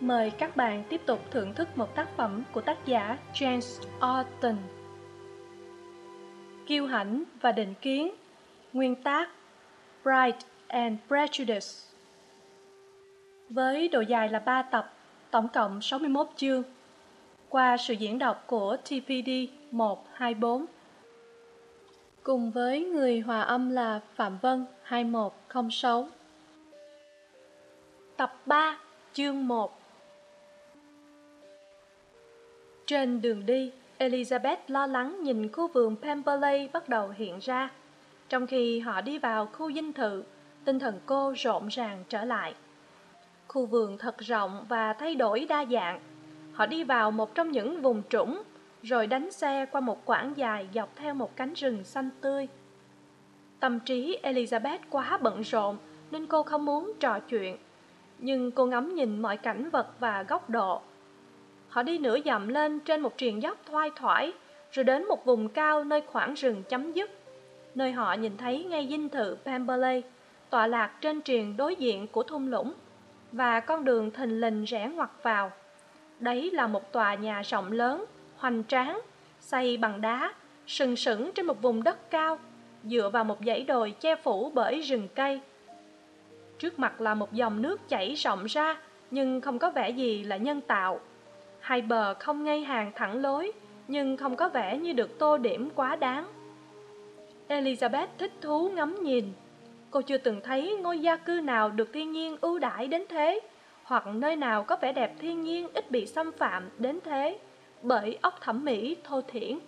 Mời các bạn tiếp tục thưởng thức một tác phẩm của tác giả James Orton. Kiêu hãnh và định kiến Nguyên tác Pride and Prejudice. Với độ dài là 3 tập, tổng cộng 61 chương. Qua sự diễn đọc của TPD 124 Cùng với người hòa âm là Phạm Vân 2106 Tập 3, chương 1 Trên đường đi, Elizabeth lo lắng nhìn khu vườn Pemberley bắt đầu hiện ra. Trong khi họ đi vào khu dinh thự, tinh thần cô rộn ràng trở lại. Khu vườn thật rộng và thay đổi đa dạng. Họ đi vào một trong những vùng trũng, rồi đánh xe qua một quãng dài dọc theo một cánh rừng xanh tươi. Tâm trí Elizabeth quá bận rộn nên cô không muốn trò chuyện. Nhưng cô ngắm nhìn mọi cảnh vật và góc độ Họ đi nửa dặm lên trên một triền dốc thoai thoải, rồi đến một vùng cao nơi khoảng rừng chấm dứt. Nơi họ nhìn thấy ngay dinh thự Pemberley, tọa lạc trên triền đối diện của thung lũng, và con đường thình lình rẽ ngoặt vào. Đấy là một tòa nhà rộng lớn, hoành tráng, xây bằng đá, sừng sững trên một vùng đất cao, dựa vào một dãy đồi che phủ bởi rừng cây. Trước mặt là một dòng nước chảy rộng ra, nhưng không có vẻ gì là nhân tạo hai bờ không ngay hàng thẳng lối, nhưng không có vẻ như được tô điểm quá đáng. Elizabeth thích thú ngắm nhìn. Cô chưa từng thấy ngôi gia cư nào được thiên nhiên ưu đãi đến thế, hoặc nơi nào có vẻ đẹp thiên nhiên ít bị xâm phạm đến thế, bởi óc thẩm mỹ thô thiển.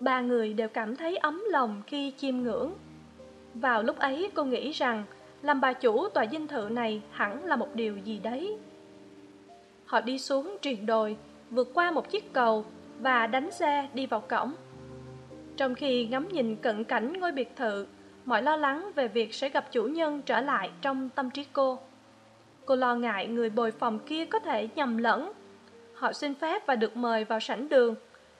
Ba người đều cảm thấy ấm lòng khi chiêm ngưỡng. Vào lúc ấy, cô nghĩ rằng làm bà chủ tòa dinh thự này hẳn là một điều gì đấy họ đi xuống triền đồi, vượt qua một chiếc cầu và đánh xe đi vào cổng. Trong khi ngắm nhìn cận cảnh ngôi biệt thự, mọi lo lắng về việc sẽ gặp chủ nhân trở lại trong tâm trí cô. Cô lo ngại người bồi phòng kia có thể nhầm lẫn. Họ xin phép và được mời vào sảnh đường.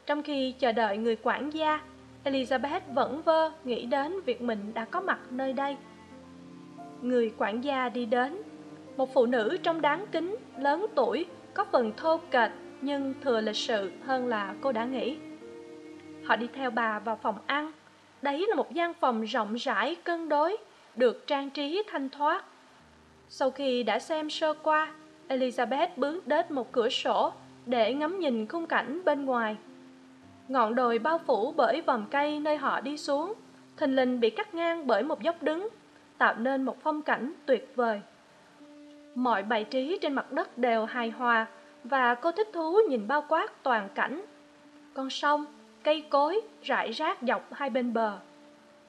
Trong khi chờ đợi người quản gia, elizabeth vẫn vơ nghĩ đến việc mình đã có mặt nơi đây. Người quản gia đi đến. Một phụ nữ trong đáng kính, lớn tuổi có phần thô kệch nhưng thừa lịch sự hơn là cô đã nghĩ. Họ đi theo bà vào phòng ăn. Đấy là một gian phòng rộng rãi, cân đối, được trang trí thanh thoát. Sau khi đã xem sơ qua, elizabeth bước đến một cửa sổ để ngắm nhìn khung cảnh bên ngoài. Ngọn đồi bao phủ bởi vòm cây nơi họ đi xuống. Thình lình bị cắt ngang bởi một dốc đứng, tạo nên một phong cảnh tuyệt vời mọi bài trí trên mặt đất đều hài hòa, và cô thích thú nhìn bao quát toàn cảnh. Con sông, cây cối, rải rác dọc hai bên bờ.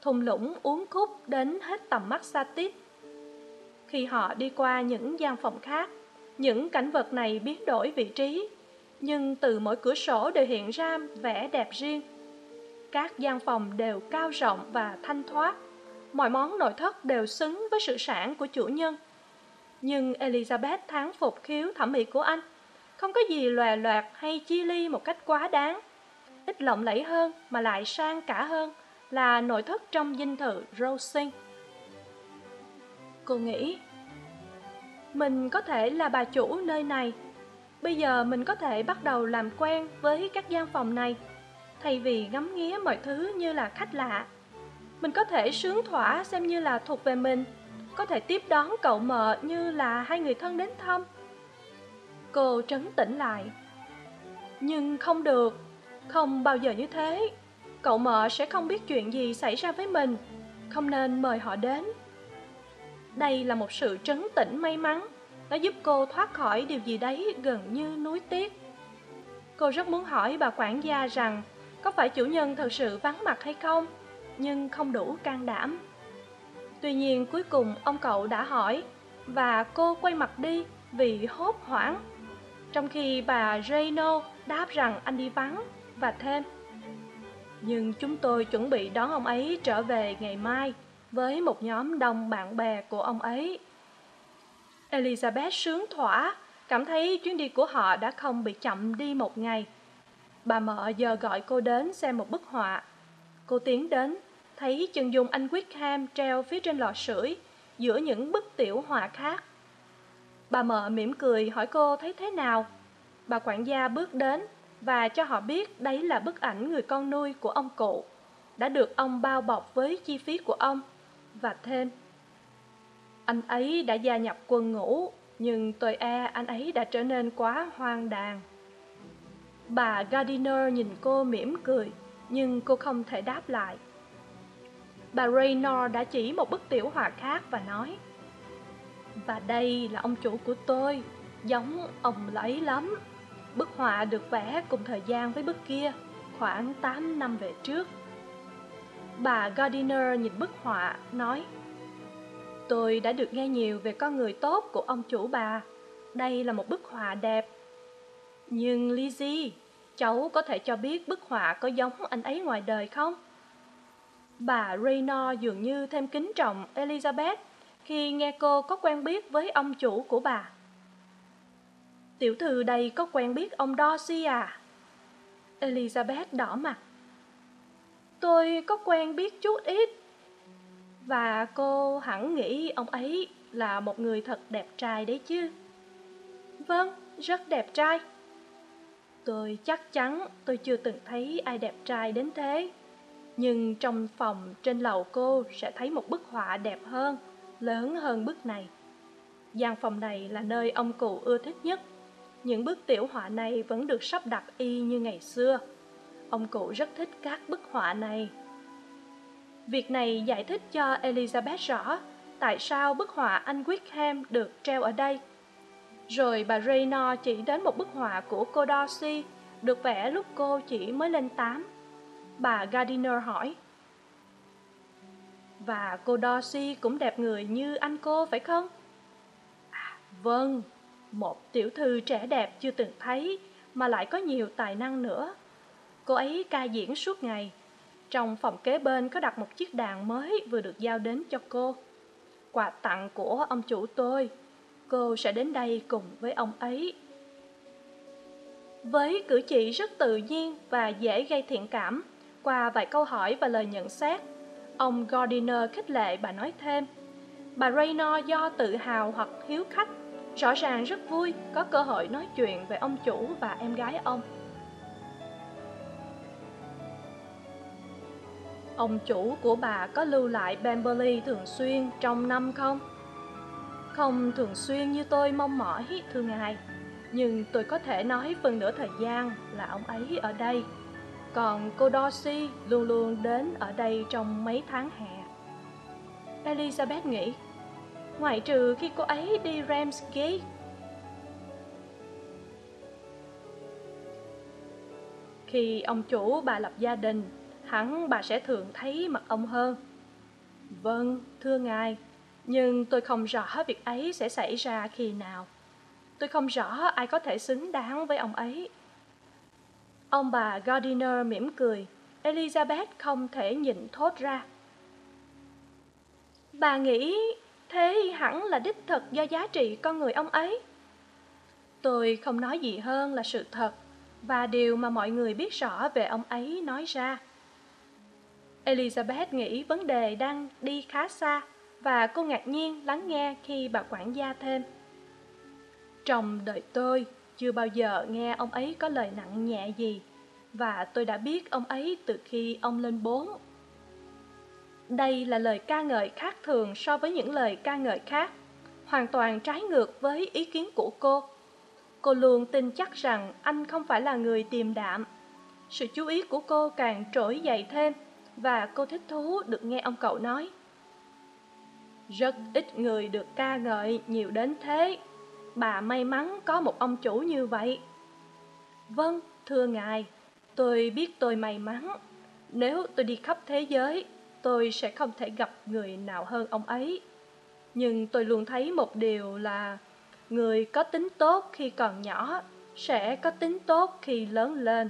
Thung lũng uốn khúc đến hết tầm mắt xa tít. Khi họ đi qua những gian phòng khác, những cảnh vật này biến đổi vị trí, nhưng từ mỗi cửa sổ đều hiện ra vẻ đẹp riêng. Các gian phòng đều cao rộng và thanh thoát. Mọi món nội thất đều xứng với sự sản của chủ nhân nhưng elizabeth thán phục khiếu thẩm mỹ của anh. Không có gì lòe loẹt hay chi ly một cách quá đáng. Ít lộng lẫy hơn mà lại sang cả hơn là nội thất trong dinh thự rosing. Cô nghĩ, mình có thể là bà chủ nơi này. Bây giờ mình có thể bắt đầu làm quen với các gian phòng này. Thay vì ngắm nghía mọi thứ như là khách lạ, mình có thể sướng thỏa xem như là thuộc về mình có thể tiếp đón cậu mợ như là hai người thân đến thăm. Cô trấn tĩnh lại. Nhưng không được. Không bao giờ như thế. Cậu mợ sẽ không biết chuyện gì xảy ra với mình. Không nên mời họ đến. Đây là một sự trấn tĩnh may mắn. Nó giúp cô thoát khỏi điều gì đấy gần như núi tiếc. Cô rất muốn hỏi bà quản gia rằng có phải chủ nhân thật sự vắng mặt hay không, nhưng không đủ can đảm tuy nhiên cuối cùng ông cậu đã hỏi và cô quay mặt đi vì hốt hoảng, trong khi bà Reno đáp rằng anh đi vắng và thêm, nhưng chúng tôi chuẩn bị đón ông ấy trở về ngày mai với một nhóm đông bạn bè của ông ấy. Elizabeth sướng thỏa, cảm thấy chuyến đi của họ đã không bị chậm đi một ngày. Bà mợ giờ gọi cô đến xem một bức họa. Cô tiến đến thấy chân dung anh Wickham treo phía trên lò sưởi giữa những bức tiểu họa khác. Bà mợ mỉm cười hỏi cô thấy thế nào? Bà quản gia bước đến và cho họ biết đấy là bức ảnh người con nuôi của ông cụ, đã được ông bao bọc với chi phí của ông. Và thêm, anh ấy đã gia nhập quân ngũ, nhưng tôi e anh ấy đã trở nên quá hoang đàn bà gardiner nhìn cô mỉm cười, nhưng cô không thể đáp lại bà raynor đã chỉ một bức tiểu họa khác và nói, và đây là ông chủ của tôi, giống ông lấy lắm. Bức họa được vẽ cùng thời gian với bức kia khoảng tám năm về trước. Bà gardiner nhìn bức họa, nói, tôi đã được nghe nhiều về con người tốt của ông chủ bà. Đây là một bức họa đẹp. Nhưng lizzie, cháu có thể cho biết bức họa có giống anh ấy ngoài đời không? Bà raynor dường như thêm kính trọng elizabeth khi nghe cô có quen biết với ông chủ của bà. Tiểu thư đây có quen biết ông dorsey à? Elizabeth đỏ mặt. Tôi có quen biết chút ít. Và cô hẳn nghĩ ông ấy là một người thật đẹp trai đấy chứ? Vâng rất đẹp trai. Tôi chắc chắn tôi chưa từng thấy ai đẹp trai đến thế nhưng trong phòng trên lầu cô sẽ thấy một bức họa đẹp hơn, lớn hơn bức này. Gian phòng này là nơi ông cụ ưa thích nhất. Những bức tiểu họa này vẫn được sắp đặt y như ngày xưa. Ông cụ rất thích các bức họa này. Việc này giải thích cho elizabeth rõ tại sao bức họa anh wickham được treo ở đây. Rồi bà raynor chỉ đến một bức họa của cô dorsey được vẽ lúc cô chỉ mới lên tám bà gardiner hỏi. Và cô dorsey cũng đẹp người như anh cô phải không? À, vâng một tiểu thư trẻ đẹp chưa từng thấy mà lại có nhiều tài năng nữa. Cô ấy ca diễn suốt ngày. Trong phòng kế bên có đặt một chiếc đàn mới vừa được giao đến cho cô. Quà tặng của ông chủ tôi. Cô sẽ đến đây cùng với ông ấy. Với cử chỉ rất tự nhiên và dễ gây thiện cảm qua vài câu hỏi và lời nhận xét. Ông gardiner khích lệ bà nói thêm, bà raynor do tự hào hoặc hiếu khách, rõ ràng rất vui có cơ hội nói chuyện về ông chủ và em gái ông. Ông chủ của bà có lưu lại Bamberley thường xuyên trong năm không? Không thường xuyên như tôi mong mỏi, thưa ngài. Nhưng tôi có thể nói phần nửa thời gian là ông ấy ở đây còn cô dorsey luôn luôn đến ở đây trong mấy tháng hè. Elizabeth nghĩ, ngoại trừ khi cô ấy đi ramsgate khi ông chủ bà lập gia đình, hẳn bà sẽ thường thấy mặt ông hơn. Vâng thưa ngài, nhưng tôi không rõ việc ấy sẽ xảy ra khi nào. Tôi không rõ ai có thể xứng đáng với ông ấy ông bà gardiner mỉm cười. Elizabeth không thể nhịn thốt ra. Bà nghĩ thế hẳn là đích thực do giá trị con người ông ấy. Tôi không nói gì hơn là sự thật và điều mà mọi người biết rõ về ông ấy nói ra. Elizabeth nghĩ vấn đề đang đi khá xa và cô ngạc nhiên lắng nghe khi bà quản gia thêm. Trong đời tôi chưa bao giờ nghe ông ấy có lời nặng nhẹ gì. Và tôi đã biết ông ấy từ khi ông lên bốn đây là lời ca ngợi khác thường so với những lời ca ngợi khác, hoàn toàn trái ngược với ý kiến của cô. Cô luôn tin chắc rằng anh không phải là người điềm đạm. Sự chú ý của cô càng trỗi dậy thêm, và cô thích thú được nghe ông cậu nói. Rất ít người được ca ngợi nhiều đến thế bà may mắn có một ông chủ như vậy. Vâng thưa ngài, tôi biết tôi may mắn. Nếu tôi đi khắp thế giới, tôi sẽ không thể gặp người nào hơn ông ấy. Nhưng tôi luôn thấy một điều là người có tính tốt khi còn nhỏ sẽ có tính tốt khi lớn lên.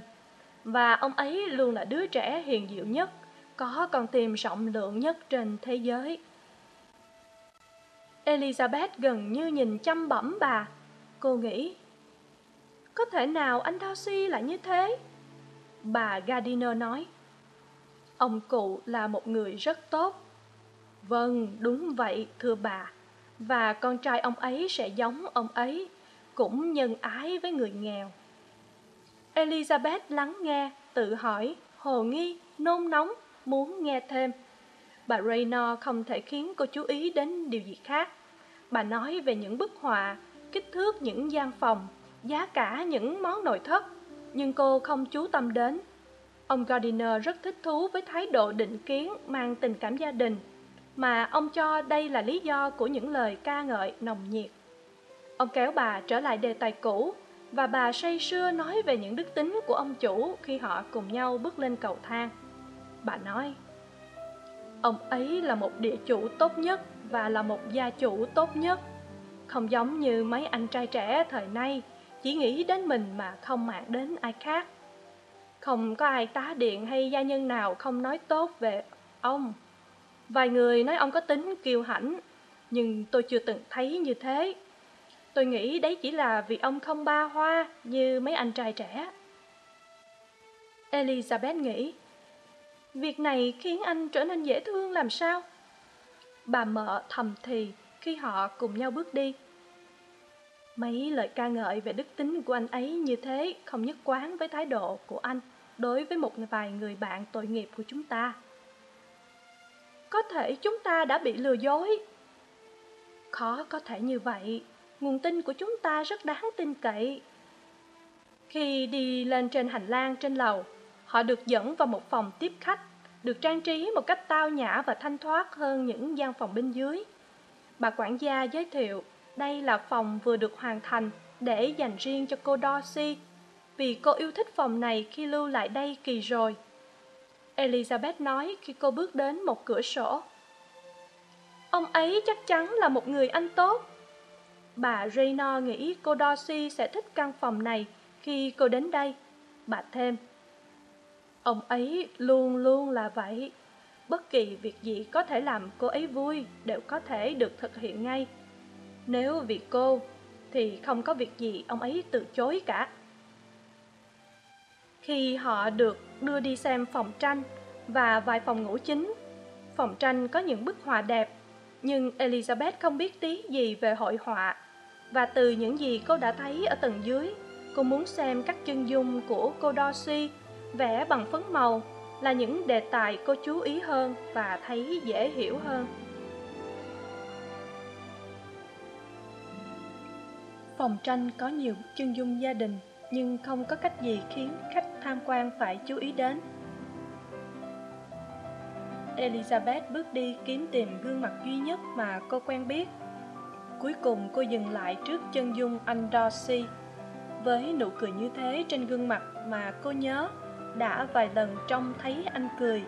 Và ông ấy luôn là đứa trẻ hiền diệu nhất, có con tim rộng lượng nhất trên thế giới elizabeth gần như nhìn chăm bẩm bà. Cô nghĩ, có thể nào anh darcy lại như thế? Bà gardiner nói, ông cụ là một người rất tốt. Vâng đúng vậy, thưa bà. Và con trai ông ấy sẽ giống ông ấy, cũng nhân ái với người nghèo. Elizabeth lắng nghe, tự hỏi, hồ nghi, nôn nóng, muốn nghe thêm bà raynor không thể khiến cô chú ý đến điều gì khác. Bà nói về những bức họa, kích thước những gian phòng, giá cả những món nội thất, nhưng cô không chú tâm đến. Ông gardiner rất thích thú với thái độ định kiến mang tình cảm gia đình, mà ông cho đây là lý do của những lời ca ngợi nồng nhiệt. Ông kéo bà trở lại đề tài cũ, và bà say sưa nói về những đức tính của ông chủ khi họ cùng nhau bước lên cầu thang. Bà nói ông ấy là một địa chủ tốt nhất và là một gia chủ tốt nhất. Không giống như mấy anh trai trẻ thời nay, chỉ nghĩ đến mình mà không mạng đến ai khác. Không có ai tá điện hay gia nhân nào không nói tốt về ông. Vài người nói ông có tính kiêu hãnh, nhưng tôi chưa từng thấy như thế. Tôi nghĩ đấy chỉ là vì ông không ba hoa như mấy anh trai trẻ. Elizabeth nghĩ việc này khiến anh trở nên dễ thương làm sao? Bà mợ thầm thì khi họ cùng nhau bước đi. Mấy lời ca ngợi về đức tính của anh ấy như thế không nhất quán với thái độ của anh đối với một vài người bạn tội nghiệp của chúng ta. Có thể chúng ta đã bị lừa dối. Khó có thể như vậy. Nguồn tin của chúng ta rất đáng tin cậy. Khi đi lên trên hành lang trên lầu họ được dẫn vào một phòng tiếp khách, được trang trí một cách tao nhã và thanh thoát hơn những gian phòng bên dưới bà quản gia giới thiệu, đây là phòng vừa được hoàn thành để dành riêng cho cô Dorsey vì cô yêu thích phòng này khi lưu lại đây kỳ rồi. Elizabeth nói khi cô bước đến một cửa sổ. Ông ấy chắc chắn là một người anh tốt. Bà Raynor nghĩ cô Dorsey sẽ thích căn phòng này khi cô đến đây. Bà thêm. Ông ấy luôn luôn là vậy. Bất kỳ việc gì có thể làm cô ấy vui đều có thể được thực hiện ngay. Nếu vì cô, thì không có việc gì ông ấy từ chối cả. Khi họ được đưa đi xem phòng tranh và vài phòng ngủ chính, phòng tranh có những bức họa đẹp, nhưng Elizabeth không biết tí gì về hội họa. Và từ những gì cô đã thấy ở tầng dưới, cô muốn xem các chân dung của cô Dorsey vẽ bằng phấn màu là những đề tài cô chú ý hơn và thấy dễ hiểu hơn. Phòng tranh có nhiều chân dung gia đình, nhưng không có cách gì khiến khách tham quan phải chú ý đến. Elizabeth bước đi kiếm tìm gương mặt duy nhất mà cô quen biết. Cuối cùng cô dừng lại trước chân dung anh Darcy. Với nụ cười như thế trên gương mặt mà cô nhớ đã vài lần trông thấy anh cười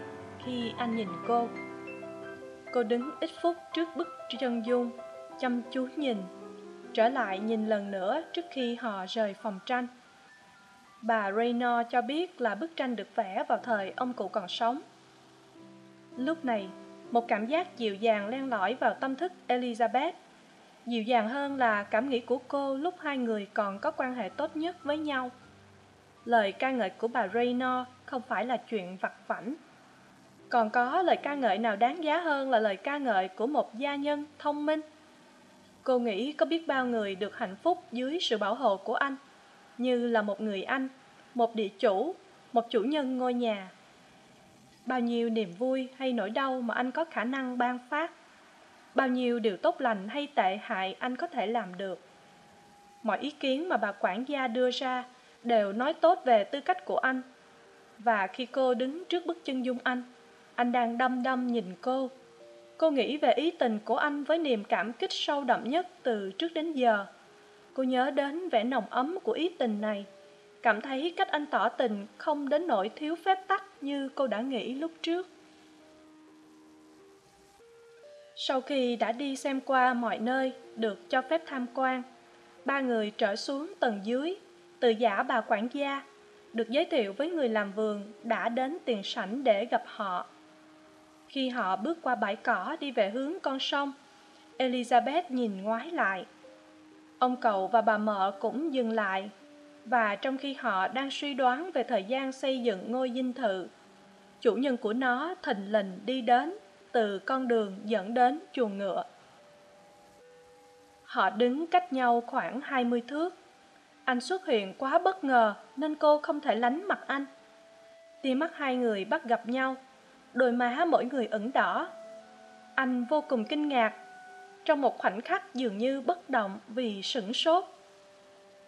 khi anh nhìn cô. Cô đứng ít phút trước bức chân dung, chăm chú nhìn trở lại nhìn lần nữa trước khi họ rời phòng tranh. Bà raynor cho biết là bức tranh được vẽ vào thời ông cụ còn sống. Lúc này một cảm giác dịu dàng len lỏi vào tâm thức elizabeth. Dịu dàng hơn là cảm nghĩ của cô lúc hai người còn có quan hệ tốt nhất với nhau lời ca ngợi của bà raynor không phải là chuyện vặt vảnh. Còn có lời ca ngợi nào đáng giá hơn là lời ca ngợi của một gia nhân thông minh? Cô nghĩ có biết bao người được hạnh phúc dưới sự bảo hộ của anh, như là một người anh, một địa chủ, một chủ nhân ngôi nhà. Bao nhiêu niềm vui hay nỗi đau mà anh có khả năng ban phát. Bao nhiêu điều tốt lành hay tệ hại anh có thể làm được. Mọi ý kiến mà bà quản gia đưa ra đều nói tốt về tư cách của anh. Và khi cô đứng trước bức chân dung anh anh đang đăm đăm nhìn cô. Cô nghĩ về ý tình của anh với niềm cảm kích sâu đậm nhất từ trước đến giờ. Cô nhớ đến vẻ nồng ấm của ý tình này, cảm thấy cách anh tỏ tình không đến nỗi thiếu phép tắc như cô đã nghĩ lúc trước. Sau khi đã đi xem qua mọi nơi được cho phép tham quan, ba người trở xuống tầng dưới từ giả bà quản gia, được giới thiệu với người làm vườn đã đến tiền sảnh để gặp họ. Khi họ bước qua bãi cỏ đi về hướng con sông, elizabeth nhìn ngoái lại. Ông cậu và bà mợ cũng dừng lại, và trong khi họ đang suy đoán về thời gian xây dựng ngôi dinh thự, chủ nhân của nó thình lình đi đến từ con đường dẫn đến chuồng ngựa. Họ đứng cách nhau khoảng hai mươi thước anh xuất hiện quá bất ngờ nên cô không thể lánh mặt anh. Tia mắt hai người bắt gặp nhau, đôi má mỗi người ửng đỏ. Anh vô cùng kinh ngạc, trong một khoảnh khắc dường như bất động vì sửng sốt.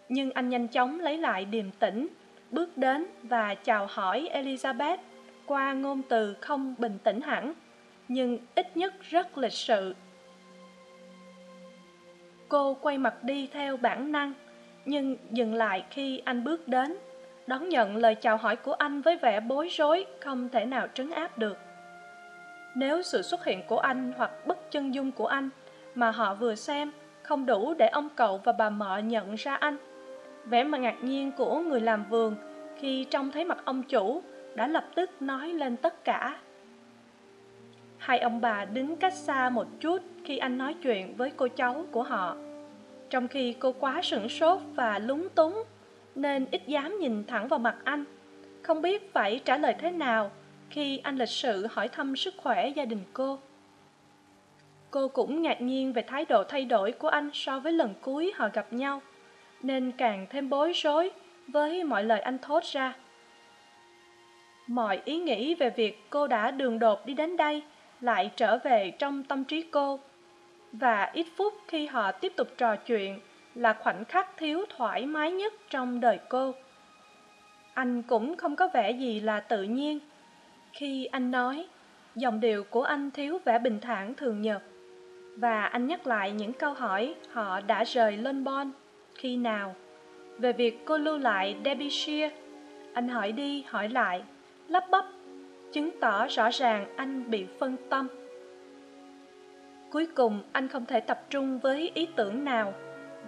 Nhưng anh nhanh chóng lấy lại điềm tĩnh, bước đến và chào hỏi elizabeth qua ngôn từ không bình tĩnh hẳn, nhưng ít nhất rất lịch sự. Cô quay mặt đi theo bản năng nhưng dừng lại khi anh bước đến, đón nhận lời chào hỏi của anh với vẻ bối rối không thể nào trấn áp được. Nếu sự xuất hiện của anh hoặc bức chân dung của anh mà họ vừa xem không đủ để ông cậu và bà mợ nhận ra anh, vẻ mặt ngạc nhiên của người làm vườn khi trông thấy mặt ông chủ đã lập tức nói lên tất cả. Hai ông bà đứng cách xa một chút khi anh nói chuyện với cô cháu của họ trong khi cô quá sửng sốt và lúng túng, nên ít dám nhìn thẳng vào mặt anh. Không biết phải trả lời thế nào khi anh lịch sự hỏi thăm sức khỏe gia đình cô. Cô cũng ngạc nhiên về thái độ thay đổi của anh so với lần cuối họ gặp nhau, nên càng thêm bối rối với mọi lời anh thốt ra. Mọi ý nghĩ về việc cô đã đường đột đi đến đây lại trở về trong tâm trí cô và ít phút khi họ tiếp tục trò chuyện là khoảnh khắc thiếu thoải mái nhất trong đời cô. Anh cũng không có vẻ gì là tự nhiên. Khi anh nói, giọng điệu của anh thiếu vẻ bình thản thường nhật. Và anh nhắc lại những câu hỏi họ đã rời london. Khi nào? Về việc cô lưu lại derbyshire. Anh hỏi đi hỏi lại, lắp bắp, chứng tỏ rõ ràng anh bị phân tâm cuối cùng, anh không thể tập trung với ý tưởng nào.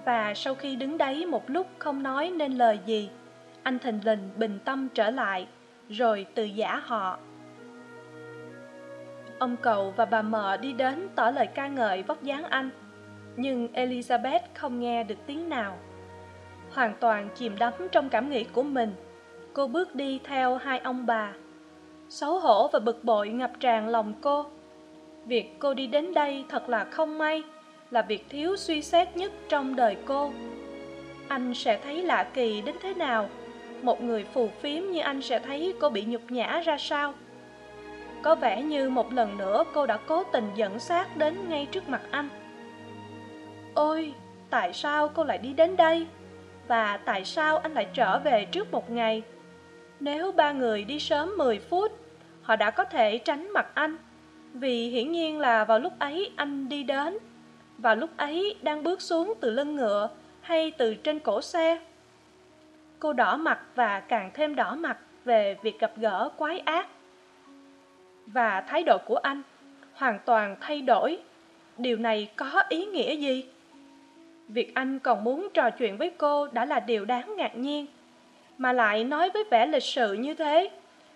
Và sau khi đứng đấy một lúc không nói nên lời gì, anh thình lình bình tâm trở lại, rồi từ giả họ. Ông cậu và bà mợ đi đến tỏ lời ca ngợi vóc dáng anh, nhưng elizabeth không nghe được tiếng nào. Hoàn toàn chìm đắm trong cảm nghĩ của mình, cô bước đi theo hai ông bà. Xấu hổ và bực bội ngập tràn lòng cô việc cô đi đến đây thật là không may, là việc thiếu suy xét nhất trong đời cô. Anh sẽ thấy lạ kỳ đến thế nào? Một người phù phiếm như anh sẽ thấy cô bị nhục nhã ra sao? Có vẻ như một lần nữa cô đã cố tình dẫn xác đến ngay trước mặt anh. Ôi, tại sao cô lại đi đến đây? Và tại sao anh lại trở về trước một ngày? Nếu ba người đi sớm mười phút, họ đã có thể tránh mặt anh vì hiển nhiên là vào lúc ấy anh đi đến. Vào lúc ấy đang bước xuống từ lưng ngựa hay từ trên cổ xe. Cô đỏ mặt và càng thêm đỏ mặt về việc gặp gỡ quái ác. Và thái độ của anh hoàn toàn thay đổi. Điều này có ý nghĩa gì? Việc anh còn muốn trò chuyện với cô đã là điều đáng ngạc nhiên. Mà lại nói với vẻ lịch sự như thế.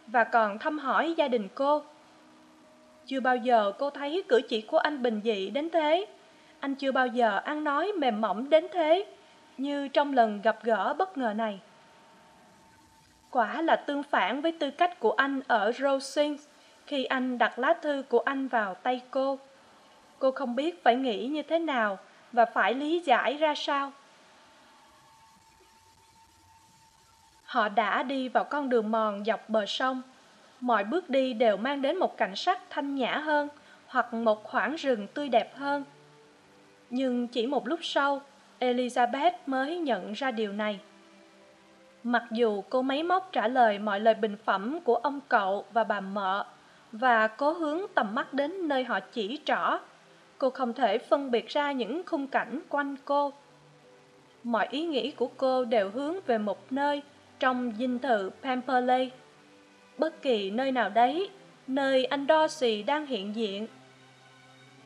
Và còn thăm hỏi gia đình cô chưa bao giờ cô thấy cử chỉ của anh bình dị đến thế. Anh chưa bao giờ ăn nói mềm mỏng đến thế, như trong lần gặp gỡ bất ngờ này. Quả là tương phản với tư cách của anh ở Rosings khi anh đặt lá thư của anh vào tay cô. Cô không biết phải nghĩ như thế nào và phải lý giải ra sao. Họ đã đi vào con đường mòn dọc bờ sông mọi bước đi đều mang đến một cảnh sắc thanh nhã hơn, hoặc một khoảng rừng tươi đẹp hơn. Nhưng chỉ một lúc sau, elizabeth mới nhận ra điều này. Mặc dù cô máy móc trả lời mọi lời bình phẩm của ông cậu và bà mợ, và cố hướng tầm mắt đến nơi họ chỉ trỏ, cô không thể phân biệt ra những khung cảnh quanh cô. Mọi ý nghĩ của cô đều hướng về một nơi trong dinh thự Pemberley bất kỳ nơi nào đấy, nơi anh dorsey đang hiện diện.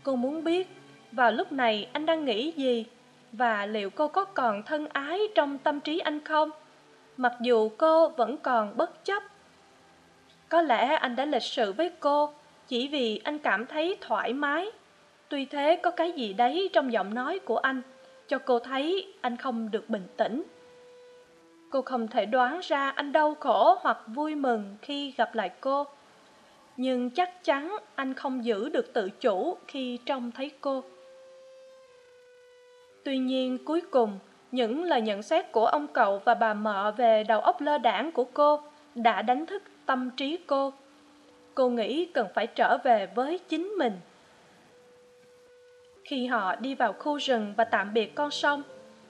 Cô muốn biết vào lúc này anh đang nghĩ gì và liệu cô có còn thân ái trong tâm trí anh không? Mặc dù cô vẫn còn bất chấp. Có lẽ anh đã lịch sự với cô chỉ vì anh cảm thấy thoải mái. Tuy thế có cái gì đấy trong giọng nói của anh cho cô thấy anh không được bình tĩnh cô không thể đoán ra anh đau khổ hoặc vui mừng khi gặp lại cô. Nhưng chắc chắn anh không giữ được tự chủ khi trông thấy cô. Tuy nhiên, cuối cùng, những lời nhận xét của ông cậu và bà mợ về đầu óc lơ đảng của cô đã đánh thức tâm trí cô. Cô nghĩ cần phải trở về với chính mình. Khi họ đi vào khu rừng và tạm biệt con sông,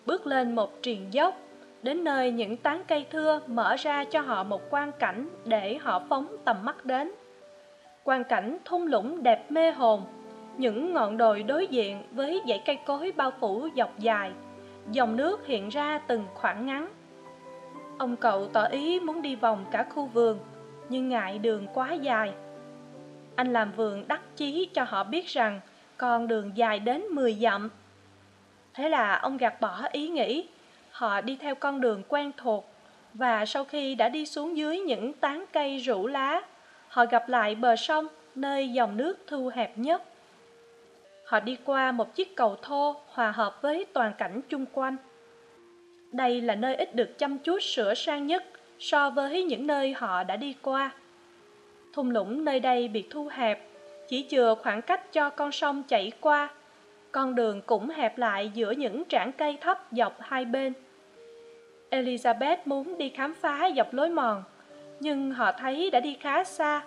bước lên một triền dốc đến nơi những tán cây thưa mở ra cho họ một quang cảnh để họ phóng tầm mắt đến. Quang cảnh thung lũng đẹp mê hồn, những ngọn đồi đối diện với dãy cây cối bao phủ dọc dài, dòng nước hiện ra từng khoảng ngắn. Ông cậu tỏ ý muốn đi vòng cả khu vườn, nhưng ngại đường quá dài. Anh làm vườn đắc chí cho họ biết rằng con đường dài đến mười dặm. Thế là ông gạt bỏ ý nghĩ họ đi theo con đường quen thuộc. Và sau khi đã đi xuống dưới những tán cây rủ lá, họ gặp lại bờ sông, nơi dòng nước thu hẹp nhất. Họ đi qua một chiếc cầu thô hòa hợp với toàn cảnh chung quanh. Đây là nơi ít được chăm chút sửa sang nhất so với những nơi họ đã đi qua. Thung lũng nơi đây bị thu hẹp, chỉ chừa khoảng cách cho con sông chảy qua. Con đường cũng hẹp lại giữa những trảng cây thấp dọc hai bên elizabeth muốn đi khám phá dọc lối mòn, nhưng họ thấy đã đi khá xa.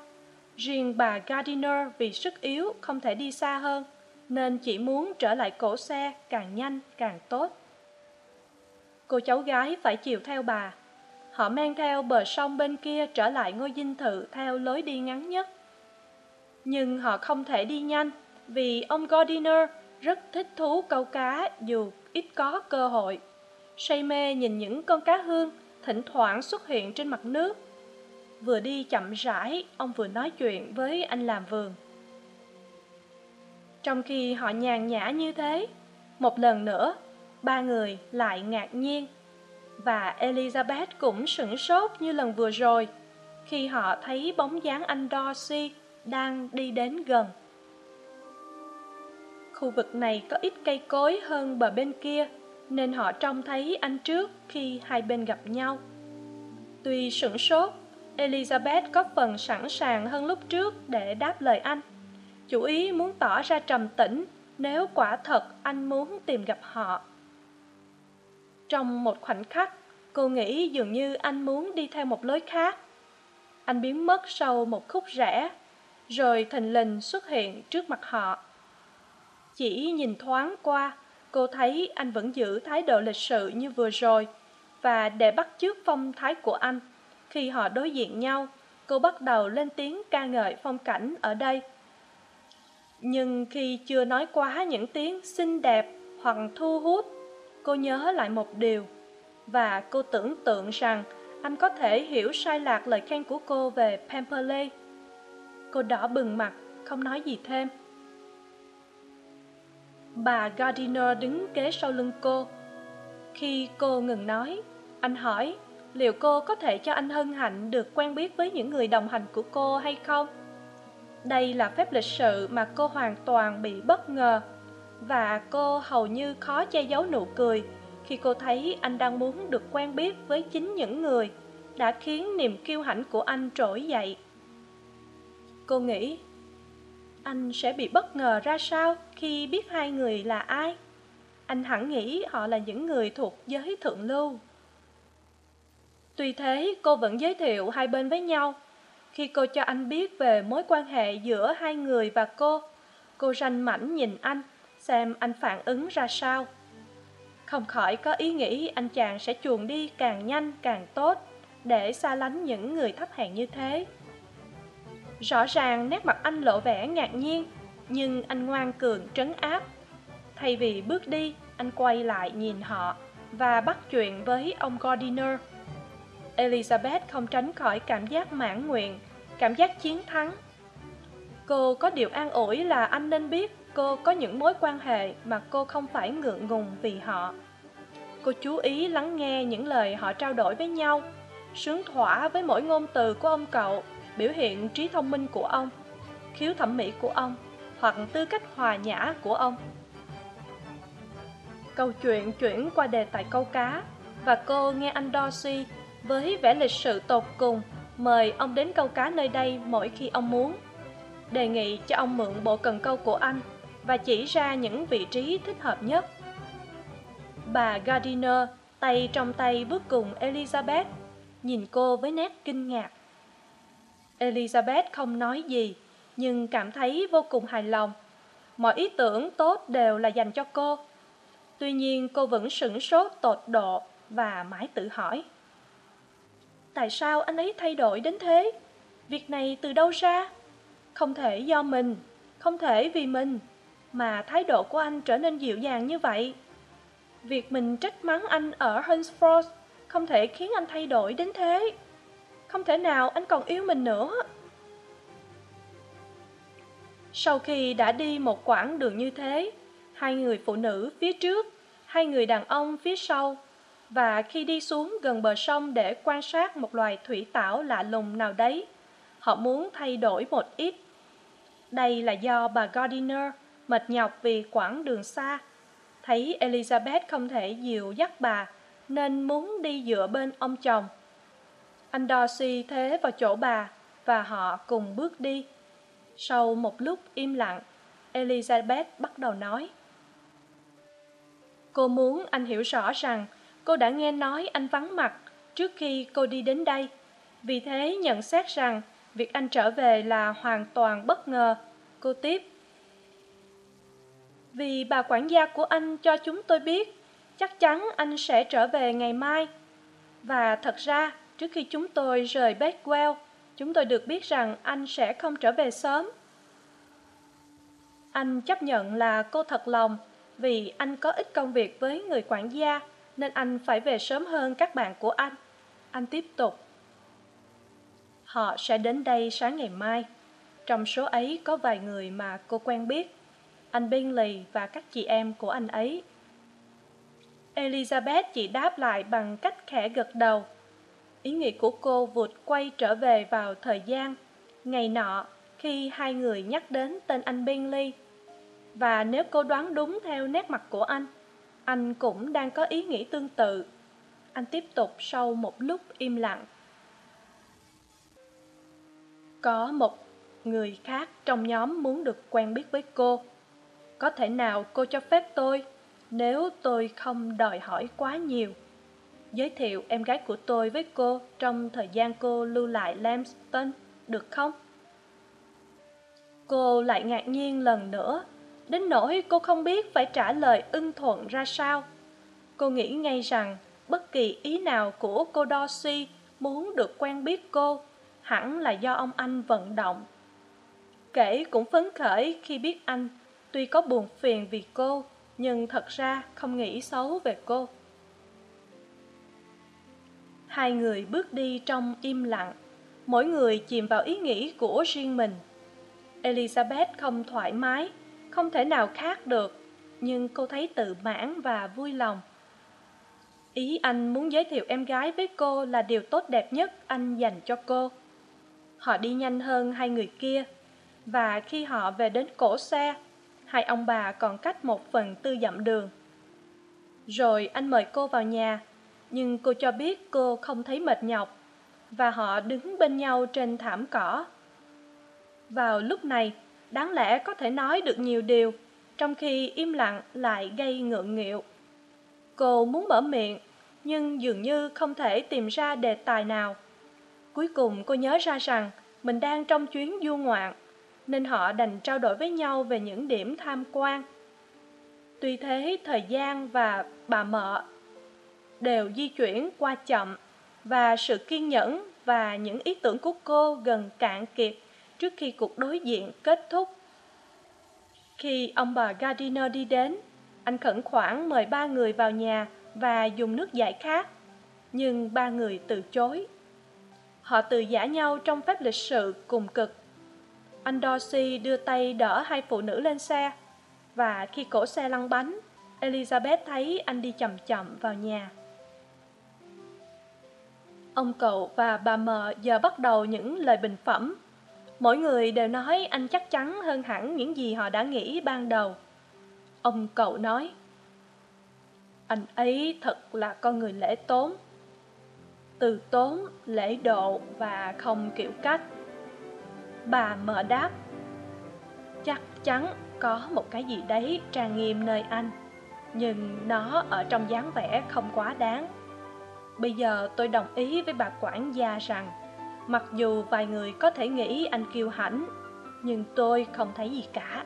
Riêng bà gardiner vì sức yếu không thể đi xa hơn, nên chỉ muốn trở lại cổ xe càng nhanh càng tốt. Cô cháu gái phải chiều theo bà. Họ men theo bờ sông bên kia trở lại ngôi dinh thự theo lối đi ngắn nhất. Nhưng họ không thể đi nhanh vì ông gardiner rất thích thú câu cá dù ít có cơ hội say mê nhìn những con cá hương thỉnh thoảng xuất hiện trên mặt nước. Vừa đi chậm rãi, ông vừa nói chuyện với anh làm vườn. Trong khi họ nhàn nhã như thế, một lần nữa, ba người lại ngạc nhiên và elizabeth cũng sửng sốt như lần vừa rồi khi họ thấy bóng dáng anh dorsey đang đi đến gần. Khu vực này có ít cây cối hơn bờ bên kia nên họ trông thấy anh trước khi hai bên gặp nhau. Tuy sửng sốt, elizabeth có phần sẵn sàng hơn lúc trước để đáp lời anh. Chủ ý muốn tỏ ra trầm tĩnh nếu quả thật anh muốn tìm gặp họ. Trong một khoảnh khắc, cô nghĩ dường như anh muốn đi theo một lối khác. Anh biến mất sau một khúc rẽ, rồi thình lình xuất hiện trước mặt họ. Chỉ nhìn thoáng qua cô thấy anh vẫn giữ thái độ lịch sự như vừa rồi và để bắt chước phong thái của anh. Khi họ đối diện nhau, cô bắt đầu lên tiếng ca ngợi phong cảnh ở đây. Nhưng khi chưa nói quá những tiếng xinh đẹp hoặc thu hút, cô nhớ lại một điều. Và cô tưởng tượng rằng anh có thể hiểu sai lạc lời khen của cô về pemberley. Cô đỏ bừng mặt, không nói gì thêm bà gardiner đứng kế sau lưng cô. Khi cô ngừng nói, anh hỏi, liệu cô có thể cho anh hân hạnh được quen biết với những người đồng hành của cô hay không? Đây là phép lịch sự mà cô hoàn toàn bị bất ngờ, và cô hầu như khó che giấu nụ cười khi cô thấy anh đang muốn được quen biết với chính những người đã khiến niềm kiêu hãnh của anh trỗi dậy. Cô nghĩ anh sẽ bị bất ngờ ra sao khi biết hai người là ai? Anh hẳn nghĩ họ là những người thuộc giới thượng lưu. Tuy thế, cô vẫn giới thiệu hai bên với nhau. Khi cô cho anh biết về mối quan hệ giữa hai người và cô cô ranh mảnh nhìn anh, xem anh phản ứng ra sao. Không khỏi có ý nghĩ anh chàng sẽ chuồn đi càng nhanh càng tốt để xa lánh những người thấp hèn như thế rõ ràng nét mặt anh lộ vẻ ngạc nhiên, nhưng anh ngoan cường trấn áp. Thay vì bước đi, anh quay lại nhìn họ và bắt chuyện với ông gardiner. Elizabeth không tránh khỏi cảm giác mãn nguyện, cảm giác chiến thắng. Cô có điều an ủi là anh nên biết cô có những mối quan hệ mà cô không phải ngượng ngùng vì họ. Cô chú ý lắng nghe những lời họ trao đổi với nhau, sướng thỏa với mỗi ngôn từ của ông cậu biểu hiện trí thông minh của ông, khiếu thẩm mỹ của ông, hoặc tư cách hòa nhã của ông. Câu chuyện chuyển qua đề tài câu cá, và cô nghe anh dorsey với vẻ lịch sự tột cùng mời ông đến câu cá nơi đây mỗi khi ông muốn, đề nghị cho ông mượn bộ cần câu của anh và chỉ ra những vị trí thích hợp nhất. Bà gardiner tay trong tay bước cùng elizabeth, nhìn cô với nét kinh ngạc elizabeth không nói gì, nhưng cảm thấy vô cùng hài lòng. Mọi ý tưởng tốt đều là dành cho cô. Tuy nhiên, cô vẫn sửng sốt, tột độ và mãi tự hỏi. Tại sao anh ấy thay đổi đến thế? Việc này từ đâu ra? Không thể do mình, không thể vì mình mà thái độ của anh trở nên dịu dàng như vậy. Việc mình trách mắng anh ở hunsford không thể khiến anh thay đổi đến thế không thể nào anh còn yêu mình nữa. Sau khi đã đi một quãng đường như thế, hai người phụ nữ phía trước, hai người đàn ông phía sau, và khi đi xuống gần bờ sông để quan sát một loài thủy tảo lạ lùng nào đấy, họ muốn thay đổi một ít. Đây là do bà gardiner mệt nhọc vì quãng đường xa. Thấy elizabeth không thể dìu dắt bà, nên muốn đi dựa bên ông chồng anh đo suy thế vào chỗ bà và họ cùng bước đi. Sau một lúc im lặng, elizabeth bắt đầu nói. Cô muốn anh hiểu rõ rằng cô đã nghe nói anh vắng mặt trước khi cô đi đến đây. Vì thế nhận xét rằng việc anh trở về là hoàn toàn bất ngờ. Cô tiếp. Vì bà quản gia của anh cho chúng tôi biết, chắc chắn anh sẽ trở về ngày mai. Và thật ra trước khi chúng tôi rời bedwell chúng tôi được biết rằng anh sẽ không trở về sớm. Anh chấp nhận là cô thật lòng, vì anh có ít công việc với người quản gia, nên anh phải về sớm hơn các bạn của anh. Anh tiếp tục. Họ sẽ đến đây sáng ngày mai. Trong số ấy có vài người mà cô quen biết, anh bingley và các chị em của anh ấy. Elizabeth chỉ đáp lại bằng cách khẽ gật đầu ý nghĩ của cô vụt quay trở về vào thời gian, ngày nọ, khi hai người nhắc đến tên anh bingley. Và nếu cô đoán đúng theo nét mặt của anh anh cũng đang có ý nghĩ tương tự. Anh tiếp tục sau một lúc im lặng. Có một người khác trong nhóm muốn được quen biết với cô. Có thể nào cô cho phép tôi, nếu tôi không đòi hỏi quá nhiều? Giới thiệu em gái của tôi với cô trong thời gian cô lưu lại Lambston được không? Cô lại ngạc nhiên lần nữa. Đến nỗi cô không biết phải trả lời ưng thuận ra sao. Cô nghĩ ngay rằng bất kỳ ý nào của cô dorsey muốn được quen biết cô hẳn là do ông anh vận động. Kể cũng phấn khởi khi biết anh tuy có buồn phiền vì cô, nhưng thật ra không nghĩ xấu về cô hai người bước đi trong im lặng. Mỗi người chìm vào ý nghĩ của riêng mình. Elizabeth không thoải mái, không thể nào khác được, nhưng cô thấy tự mãn và vui lòng. Ý anh muốn giới thiệu em gái với cô là điều tốt đẹp nhất anh dành cho cô. Họ đi nhanh hơn hai người kia, và khi họ về đến cổ xe, hai ông bà còn cách một phần tư dặm đường. Rồi anh mời cô vào nhà nhưng cô cho biết cô không thấy mệt nhọc, và họ đứng bên nhau trên thảm cỏ. Vào lúc này, đáng lẽ có thể nói được nhiều điều, trong khi im lặng lại gây ngượng nghịu. Cô muốn mở miệng, nhưng dường như không thể tìm ra đề tài nào. Cuối cùng cô nhớ ra rằng mình đang trong chuyến du ngoạn, nên họ đành trao đổi với nhau về những điểm tham quan. Tuy thế, thời gian và bà mợ đều di chuyển qua chậm, và sự kiên nhẫn và những ý tưởng của cô gần cạn kiệt trước khi cuộc đối diện kết thúc. Khi ông bà gardiner đi đến, anh khẩn khoản mời ba người vào nhà và dùng nước giải khát, nhưng ba người từ chối. Họ từ giả nhau trong phép lịch sự cùng cực. Anh dorsey đưa tay đỡ hai phụ nữ lên xe, và khi cổ xe lăn bánh, elizabeth thấy anh đi chậm chậm vào nhà ông cậu và bà mờ giờ bắt đầu những lời bình phẩm. Mỗi người đều nói anh chắc chắn hơn hẳn những gì họ đã nghĩ ban đầu. Ông cậu nói, anh ấy thật là con người lễ tốn. Từ tốn, lễ độ và không kiểu cách. Bà mở đáp, chắc chắn có một cái gì đấy trang nghiêm nơi anh, nhưng nó ở trong dáng vẻ không quá đáng bây giờ tôi đồng ý với bà quản gia rằng, mặc dù vài người có thể nghĩ anh kiêu hãnh, nhưng tôi không thấy gì cả.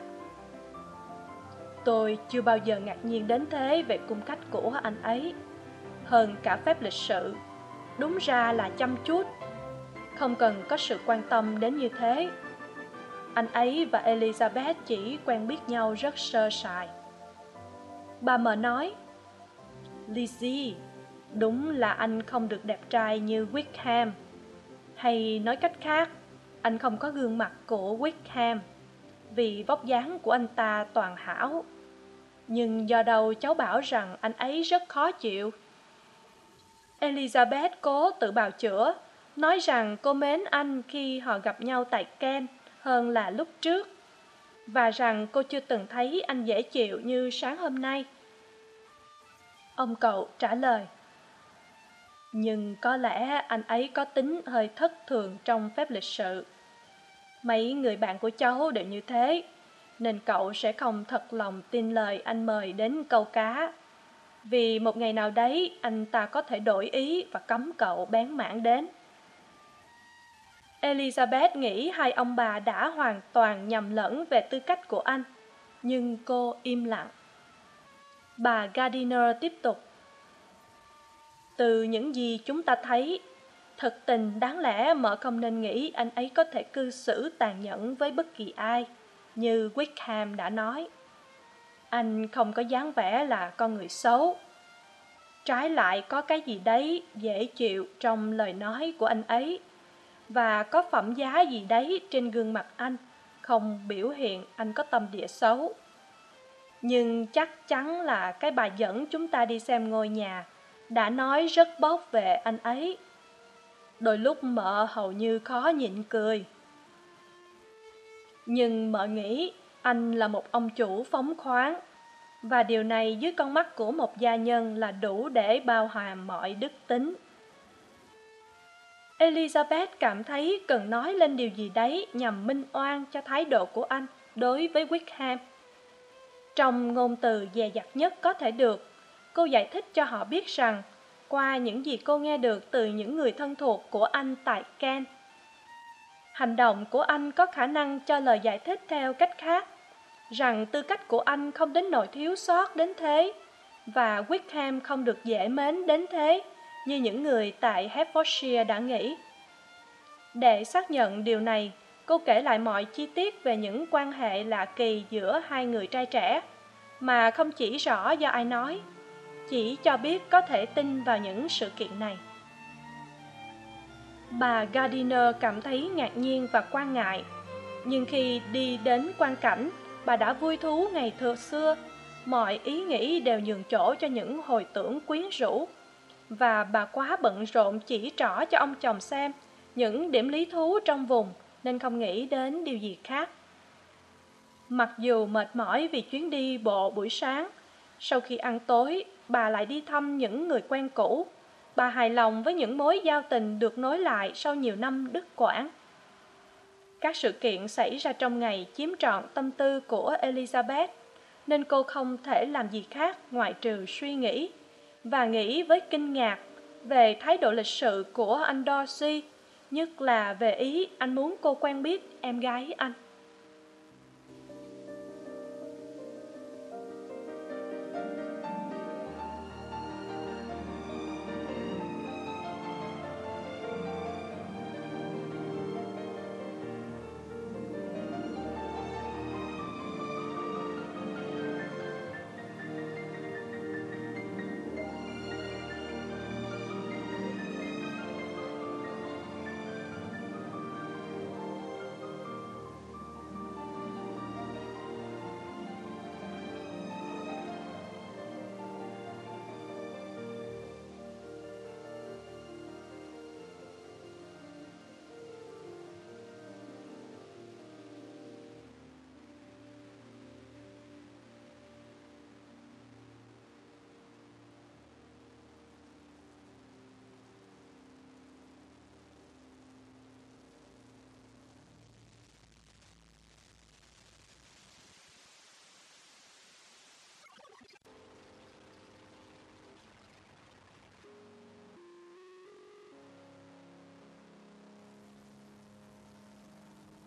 Tôi chưa bao giờ ngạc nhiên đến thế về cung cách của anh ấy. Hơn cả phép lịch sự, đúng ra là chăm chút. Không cần có sự quan tâm đến như thế. Anh ấy và elizabeth chỉ quen biết nhau rất sơ sài. Bà mờ nói, lizzie đúng là anh không được đẹp trai như wickham. Hay nói cách khác, anh không có gương mặt của wickham, vì vóc dáng của anh ta toàn hảo. Nhưng do đâu cháu bảo rằng anh ấy rất khó chịu. Elizabeth cố tự bào chữa, nói rằng cô mến anh khi họ gặp nhau tại ken hơn là lúc trước, và rằng cô chưa từng thấy anh dễ chịu như sáng hôm nay. Ông cậu trả lời nhưng có lẽ anh ấy có tính hơi thất thường trong phép lịch sự. Mấy người bạn của cháu đều như thế, nên cậu sẽ không thật lòng tin lời anh mời đến câu cá. Vì một ngày nào đấy, anh ta có thể đổi ý và cấm cậu bén mảng đến. Elizabeth nghĩ hai ông bà đã hoàn toàn nhầm lẫn về tư cách của anh, nhưng cô im lặng. Bà gardiner tiếp tục từ những gì chúng ta thấy thật tình đáng lẽ mợ không nên nghĩ anh ấy có thể cư xử tàn nhẫn với bất kỳ ai, như wickham đã nói. Anh không có dáng vẻ là con người xấu. Trái lại có cái gì đấy dễ chịu trong lời nói của anh ấy, và có phẩm giá gì đấy trên gương mặt anh không biểu hiện anh có tâm địa xấu. Nhưng chắc chắn là cái bà dẫn chúng ta đi xem ngôi nhà đã nói rất bóc về anh ấy. Đôi lúc mợ hầu như khó nhịn cười. Nhưng mợ nghĩ anh là một ông chủ phóng khoáng, và điều này dưới con mắt của một gia nhân là đủ để bao hàm mọi đức tính. Elizabeth cảm thấy cần nói lên điều gì đấy nhằm minh oan cho thái độ của anh đối với wickham. Trong ngôn từ dè dặt nhất có thể được cô giải thích cho họ biết rằng, qua những gì cô nghe được từ những người thân thuộc của anh tại ken hành động của anh có khả năng cho lời giải thích theo cách khác, rằng tư cách của anh không đến nỗi thiếu sót đến thế, và wickham không được dễ mến đến thế như những người tại hertfordshire đã nghĩ. Để xác nhận điều này, cô kể lại mọi chi tiết về những quan hệ lạ kỳ giữa hai người trai trẻ, mà không chỉ rõ do ai nói chỉ cho biết có thể tin vào những sự kiện này. Bà gardiner cảm thấy ngạc nhiên và quan ngại, nhưng khi đi đến quan cảnh, bà đã vui thú ngày thừa xưa. Mọi ý nghĩ đều nhường chỗ cho những hồi tưởng quyến rũ, và bà quá bận rộn chỉ trỏ cho ông chồng xem những điểm lý thú trong vùng nên không nghĩ đến điều gì khác. Mặc dù mệt mỏi vì chuyến đi bộ buổi sáng, sau khi ăn tối bà lại đi thăm những người quen cũ. Bà hài lòng với những mối giao tình được nối lại sau nhiều năm đứt quãng các sự kiện xảy ra trong ngày chiếm trọn tâm tư của elizabeth, nên cô không thể làm gì khác ngoại trừ suy nghĩ và nghĩ với kinh ngạc về thái độ lịch sự của anh dorsey nhất là về ý anh muốn cô quen biết em gái anh.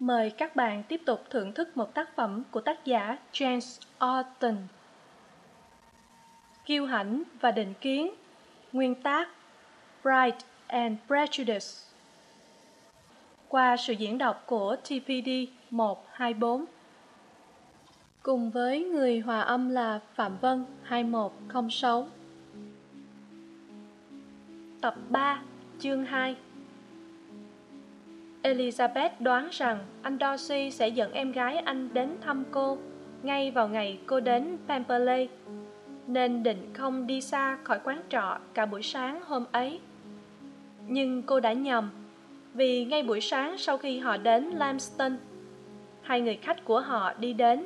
Mời các bạn tiếp tục thưởng thức một tác phẩm của tác giả James Austen. Kiêu hãnh và định kiến. Nguyên tác Pride and Prejudice. Qua sự diễn đọc của TPD 124 Cùng với người hòa âm là Phạm Vân 2106 Tập 3, chương 2 Elizabeth đoán rằng anh Darcy sẽ dẫn em gái anh đến thăm cô ngay vào ngày cô đến Pemberley, nên định không đi xa khỏi quán trọ cả buổi sáng hôm ấy. Nhưng cô đã nhầm, vì ngay buổi sáng sau khi họ đến lamston hai người khách của họ đi đến.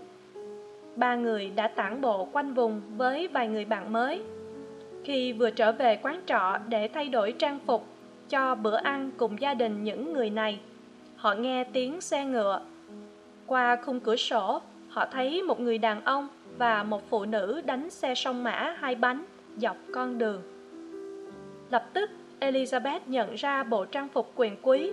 Ba người đã tản bộ quanh vùng với vài người bạn mới. Khi vừa trở về quán trọ để thay đổi trang phục cho bữa ăn cùng gia đình những người này. Họ nghe tiếng xe ngựa. Qua khung cửa sổ, họ thấy một người đàn ông và một phụ nữ đánh xe song mã hai bánh dọc con đường. Lập tức, elizabeth nhận ra bộ trang phục quyền quý,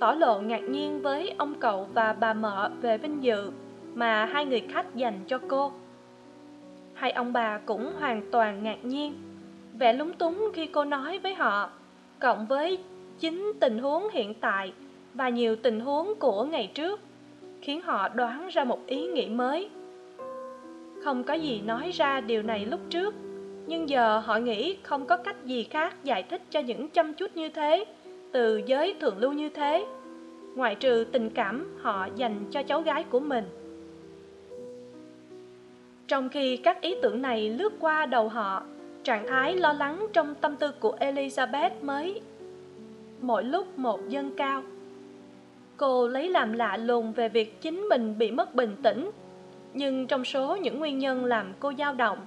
tỏ lộ ngạc nhiên với ông cậu và bà mợ về vinh dự mà hai người khách dành cho cô. Hai ông bà cũng hoàn toàn ngạc nhiên, vẻ lúng túng khi cô nói với họ cộng với chính tình huống hiện tại và nhiều tình huống của ngày trước, khiến họ đoán ra một ý nghĩ mới. Không có gì nói ra điều này lúc trước, nhưng giờ họ nghĩ không có cách gì khác giải thích cho những chăm chút như thế, từ giới thượng lưu như thế. Ngoại trừ tình cảm họ dành cho cháu gái của mình. Trong khi các ý tưởng này lướt qua đầu họ trạng thái lo lắng trong tâm tư của elizabeth mới. Mỗi lúc một dâng cao. Cô lấy làm lạ lùng về việc chính mình bị mất bình tĩnh. Nhưng trong số những nguyên nhân làm cô dao động,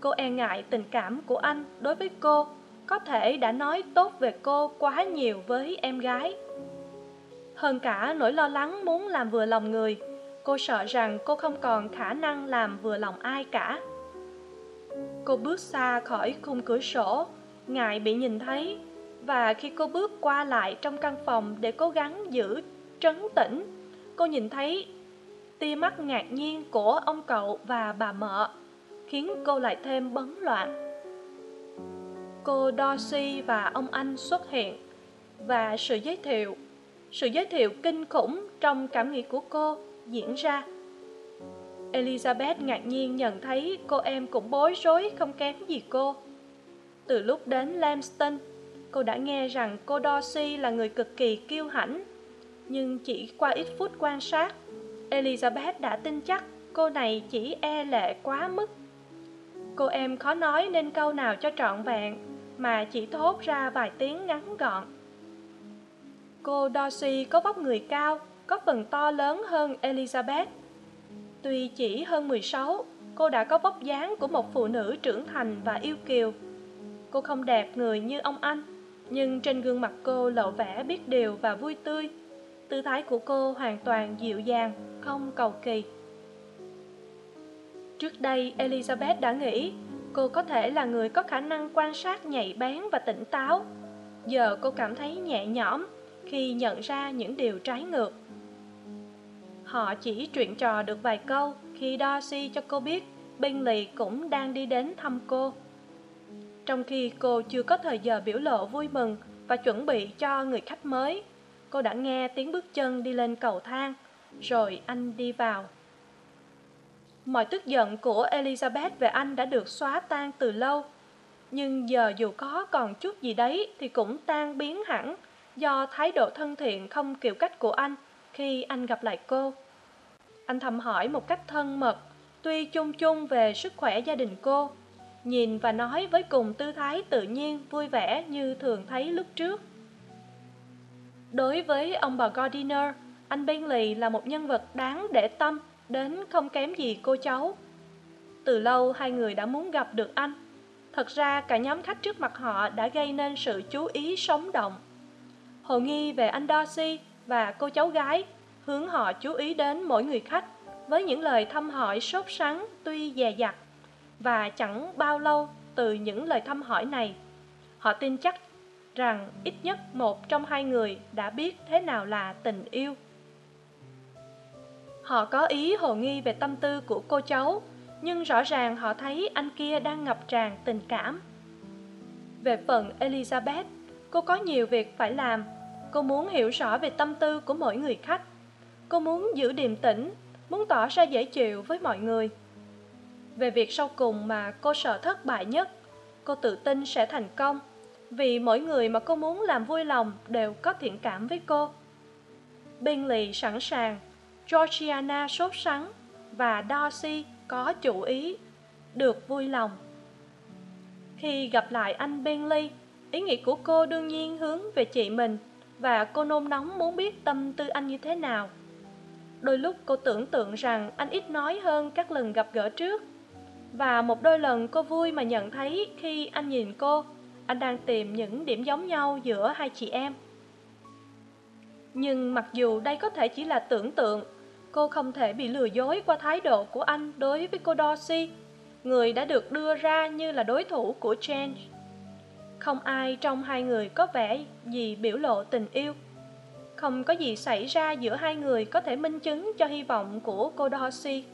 cô e ngại tình cảm của anh đối với cô có thể đã nói tốt về cô quá nhiều với em gái. Hơn cả nỗi lo lắng muốn làm vừa lòng người, cô sợ rằng cô không còn khả năng làm vừa lòng ai cả cô bước xa khỏi khung cửa sổ, ngại bị nhìn thấy. Và khi cô bước qua lại trong căn phòng để cố gắng giữ trấn tĩnh, cô nhìn thấy tia mắt ngạc nhiên của ông cậu và bà mợ, khiến cô lại thêm bấn loạn. Cô Dorsey và ông anh xuất hiện và sự giới thiệu, sự giới thiệu kinh khủng trong cảm nghĩ của cô diễn ra elizabeth ngạc nhiên nhận thấy cô em cũng bối rối không kém gì cô. Từ lúc đến lamston cô đã nghe rằng cô dorsey là người cực kỳ kiêu hãnh. Nhưng chỉ qua ít phút quan sát, elizabeth đã tin chắc cô này chỉ e lệ quá mức. Cô em khó nói nên câu nào cho trọn vẹn, mà chỉ thốt ra vài tiếng ngắn gọn. Cô dorsey có vóc người cao, có phần to lớn hơn elizabeth tuy chỉ hơn mười sáu, cô đã có vóc dáng của một phụ nữ trưởng thành và yêu kiều. Cô không đẹp người như ông anh, nhưng trên gương mặt cô lộ vẻ biết điều và vui tươi. Tư thái của cô hoàn toàn dịu dàng, không cầu kỳ. Trước đây, elizabeth đã nghĩ cô có thể là người có khả năng quan sát, nhạy bén và tỉnh táo. Giờ cô cảm thấy nhẹ nhõm khi nhận ra những điều trái ngược họ chỉ chuyện trò được vài câu, khi darcy cho cô biết bingley cũng đang đi đến thăm cô. Trong khi cô chưa có thời giờ biểu lộ vui mừng và chuẩn bị cho người khách mới, cô đã nghe tiếng bước chân đi lên cầu thang, rồi anh đi vào. Mọi tức giận của elizabeth về anh đã được xóa tan từ lâu, nhưng giờ dù có còn chút gì đấy thì cũng tan biến hẳn do thái độ thân thiện không kiểu cách của anh khi anh gặp lại cô. Anh thầm hỏi một cách thân mật, tuy chung chung về sức khỏe gia đình cô, nhìn và nói với cùng tư thái tự nhiên, vui vẻ như thường thấy lúc trước. Đối với ông bà gardiner, anh bentley là một nhân vật đáng để tâm đến không kém gì cô cháu. Từ lâu hai người đã muốn gặp được anh. Thật ra cả nhóm khách trước mặt họ đã gây nên sự chú ý sống động. Hồ nghi về anh darcy và cô cháu gái hướng họ chú ý đến mỗi người khách với những lời thăm hỏi sốt sắng tuy dè dặt và chẳng bao lâu từ những lời thăm hỏi này. Họ tin chắc rằng ít nhất một trong hai người đã biết thế nào là tình yêu. Họ có ý hồ nghi về tâm tư của cô cháu, nhưng rõ ràng họ thấy anh kia đang ngập tràn tình cảm. Về phần elizabeth, cô có nhiều việc phải làm cô muốn hiểu rõ về tâm tư của mỗi người khách. Cô muốn giữ điềm tĩnh, muốn tỏ ra dễ chịu với mọi người. Về việc sau cùng mà cô sợ thất bại nhất, cô tự tin sẽ thành công, vì mỗi người mà cô muốn làm vui lòng đều có thiện cảm với cô. Bingley sẵn sàng, georgiana sốt sắng và darcy có chủ ý, được vui lòng. Khi gặp lại anh bentley, ý nghĩ của cô đương nhiên hướng về chị mình và cô nôn nóng muốn biết tâm tư anh như thế nào. Đôi lúc cô tưởng tượng rằng anh ít nói hơn các lần gặp gỡ trước. Và một đôi lần cô vui mà nhận thấy khi anh nhìn cô anh đang tìm những điểm giống nhau giữa hai chị em. Nhưng mặc dù đây có thể chỉ là tưởng tượng cô không thể bị lừa dối qua thái độ của anh đối với cô Dorsey, người đã được đưa ra như là đối thủ của change. Không ai trong hai người có vẻ gì biểu lộ tình yêu. Không có gì xảy ra giữa hai người có thể minh chứng cho hy vọng của cô Dorsey.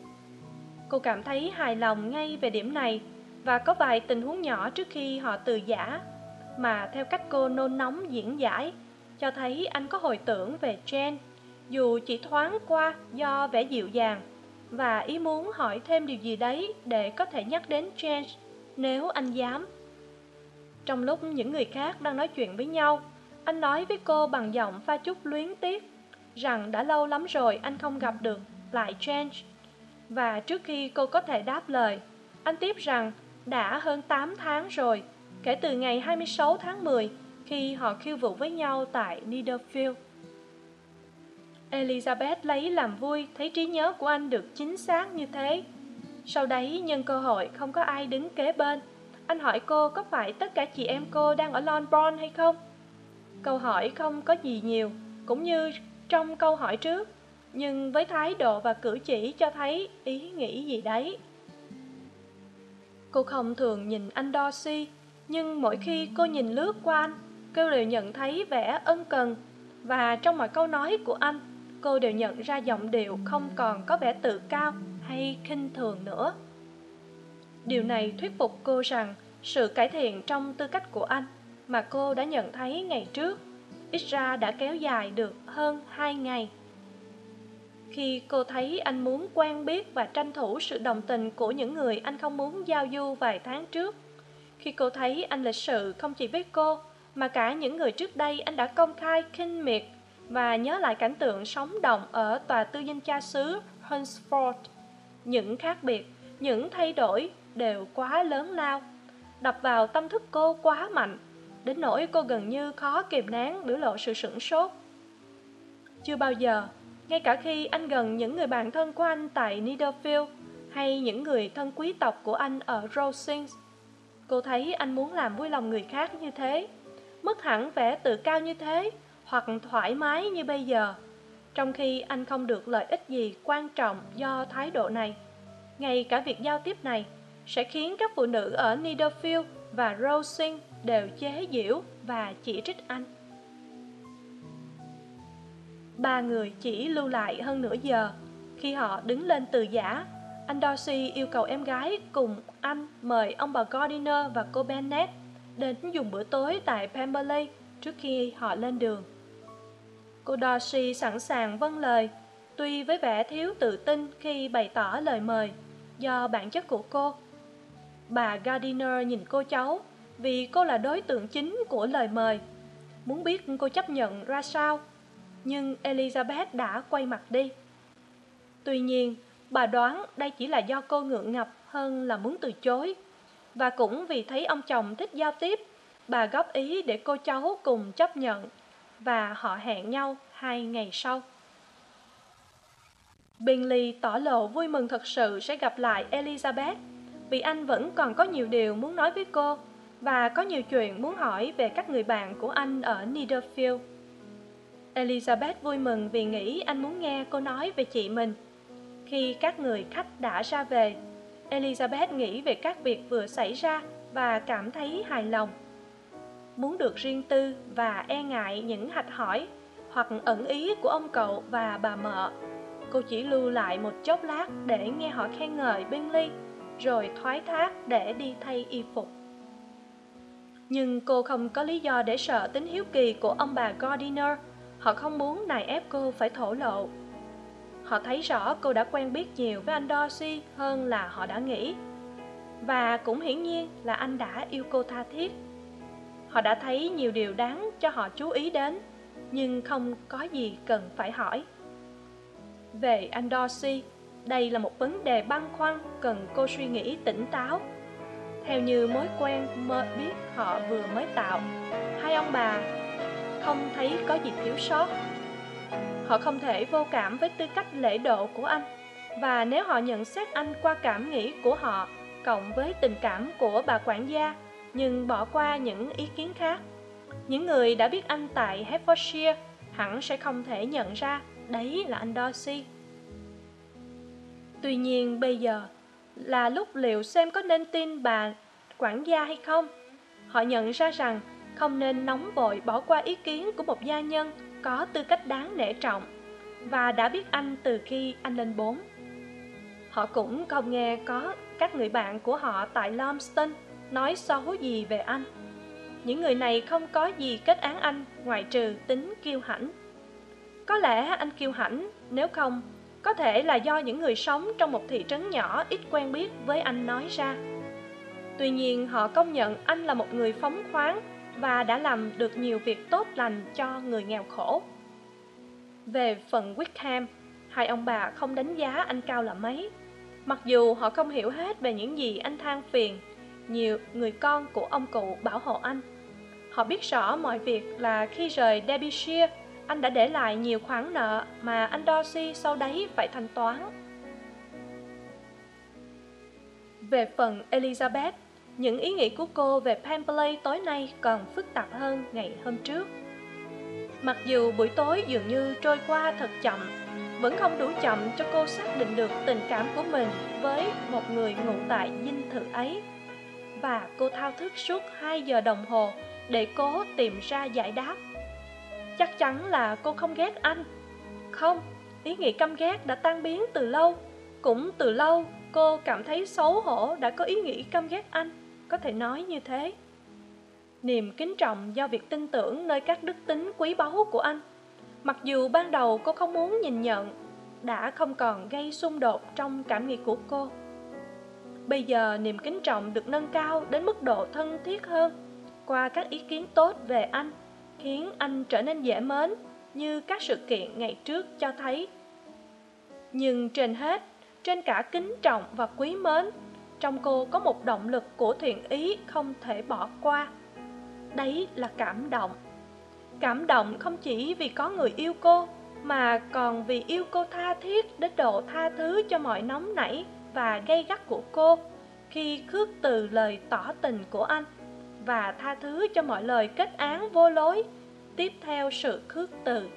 Cô cảm thấy hài lòng ngay về điểm này và có vài tình huống nhỏ trước khi họ từ giả, mà theo cách cô nôn nóng diễn giải, cho thấy anh có hồi tưởng về Jane dù chỉ thoáng qua do vẻ dịu dàng và ý muốn hỏi thêm điều gì đấy để có thể nhắc đến jen nếu anh dám. Trong lúc những người khác đang nói chuyện với nhau, anh nói với cô bằng giọng pha chút luyến tiếc rằng đã lâu lắm rồi anh không gặp được lại change. Và trước khi cô có thể đáp lời, anh tiếp rằng đã hơn tám tháng rồi, kể từ ngày hai mươi sáu tháng mười khi họ khiêu vũ với nhau tại Niederfield. elizabeth lấy làm vui thấy trí nhớ của anh được chính xác như thế. Sau đấy nhân cơ hội không có ai đứng kế bên anh hỏi cô có phải tất cả chị em cô đang ở longbourn hay không? Câu hỏi không có gì nhiều, cũng như trong câu hỏi trước, nhưng với thái độ và cử chỉ cho thấy ý nghĩ gì đấy. Cô không thường nhìn anh dorsey nhưng mỗi khi cô nhìn lướt qua anh, cô đều nhận thấy vẻ ân cần. Và trong mọi câu nói của anh, cô đều nhận ra giọng điệu không còn có vẻ tự cao hay khinh thường nữa điều này thuyết phục cô rằng sự cải thiện trong tư cách của anh mà cô đã nhận thấy ngày trước ít ra đã kéo dài được hơn hai ngày khi cô thấy anh muốn quen biết và tranh thủ sự đồng tình của những người anh không muốn giao du vài tháng trước khi cô thấy anh lịch sự không chỉ với cô mà cả những người trước đây anh đã công khai khinh miệt và nhớ lại cảnh tượng sống động ở tòa tư dinh cha xứ Hunsford. Những khác biệt, những thay đổi đều quá lớn lao, đập vào tâm thức cô quá mạnh, đến nỗi cô gần như khó kìm nén biểu lộ sự sửng sốt. Chưa bao giờ, ngay cả khi anh gần những người bạn thân của anh tại Netherfield hay những người thân quý tộc của anh ở Rosings, cô thấy anh muốn làm vui lòng người khác như thế, mất hẳn vẻ tự cao như thế hoặc thoải mái như bây giờ trong khi anh không được lợi ích gì quan trọng do thái độ này ngay cả việc giao tiếp này sẽ khiến các phụ nữ ở Niederfield và Rosing đều chế giễu và chỉ trích anh. Ba người chỉ lưu lại hơn nửa giờ. Khi họ đứng lên từ giả, anh Dorsey yêu cầu em gái cùng anh mời ông bà Gardiner và cô Bennet đến dùng bữa tối tại Pemberley trước khi họ lên đường. Cô Darcy sẵn sàng vâng lời, tuy với vẻ thiếu tự tin khi bày tỏ lời mời do bản chất của cô bà gardiner nhìn cô cháu, vì cô là đối tượng chính của lời mời. Muốn biết cô chấp nhận ra sao, nhưng elizabeth đã quay mặt đi. Tuy nhiên, bà đoán đây chỉ là do cô ngượng ngập hơn là muốn từ chối. Và cũng vì thấy ông chồng thích giao tiếp, bà góp ý để cô cháu cùng chấp nhận và họ hẹn nhau hai ngày sau. Bingley tỏ lộ vui mừng thật sự sẽ gặp lại elizabeth vì anh vẫn còn có nhiều điều muốn nói với cô và có nhiều chuyện muốn hỏi về các người bạn của anh ở Niederfield. elizabeth vui mừng vì nghĩ anh muốn nghe cô nói về chị mình. Khi các người khách đã ra về elizabeth nghĩ về các việc vừa xảy ra và cảm thấy hài lòng. Muốn được riêng tư và e ngại những hạch hỏi hoặc ẩn ý của ông cậu và bà mợ cô chỉ lưu lại một chốc lát để nghe họ khen ngợi Bingley, rồi thoái thác để đi thay y phục. Nhưng cô không có lý do để sợ tính hiếu kỳ của ông bà Gardiner, họ không muốn nài ép cô phải thổ lộ. Họ thấy rõ cô đã quen biết nhiều với anh Darcy hơn là họ đã nghĩ. Và cũng hiển nhiên là anh đã yêu cô tha thiết. Họ đã thấy nhiều điều đáng cho họ chú ý đến, nhưng không có gì cần phải hỏi. Về anh Darcy, đây là một vấn đề băn khoăn cần cô suy nghĩ tỉnh táo. Theo như mối quen mơ biết họ vừa mới tạo, hai ông bà không thấy có gì thiếu sót. Họ không thể vô cảm với tư cách lễ độ của anh, và nếu họ nhận xét anh qua cảm nghĩ của họ, cộng với tình cảm của bà quản gia, nhưng bỏ qua những ý kiến khác, những người đã biết anh tại Hertfordshire hẳn sẽ không thể nhận ra đấy là anh Darcy. Tuy nhiên bây giờ là lúc liệu xem có nên tin bà quản gia hay không. Họ nhận ra rằng không nên nóng vội bỏ qua ý kiến của một gia nhân có tư cách đáng nể trọng và đã biết anh từ khi anh lên bốn. Họ cũng không nghe có các người bạn của họ tại Lomston nói xấu gì về anh. Những người này không có gì kết án anh ngoại trừ tính kiêu hãnh. Có lẽ anh kiêu hãnh, nếu không, có thể là do những người sống trong một thị trấn nhỏ ít quen biết với anh nói ra. Tuy nhiên họ công nhận anh là một người phóng khoáng và đã làm được nhiều việc tốt lành cho người nghèo khổ. Về phần Wickham, hai ông bà không đánh giá anh cao là mấy. Mặc dù họ không hiểu hết về những gì anh than phiền, nhiều người con của ông cụ bảo hộ anh. Họ biết rõ mọi việc là khi rời Derbyshire, anh đã để lại nhiều khoản nợ mà anh Darcy sau đấy phải thanh toán. Về phần Elizabeth, những ý nghĩ của cô về Pemberley tối nay còn phức tạp hơn ngày hôm trước. Mặc dù buổi tối dường như trôi qua thật chậm, vẫn không đủ chậm cho cô xác định được tình cảm của mình với một người ngụ tại dinh thự ấy. Và cô thao thức suốt hai giờ đồng hồ để cố tìm ra giải đáp. Chắc chắn là cô không ghét anh. Không, ý nghĩ căm ghét đã tan biến từ lâu. Cũng từ lâu cô cảm thấy xấu hổ đã có ý nghĩ căm ghét anh, có thể nói như thế. Niềm kính trọng do việc tin tưởng nơi các đức tính quý báu của anh. Mặc dù ban đầu cô không muốn nhìn nhận, đã không còn gây xung đột trong cảm nghĩ của cô. Bây giờ niềm kính trọng được nâng cao đến mức độ thân thiết hơn qua các ý kiến tốt về anh, khiến anh trở nên dễ mến như các sự kiện ngày trước cho thấy. Nhưng trên hết, trên cả kính trọng và quý mến, trong cô có một động lực của thiện ý không thể bỏ qua. Đấy là cảm động. Cảm động không chỉ vì có người yêu cô, mà còn vì yêu cô tha thiết đến độ tha thứ cho mọi nóng nảy và gây gắt của cô khi khước từ lời tỏ tình của anh và tha thứ cho mọi lời kết án vô lối. Tiếp theo sự khước từ.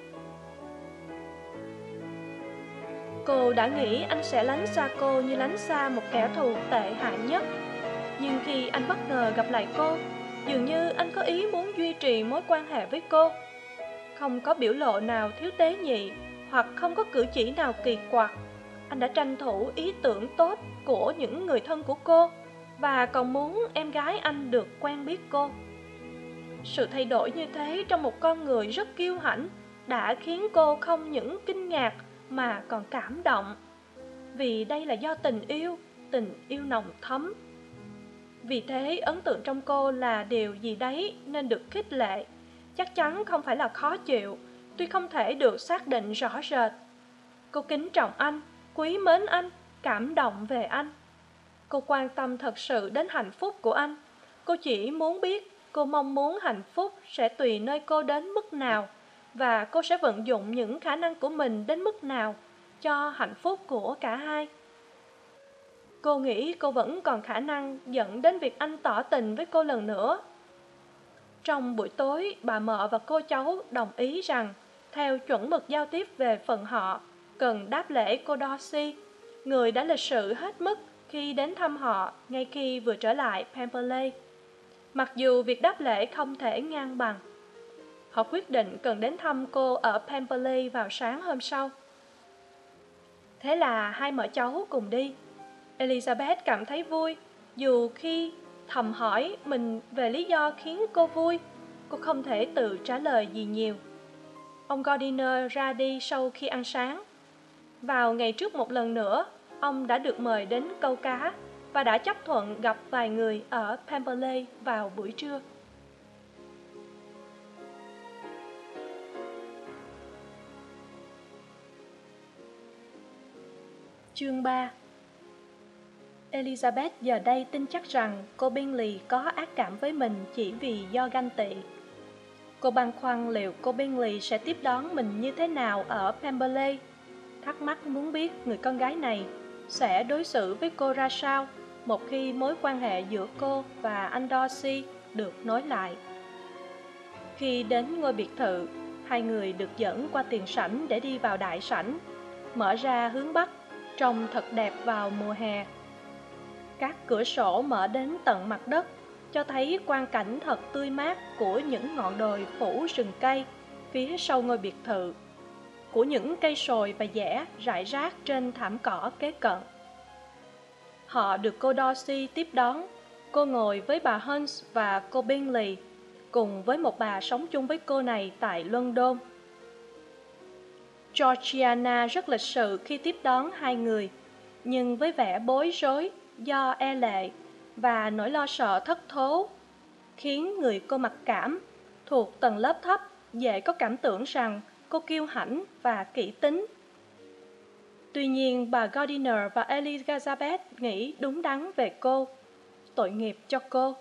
Cô đã nghĩ anh sẽ lánh xa cô như lánh xa một kẻ thù tệ hại nhất. Nhưng khi anh bất ngờ gặp lại cô, dường như anh có ý muốn duy trì mối quan hệ với cô. Không có biểu lộ nào thiếu tế nhị, hoặc không có cử chỉ nào kỳ quặc, anh đã tranh thủ ý tưởng tốt của những người thân của cô và còn muốn em gái anh được quen biết cô. Sự thay đổi như thế trong một con người rất kiêu hãnh đã khiến cô không những kinh ngạc mà còn cảm động. Vì đây là do tình yêu tình yêu nồng thấm vì thế, ấn tượng trong cô là điều gì đấy nên được khích lệ. Chắc chắn không phải là khó chịu, tuy không thể được xác định rõ rệt. Cô kính trọng anh, quý mến anh, cảm động về anh cô quan tâm thật sự đến hạnh phúc của anh. Cô chỉ muốn biết cô mong muốn hạnh phúc sẽ tùy nơi cô đến mức nào và cô sẽ vận dụng những khả năng của mình đến mức nào cho hạnh phúc của cả hai. Cô nghĩ cô vẫn còn khả năng dẫn đến việc anh tỏ tình với cô lần nữa. Trong buổi tối bà mợ và cô cháu đồng ý rằng theo chuẩn mực giao tiếp về phần họ cần đáp lễ cô Darcy, người đã lịch sự hết mức khi đến thăm họ ngay khi vừa trở lại Pemberley. Mặc dù việc đáp lễ không thể ngang bằng, họ quyết định cần đến thăm cô ở Pemberley vào sáng hôm sau. thế là hai mợ cháu cùng đi elizabeth cảm thấy vui dù khi thầm hỏi mình về lý do khiến cô vui cô không thể tự trả lời gì nhiều ông gardiner ra đi sau khi ăn sáng vào ngày trước một lần nữa ông đã được mời đến câu cá và đã chấp thuận gặp vài người ở pemberley vào buổi trưa. Chương ba. Elizabeth giờ đây tin chắc rằng cô bingley có ác cảm với mình chỉ vì do ganh tị. Cô băn khoăn liệu cô bingley sẽ tiếp đón mình như thế nào ở pemberley. Thắc mắc muốn biết người con gái này sẽ đối xử với cô ra sao một khi mối quan hệ giữa cô và anh Darcy được nối lại. Khi đến ngôi biệt thự, hai người được dẫn qua tiền sảnh để đi vào đại sảnh, mở ra hướng bắc, trông thật đẹp vào mùa hè. Các cửa sổ mở đến tận mặt đất, cho thấy quang cảnh thật tươi mát của những ngọn đồi phủ rừng cây phía sau ngôi biệt thự, của những cây sồi và dẻ rải rác trên thảm cỏ kế cận. Họ được cô dorsey tiếp đón. Cô ngồi với bà huns và cô Bingley, cùng với một bà sống chung với cô này tại London. Georgiana rất lịch sự khi tiếp đón hai người, nhưng với vẻ bối rối do e lệ và nỗi lo sợ thất thố, khiến người cô mặc cảm, thuộc tầng lớp thấp, dễ có cảm tưởng rằng cô kiêu hãnh và kỹ tính Tuy nhiên, bà Gardiner và Elizabeth nghĩ đúng đắn về cô. Tội nghiệp cho cô.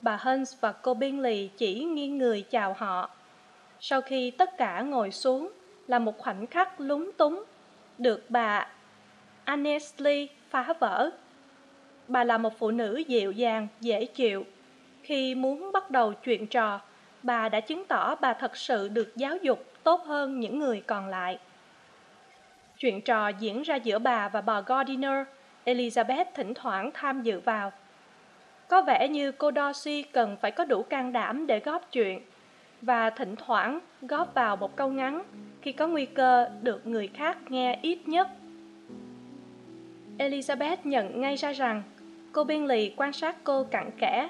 Bà Hunt và cô Bingley chỉ nghiêng người chào họ. Sau khi tất cả ngồi xuống là một khoảnh khắc lúng túng, được bà Annesley phá vỡ. Bà là một phụ nữ dịu dàng, dễ chịu. Khi muốn bắt đầu chuyện trò, bà đã chứng tỏ bà thật sự được giáo dục tốt hơn những người còn lại. Chuyện trò diễn ra giữa bà và bà Gardiner, Elizabeth thỉnh thoảng tham dự vào. Có vẻ như cô Dorsey cần phải có đủ can đảm để góp chuyện, và thỉnh thoảng góp vào một câu ngắn khi có nguy cơ được người khác nghe ít nhất. Elizabeth nhận ngay ra rằng cô biên lì quan sát cô cặn kẽ.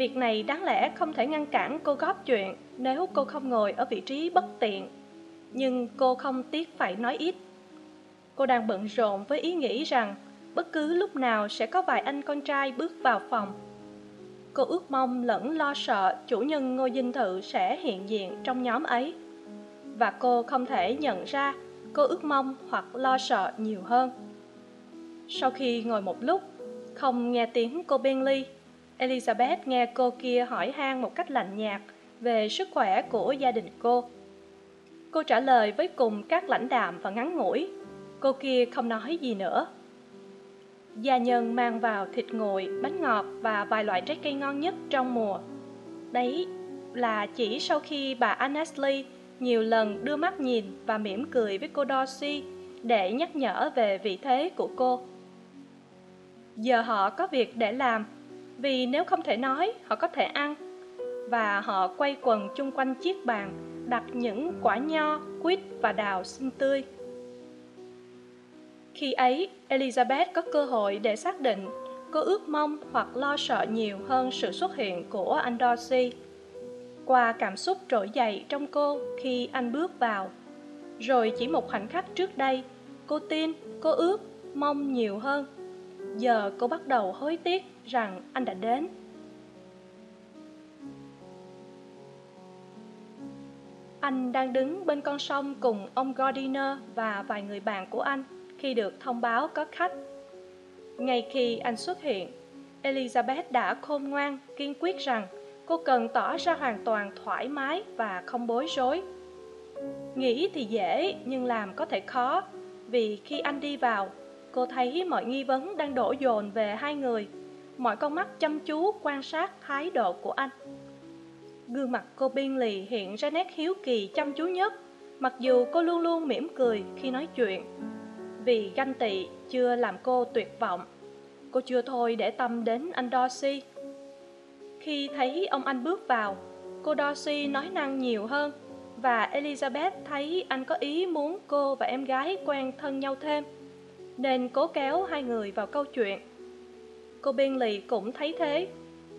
Việc này đáng lẽ không thể ngăn cản cô góp chuyện nếu cô không ngồi ở vị trí bất tiện. Nhưng cô không tiếc phải nói ít. Cô đang bận rộn với ý nghĩ rằng bất cứ lúc nào sẽ có vài anh con trai bước vào phòng. Cô ước mong lẫn lo sợ chủ nhân ngôi dinh thự sẽ hiện diện trong nhóm ấy. Và cô không thể nhận ra cô ước mong hoặc lo sợ nhiều hơn. Sau khi ngồi một lúc, không nghe tiếng cô bentley elizabeth nghe cô kia hỏi han một cách lạnh nhạt về sức khỏe của gia đình cô. Cô trả lời với cùng các lãnh đạm và ngắn ngủi. Cô kia không nói gì nữa. Gia nhân mang vào thịt nguội bánh ngọt và vài loại trái cây ngon nhất trong mùa. Đấy là chỉ sau khi bà annesley nhiều lần đưa mắt nhìn và mỉm cười với cô Darcy để nhắc nhở về vị thế của cô. Giờ họ có việc để làm, vì nếu không thể nói, họ có thể ăn. Và họ quay quần chung quanh chiếc bàn, đặt những quả nho, quýt và đào xinh tươi. Khi ấy, Elizabeth có cơ hội để xác định cô ước mong hoặc lo sợ nhiều hơn sự xuất hiện của anh dorsey Qua cảm xúc trỗi dậy trong cô khi anh bước vào. Rồi chỉ một khoảnh khắc trước đây, cô tin, cô ước, mong nhiều hơn. Giờ cô bắt đầu hối tiếc rằng anh đã đến. Anh đang đứng bên con sông cùng ông Gardiner và vài người bạn của anh khi được thông báo có khách. Ngay khi anh xuất hiện, Elizabeth đã khôn ngoan, kiên quyết rằng cô cần tỏ ra hoàn toàn thoải mái và không bối rối. Nghĩ thì dễ, nhưng làm có thể khó, vì khi anh đi vào, cô thấy mọi nghi vấn đang đổ dồn về hai người. Mọi con mắt chăm chú quan sát thái độ của anh. Gương mặt cô biên lì hiện ra nét hiếu kỳ chăm chú nhất, mặc dù cô luôn luôn mỉm cười khi nói chuyện vì ganh tị chưa làm cô tuyệt vọng cô chưa thôi để tâm đến anh Darcy. khi thấy ông anh bước vào cô Darcy nói năng nhiều hơn và elizabeth thấy anh có ý muốn cô và em gái quen thân nhau thêm nên cố kéo hai người vào câu chuyện cô bingley cũng thấy thế.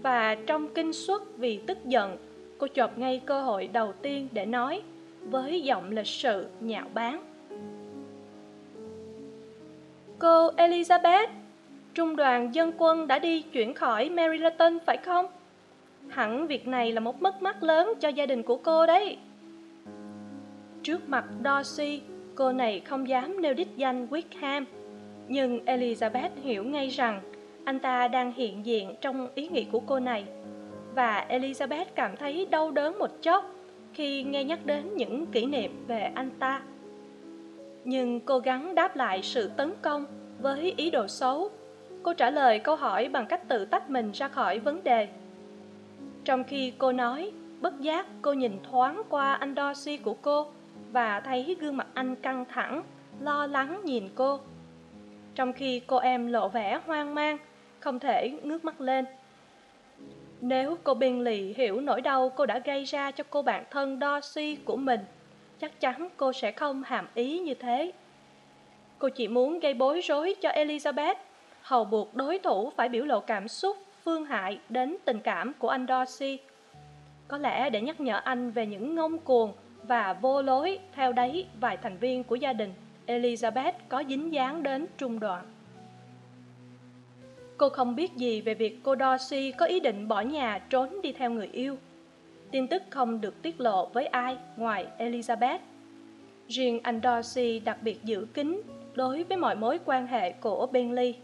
Và trong kinh suất vì tức giận cô chộp ngay cơ hội đầu tiên để nói với giọng lịch sự nhạo báng. Cô elizabeth trung đoàn dân quân đã đi chuyển khỏi marylaton phải không? Hẳn việc này là một mất mát lớn cho gia đình của cô đấy. Trước mặt Darcy, cô này không dám nêu đích danh Wickham. Nhưng Elizabeth hiểu ngay rằng anh ta đang hiện diện trong ý nghĩ của cô này. Và Elizabeth cảm thấy đau đớn một chốc khi nghe nhắc đến những kỷ niệm về anh ta. Nhưng cố gắng đáp lại sự tấn công với ý đồ xấu. Cô trả lời câu hỏi bằng cách tự tách mình ra khỏi vấn đề. Trong khi cô nói, bất giác cô nhìn thoáng qua anh Darcy của cô và thấy gương mặt anh căng thẳng lo lắng nhìn cô trong khi cô em lộ vẻ hoang mang không thể ngước mắt lên. Nếu cô biên lì hiểu nỗi đau cô đã gây ra cho cô bạn thân Darcy của mình, chắc chắn cô sẽ không hàm ý như thế. Cô chỉ muốn gây bối rối cho elizabeth, hầu buộc đối thủ phải biểu lộ cảm xúc phương hại đến tình cảm của anh Darcy có lẽ để nhắc nhở anh về những ngông cuồng và vô lối theo đấy vài thành viên của gia đình, elizabeth có dính dáng đến trung đoàn cô không biết gì về việc cô Dorsey có ý định bỏ nhà, trốn đi theo người yêu. Tin tức không được tiết lộ với ai ngoài elizabeth. Riêng anh Dorsey đặc biệt giữ kín đối với mọi mối quan hệ của bentley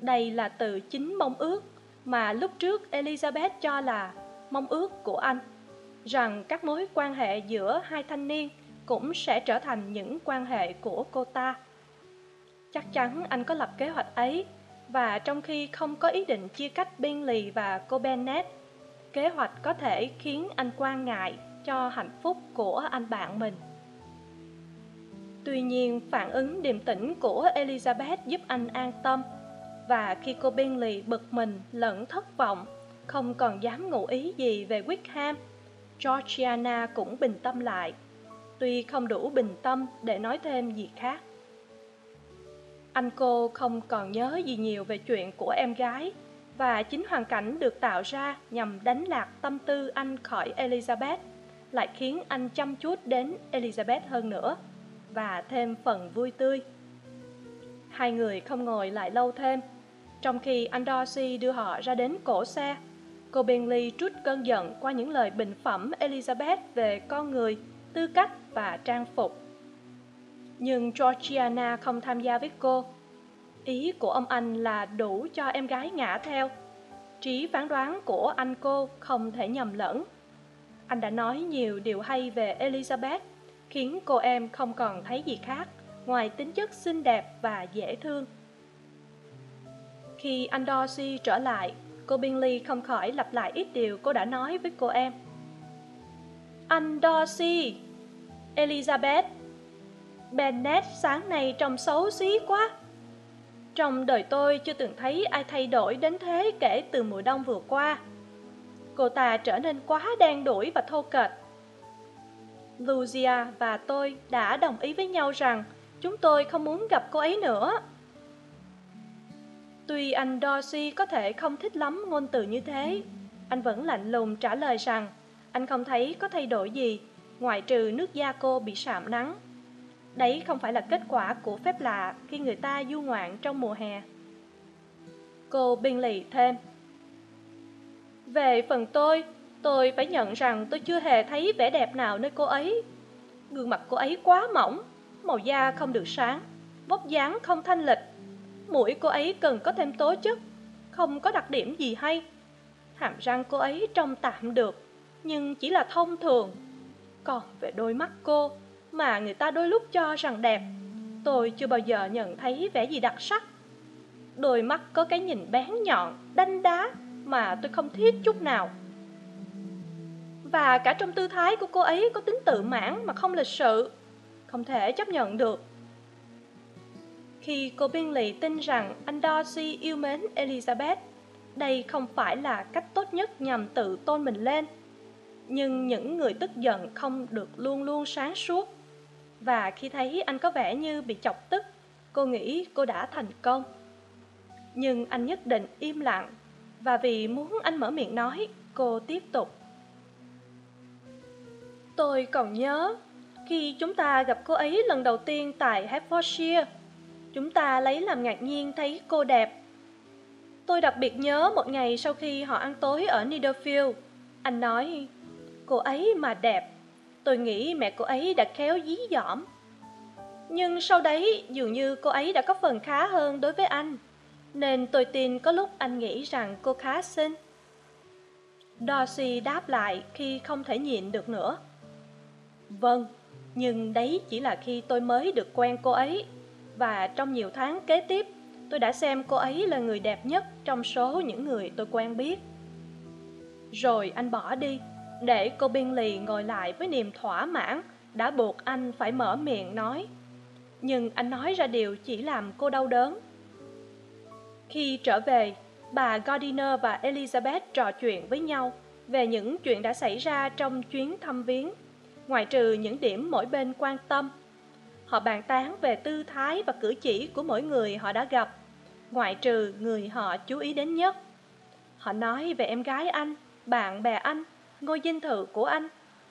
đây là từ chính mong ước mà lúc trước elizabeth cho là mong ước của anh, rằng các mối quan hệ giữa hai thanh niên cũng sẽ trở thành những quan hệ của cô ta. Chắc chắn anh có lập kế hoạch ấy và trong khi không có ý định chia cách bingley và cô bennet kế hoạch có thể khiến anh quan ngại cho hạnh phúc của anh bạn mình. Tuy nhiên, phản ứng điềm tĩnh của elizabeth giúp anh an tâm và khi cô bingley bực mình lẫn thất vọng, không còn dám ngụ ý gì về wickham, georgiana cũng bình tâm lại. Tuy không đủ bình tâm để nói thêm gì khác anh cô không còn nhớ gì nhiều về chuyện của em gái và chính hoàn cảnh được tạo ra nhằm đánh lạc tâm tư anh khỏi elizabeth lại khiến anh chăm chút đến elizabeth hơn nữa và thêm phần vui tươi. Hai người không ngồi lại lâu thêm, trong khi anh darcy đưa họ ra đến cổ xe, cô bentley trút cơn giận qua những lời bình phẩm elizabeth về con người, tư cách và trang phục nhưng georgiana không tham gia với cô. Ý của ông anh là đủ cho em gái ngã theo. Trí phán đoán của anh cô không thể nhầm lẫn. Anh đã nói nhiều điều hay về elizabeth, khiến cô em không còn thấy gì khác ngoài tính chất xinh đẹp và dễ thương. Khi anh Dorsey trở lại, cô bingley không khỏi lặp lại ít điều cô đã nói với cô em. Anh Dorsey! elizabeth! Bennet sáng nay trông xấu xí quá. Trong đời tôi chưa từng thấy ai thay đổi đến thế kể từ mùa đông vừa qua. Cô ta trở nên quá đen đủi và thô kệch. Lucia và tôi đã đồng ý với nhau rằng chúng tôi không muốn gặp cô ấy nữa. Tuy anh Darcy có thể không thích lắm ngôn từ như thế, anh vẫn lạnh lùng trả lời rằng anh không thấy có thay đổi gì, ngoại trừ nước da cô bị sạm nắng đấy không phải là kết quả của phép lạ khi người ta du ngoạn trong mùa hè. Cô biên lì thêm. Về phần tôi tôi phải nhận rằng tôi chưa hề thấy vẻ đẹp nào nơi cô ấy. Gương mặt cô ấy quá mỏng, màu da không được sáng, vóc dáng không thanh lịch. Mũi cô ấy cần có thêm tố chất, không có đặc điểm gì hay. Hàm răng cô ấy trông tạm được, nhưng chỉ là thông thường. Còn về đôi mắt cô mà người ta đôi lúc cho rằng đẹp. Tôi chưa bao giờ nhận thấy vẻ gì đặc sắc. Đôi mắt có cái nhìn bén nhọn đanh đá mà tôi không thiết chút nào. Và cả trong tư thái của cô ấy có tính tự mãn mà không lịch sự không thể chấp nhận được. Khi cô biên lì tin rằng anh Darcy yêu mến Elizabeth, đây không phải là cách tốt nhất nhằm tự tôn mình lên. nhưng những người tức giận không được luôn luôn sáng suốt và khi thấy anh có vẻ như bị chọc tức, cô nghĩ cô đã thành công. Nhưng anh nhất định im lặng, và vì muốn anh mở miệng nói, cô tiếp tục. Tôi còn nhớ, khi chúng ta gặp cô ấy lần đầu tiên tại hertfordshire, chúng ta lấy làm ngạc nhiên thấy cô đẹp. Tôi đặc biệt nhớ một ngày sau khi họ ăn tối ở Netherfield anh nói, cô ấy mà đẹp tôi nghĩ mẹ cô ấy đã khéo dí dỏm. Nhưng sau đấy, dường như cô ấy đã có phần khá hơn đối với anh, nên tôi tin có lúc anh nghĩ rằng cô khá xinh. Darcy đáp lại khi không thể nhịn được nữa. Vâng nhưng đấy chỉ là khi tôi mới được quen cô ấy, và trong nhiều tháng kế tiếp, tôi đã xem cô ấy là người đẹp nhất trong số những người tôi quen biết. Rồi anh bỏ đi để cô biên lì ngồi lại với niềm thỏa mãn, đã buộc anh phải mở miệng nói. Nhưng anh nói ra điều chỉ làm cô đau đớn. Khi trở về, bà gardiner và elizabeth trò chuyện với nhau về những chuyện đã xảy ra trong chuyến thăm viếng. Ngoại trừ những điểm mỗi bên quan tâm, họ bàn tán về tư thái và cử chỉ của mỗi người họ đã gặp. Ngoại trừ người họ chú ý đến nhất. Họ nói về em gái anh, bạn bè anh ngôi dinh thự của anh.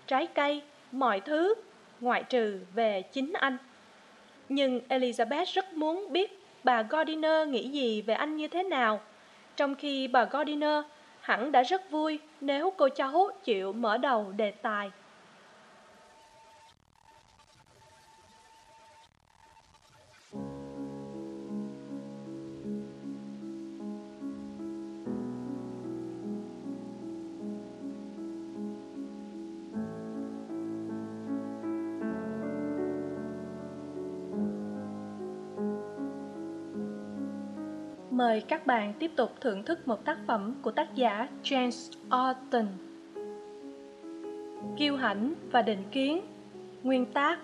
Trái cây, mọi thứ, ngoại trừ về chính anh. Nhưng elizabeth rất muốn biết bà gardiner nghĩ gì về anh như thế nào. Trong khi bà gardiner hẳn đã rất vui nếu cô cháu chịu mở đầu đề tài. Mời các bạn tiếp tục thưởng thức một tác phẩm của tác giả James Austen. Kiêu hãnh và định kiến. Nguyên tác,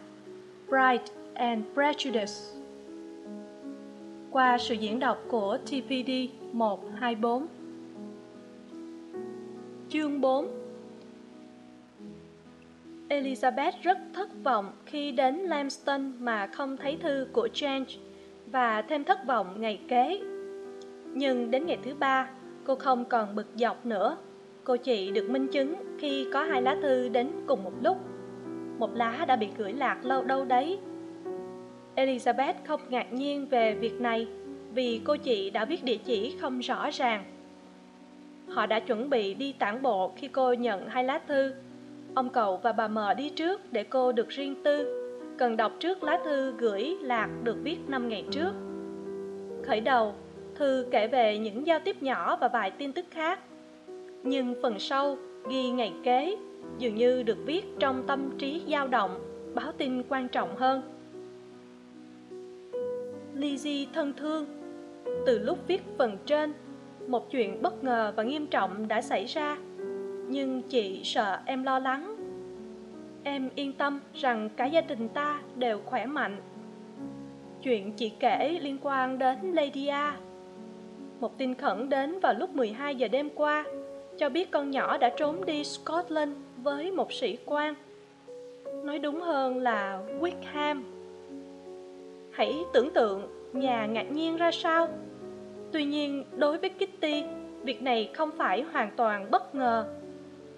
Pride and Prejudice. Qua sự diễn đọc của TPD 124 Chương 4 Elizabeth rất thất vọng khi đến Lamston mà không thấy thư của James và thêm thất vọng ngày kế nhưng đến ngày thứ ba, cô không còn bực dọc nữa. Cô chị được minh chứng khi có hai lá thư đến cùng một lúc. Một lá đã bị gửi lạc lâu đâu đấy. Elizabeth không ngạc nhiên về việc này, vì cô chị đã viết địa chỉ không rõ ràng. Họ đã chuẩn bị đi tản bộ khi cô nhận hai lá thư. Ông cậu và bà mờ đi trước để cô được riêng tư, cần đọc trước lá thư gửi lạc được viết năm ngày trước. Khởi đầu thư kể về những giao tiếp nhỏ và vài tin tức khác. Nhưng phần sau ghi ngày kế dường như được viết trong tâm trí dao động, báo tin quan trọng hơn. Lizzie thân thương, từ lúc viết phần trên, một chuyện bất ngờ và nghiêm trọng đã xảy ra. Nhưng chị sợ em lo lắng. Em yên tâm rằng cả gia đình ta đều khỏe mạnh. Chuyện chị kể liên quan đến lady a một tin khẩn đến vào lúc 12 giờ đêm qua cho biết con nhỏ đã trốn đi Scotland với một sĩ quan. Nói đúng hơn là Wickham. Hãy tưởng tượng nhà ngạc nhiên ra sao. Tuy nhiên, đối với Kitty, việc này không phải hoàn toàn bất ngờ.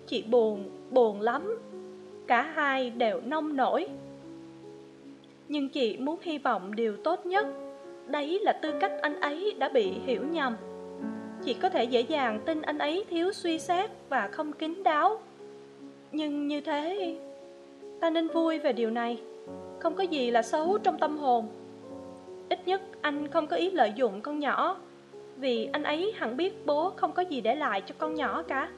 Chị buồn, buồn lắm. Cả hai đều nông nổi. Nhưng chị muốn hy vọng điều tốt nhất đấy là tư cách anh ấy đã bị hiểu nhầm. Chị có thể dễ dàng tin anh ấy thiếu suy xét và không kín đáo. Nhưng như thế, ta nên vui về điều này. Không có gì là xấu trong tâm hồn. Ít nhất anh không có ý lợi dụng con nhỏ, vì anh ấy hẳn biết bố không có gì để lại cho con nhỏ cả.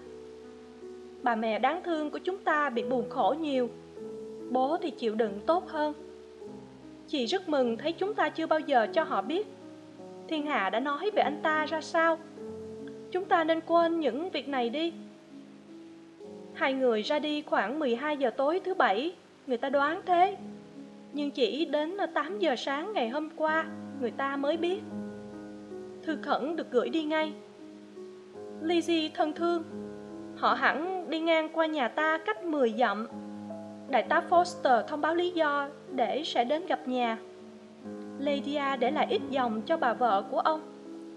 Bà mẹ đáng thương của chúng ta bị buồn khổ nhiều. Bố thì chịu đựng tốt hơn chị rất mừng thấy chúng ta chưa bao giờ cho họ biết. Thiên hạ đã nói về anh ta ra sao? Chúng ta nên quên những việc này đi. Hai người ra đi khoảng mười hai giờ tối thứ bảy, người ta đoán thế. Nhưng chỉ đến tám giờ sáng ngày hôm qua, người ta mới biết. Thư khẩn được gửi đi ngay. Lizzie thân thương, họ hẳn đi ngang qua nhà ta cách mười dặm đại tá foster thông báo lý do để sẽ đến gặp nhà. Lydia để lại ít dòng cho bà vợ của ông,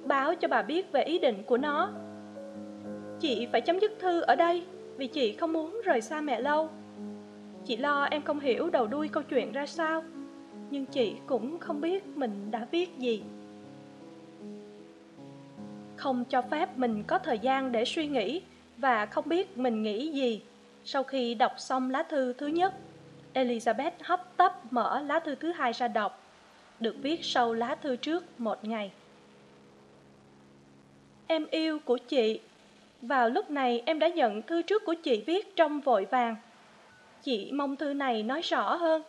báo cho bà biết về ý định của nó. Chị phải chấm dứt thư ở đây vì chị không muốn rời xa mẹ lâu. Chị lo em không hiểu đầu đuôi câu chuyện ra sao, nhưng chị cũng không biết mình đã viết gì. Không cho phép mình có thời gian để suy nghĩ và không biết mình nghĩ gì sau khi đọc xong lá thư thứ nhất, elizabeth hấp tấp mở lá thư thứ hai ra đọc, được viết sau lá thư trước một ngày. Em yêu của chị. Vào lúc này em đã nhận thư trước của chị viết trong vội vàng. Chị mong thư này nói rõ hơn,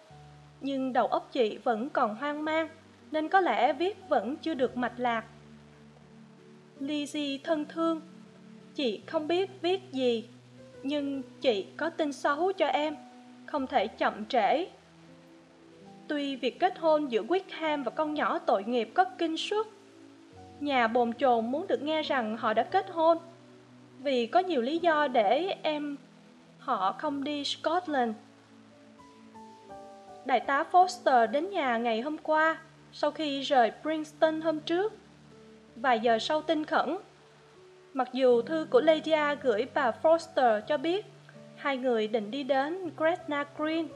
nhưng đầu óc chị vẫn còn hoang mang, nên có lẽ viết vẫn chưa được mạch lạc. Lizzie thân thương. Chị không biết viết gì nhưng chị có tin xấu cho em, không thể chậm trễ. Tuy việc kết hôn giữa wickham và con nhỏ tội nghiệp có kinh suất, nhà bồn chồn muốn được nghe rằng họ đã kết hôn, vì có nhiều lý do để em, họ không đi scotland. Đại tá foster đến nhà ngày hôm qua, sau khi rời princeton hôm trước. Vài giờ sau tinh khẩn mặc dù thư của lydia gửi bà foster cho biết, hai người định đi đến gretna green.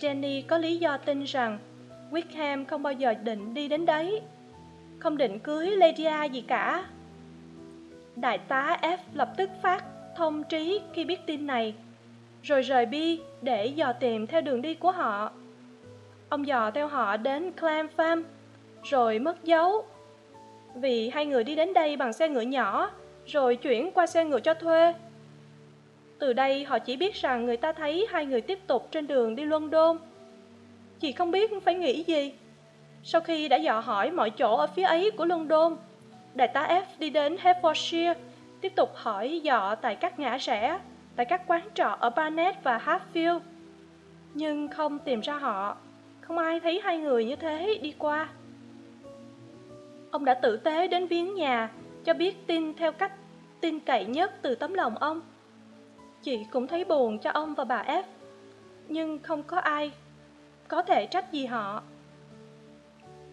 Jenny có lý do tin rằng wickham không bao giờ định đi đến đấy. Không định cưới lydia gì cả. Đại tá f lập tức phát thông trí khi biết tin này, rồi rời bi để dò tìm theo đường đi của họ. Ông dò theo họ đến clam farm rồi mất dấu vì hai người đi đến đây bằng xe ngựa nhỏ, rồi chuyển qua xe ngựa cho thuê. Từ đây họ chỉ biết rằng người ta thấy hai người tiếp tục trên đường đi london. Chị không biết phải nghĩ gì. Sau khi đã dò hỏi mọi chỗ ở phía ấy của london, đại tá f đi đến hertfordshire, tiếp tục hỏi dò tại các ngã rẽ, tại các quán trọ ở barnet và hatfield. Nhưng không tìm ra họ. Không ai thấy hai người như thế đi qua ông đã tử tế đến viếng nhà, cho biết tin theo cách tin cậy nhất từ tấm lòng ông. Chị cũng thấy buồn cho ông và bà f, nhưng không có ai có thể trách gì họ.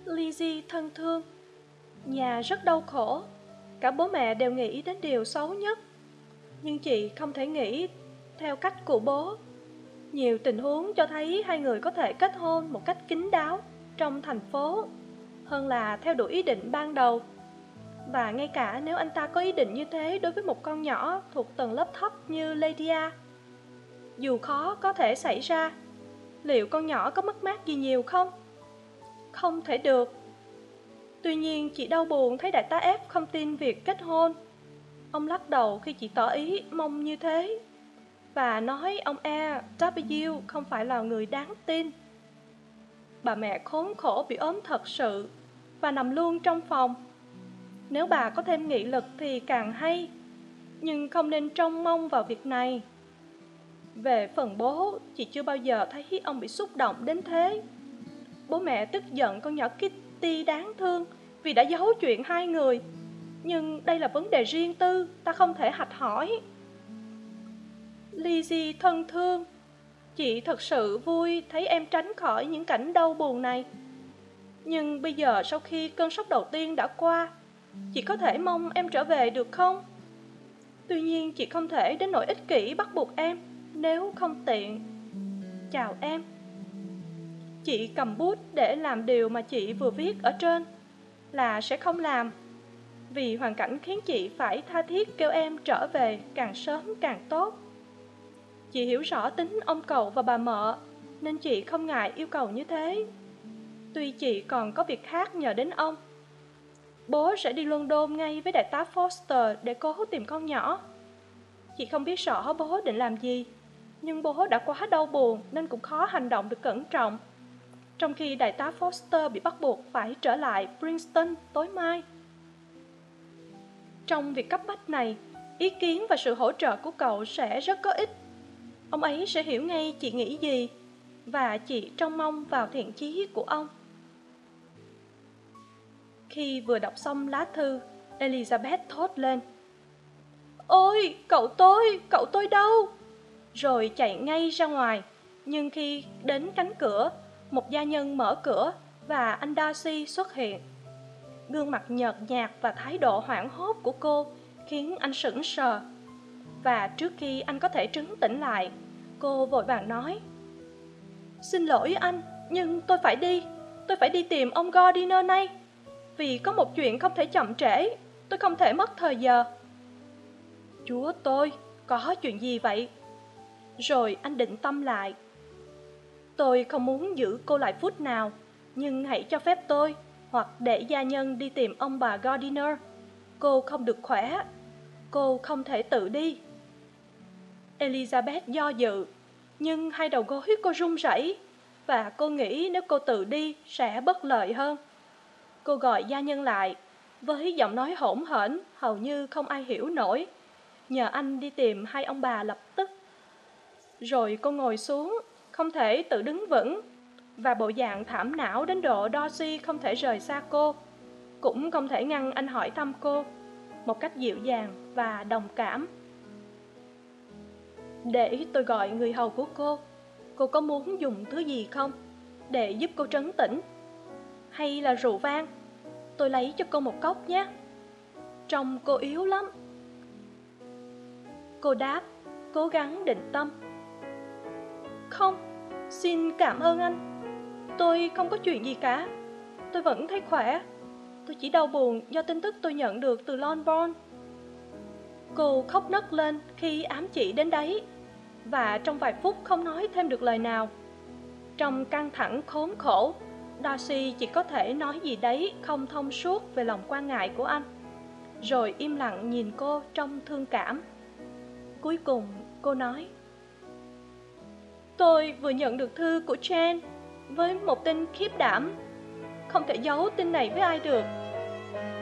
Lizzie thân thương, nhà rất đau khổ. Cả bố mẹ đều nghĩ đến điều xấu nhất, nhưng chị không thể nghĩ theo cách của bố. Nhiều tình huống cho thấy hai người có thể kết hôn một cách kín đáo trong thành phố hơn là theo đuổi ý định ban đầu. Và ngay cả nếu anh ta có ý định như thế đối với một con nhỏ thuộc tầng lớp thấp như lydia dù khó có thể xảy ra, liệu con nhỏ có mất mát gì nhiều không? Không thể được. Tuy nhiên, chị đau buồn thấy đại tá f không tin việc kết hôn. Ông lắc đầu khi chị tỏ ý mong như thế và nói ông e w không phải là người đáng tin. Bà mẹ khốn khổ bị ốm thật sự và nằm luôn trong phòng. Nếu bà có thêm nghị lực thì càng hay, nhưng không nên trông mong vào việc này. Về phần bố, chị chưa bao giờ thấy ông bị xúc động đến thế. Bố mẹ tức giận con nhỏ kitty đáng thương vì đã giấu chuyện hai người, nhưng đây là vấn đề riêng tư, ta không thể hạch hỏi. Lizzie thân thương, chị thật sự vui thấy em tránh khỏi những cảnh đau buồn này nhưng bây giờ sau khi cơn sốc đầu tiên đã qua, chị có thể mong em trở về được không? Tuy nhiên chị không thể đến nỗi ích kỷ bắt buộc em nếu không tiện. Chào em. Chị cầm bút để làm điều mà chị vừa viết ở trên là sẽ không làm, vì hoàn cảnh khiến chị phải tha thiết kêu em trở về càng sớm càng tốt. Chị hiểu rõ tính ông cậu và bà mợ, nên chị không ngại yêu cầu như thế tuy chị còn có việc khác nhờ đến ông. Bố sẽ đi london ngay với đại tá foster để cố tìm con nhỏ. Chị không biết rõ bố định làm gì, nhưng bố đã quá đau buồn nên cũng khó hành động được cẩn trọng. Trong khi đại tá foster bị bắt buộc phải trở lại princeton tối mai. Trong việc cấp bách này, ý kiến và sự hỗ trợ của cậu sẽ rất có ích. Ông ấy sẽ hiểu ngay chị nghĩ gì và chị trông mong vào thiện chí của ông khi vừa đọc xong lá thư, elizabeth thốt lên. Ôi, cậu tôi cậu tôi đâu? Rồi chạy ngay ra ngoài. Nhưng khi đến cánh cửa, một gia nhân mở cửa và anh darcy xuất hiện. Gương mặt nhợt nhạt và thái độ hoảng hốt của cô khiến anh sững sờ. Và trước khi anh có thể trấn tĩnh lại, cô vội vàng nói, xin lỗi anh, nhưng tôi phải đi. Tôi phải đi tìm ông gardiner nay vì có một chuyện không thể chậm trễ, tôi không thể mất thời giờ. Chúa tôi, có chuyện gì vậy? Rồi anh định tâm lại. Tôi không muốn giữ cô lại phút nào, nhưng hãy cho phép tôi, hoặc để gia nhân đi tìm ông bà gardiner. Cô không được khỏe, cô không thể tự đi. Elizabeth do dự, nhưng hai đầu gối cô run rẩy, và cô nghĩ nếu cô tự đi sẽ bất lợi hơn cô gọi gia nhân lại. Với giọng nói hỗn hển, hầu như không ai hiểu nổi. Nhờ anh đi tìm hai ông bà lập tức. Rồi cô ngồi xuống, không thể tự đứng vững. Và bộ dạng thảm não đến độ Dorsey không thể rời xa cô. Cũng không thể ngăn anh hỏi thăm cô. Một cách dịu dàng và đồng cảm. Để tôi gọi người hầu của cô. Cô có muốn dùng thứ gì không? Để giúp cô trấn tĩnh hay là rượu vang? Tôi lấy cho cô một cốc nhé. Trông cô yếu lắm. Cô đáp, cố gắng định tâm. Không, xin cảm ơn anh. Tôi không có chuyện gì cả. Tôi vẫn thấy khỏe. Tôi chỉ đau buồn do tin tức tôi nhận được từ longbourn cô khóc nấc lên khi ám chỉ đến đấy và trong vài phút không nói thêm được lời nào. Trong căng thẳng khốn khổ darcy chỉ có thể nói gì đấy, không thông suốt về lòng quan ngại của anh. Rồi im lặng nhìn cô trong thương cảm. Cuối cùng, cô nói, tôi vừa nhận được thư của Jane với một tin khiếp đảm. Không thể giấu tin này với ai được.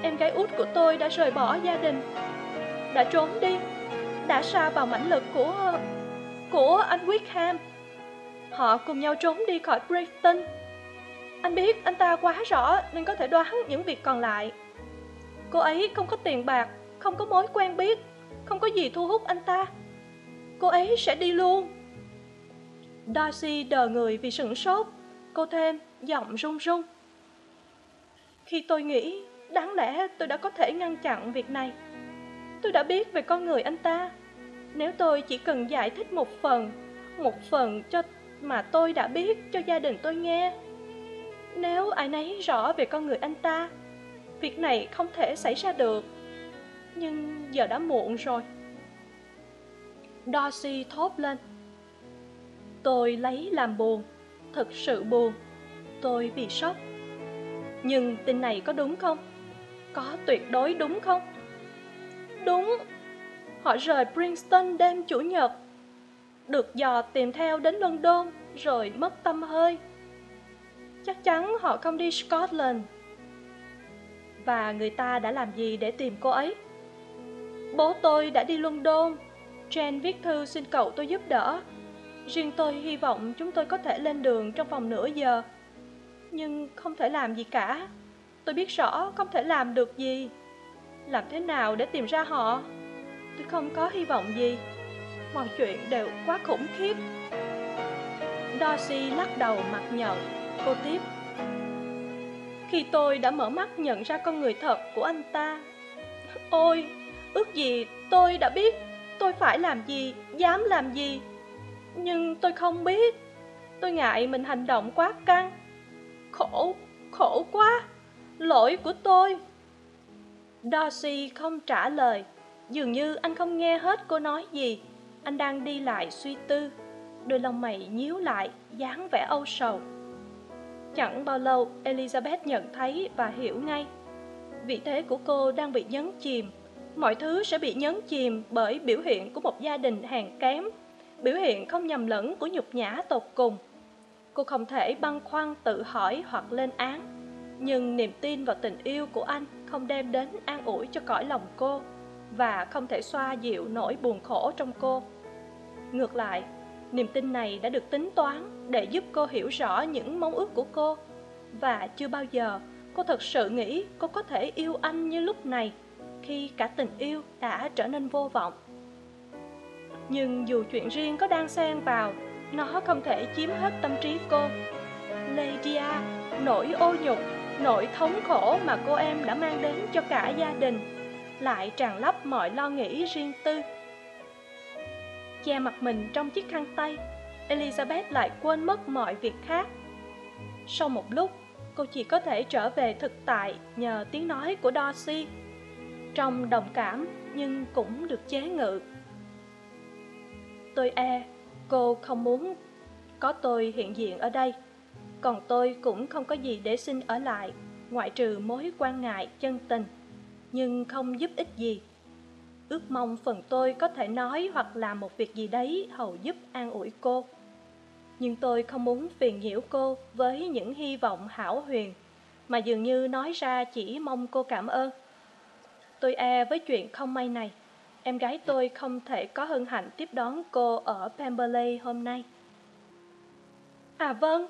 Em gái út của tôi đã rời bỏ gia đình, đã trốn đi, đã xa vào mãnh lực của của anh wickham. Họ cùng nhau trốn đi khỏi brighton anh biết anh ta quá rõ nên có thể đoán những việc còn lại. Cô ấy không có tiền bạc, không có mối quen biết, không có gì thu hút anh ta. Cô ấy sẽ đi luôn. Darcy đờ người vì sửng sốt. Cô thêm giọng run run. Khi tôi nghĩ, đáng lẽ tôi đã có thể ngăn chặn việc này. Tôi đã biết về con người anh ta. Nếu tôi chỉ cần giải thích một phần một phần cho mà tôi đã biết cho gia đình tôi nghe nếu ai nấy rõ về con người anh ta, việc này không thể xảy ra được. Nhưng giờ đã muộn rồi. Darcy thốt lên. Tôi lấy làm buồn, thật sự buồn. Tôi bị sốc. Nhưng tin này có đúng không? Có tuyệt đối đúng không? Đúng. Họ rời princeton đêm chủ nhật. Được dò tìm theo đến london, rồi mất tâm hơi chắc chắn họ không đi scotland. Và người ta đã làm gì để tìm cô ấy? Bố tôi đã đi london. Jen viết thư xin cậu tôi giúp đỡ. Riêng tôi hy vọng chúng tôi có thể lên đường trong vòng nửa giờ. Nhưng không thể làm gì cả. Tôi biết rõ không thể làm được gì. Làm thế nào để tìm ra họ? Tôi không có hy vọng gì. Mọi chuyện đều quá khủng khiếp. Darcy lắc đầu mặt nhận cô tiếp. Khi tôi đã mở mắt nhận ra con người thật của anh ta, ôi, ước gì tôi đã biết tôi phải làm gì, dám làm gì. Nhưng tôi không biết, tôi ngại mình hành động quá căng, khổ khổ quá, lỗi của tôi. Darcy không trả lời, dường như anh không nghe hết cô nói gì. Anh đang đi lại suy tư, đôi lông mày nhíu lại, dáng vẻ âu sầu chẳng bao lâu, elizabeth nhận thấy và hiểu ngay. Vị thế của cô đang bị nhấn chìm. Mọi thứ sẽ bị nhấn chìm bởi biểu hiện của một gia đình hèn kém, biểu hiện không nhầm lẫn của nhục nhã tột cùng. Cô không thể băn khoăn tự hỏi hoặc lên án, nhưng niềm tin vào tình yêu của anh không đem đến an ủi cho cõi lòng cô và không thể xoa dịu nỗi buồn khổ trong cô. Ngược lại, niềm tin này đã được tính toán để giúp cô hiểu rõ những mong ước của cô. Và chưa bao giờ cô thật sự nghĩ cô có thể yêu anh như lúc này, khi cả tình yêu đã trở nên vô vọng. Nhưng dù chuyện riêng có đang xen vào, nó không thể chiếm hết tâm trí cô. Lydia, nỗi ô nhục, nỗi thống khổ mà cô em đã mang đến cho cả gia đình lại tràn lấp mọi lo nghĩ riêng tư. Che mặt mình trong chiếc khăn tay elizabeth lại quên mất mọi việc khác sau một lúc cô chỉ có thể trở về thực tại nhờ tiếng nói của Darcy. Trong đồng cảm nhưng cũng được chế ngự. Tôi e, cô không muốn có tôi hiện diện ở đây. Còn tôi cũng không có gì để xin ở lại, ngoại trừ mối quan ngại chân tình, nhưng không giúp ích gì. Ước mong phần tôi có thể nói hoặc làm một việc gì đấy hầu giúp an ủi cô nhưng tôi không muốn phiền nhiễu cô với những hy vọng hảo huyền, mà dường như nói ra chỉ mong cô cảm ơn. Tôi e với chuyện không may này, em gái tôi không thể có hân hạnh tiếp đón cô ở pemberley hôm nay. À vâng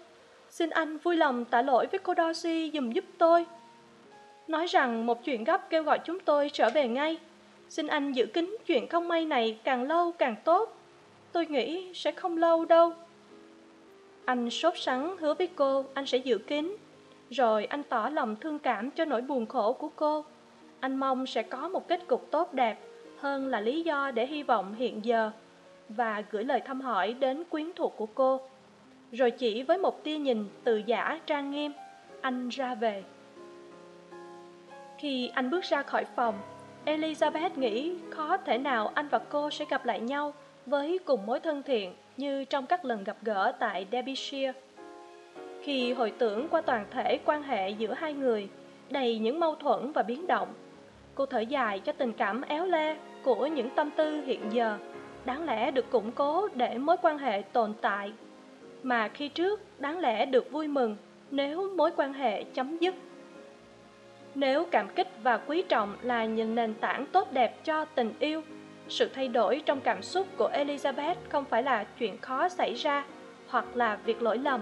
xin anh vui lòng tạ lỗi với cô Darcy dùm giúp tôi. Nói rằng một chuyện gấp kêu gọi chúng tôi trở về ngay. Xin anh giữ kín chuyện không may này càng lâu càng tốt. Tôi nghĩ sẽ không lâu đâu anh sốt sắng, hứa với cô, anh sẽ giữ kín. Rồi anh tỏ lòng thương cảm cho nỗi buồn khổ của cô. Anh mong sẽ có một kết cục tốt đẹp, hơn là lý do để hy vọng hiện giờ, và gửi lời thăm hỏi đến quyến thuộc của cô. Rồi chỉ với một tia nhìn từ giả trang nghiêm, anh ra về. Khi anh bước ra khỏi phòng, elizabeth nghĩ khó thể nào anh và cô sẽ gặp lại nhau với cùng mối thân thiện như trong các lần gặp gỡ tại derbyshire. Khi hồi tưởng qua toàn thể quan hệ giữa hai người, đầy những mâu thuẫn và biến động, cô thở dài cho tình cảm éo le của những tâm tư hiện giờ, đáng lẽ được củng cố để mối quan hệ tồn tại. Mà khi trước, đáng lẽ được vui mừng nếu mối quan hệ chấm dứt. Nếu cảm kích và quý trọng là nhìn nền tảng tốt đẹp cho tình yêu sự thay đổi trong cảm xúc của elizabeth không phải là chuyện khó xảy ra hoặc là việc lỗi lầm.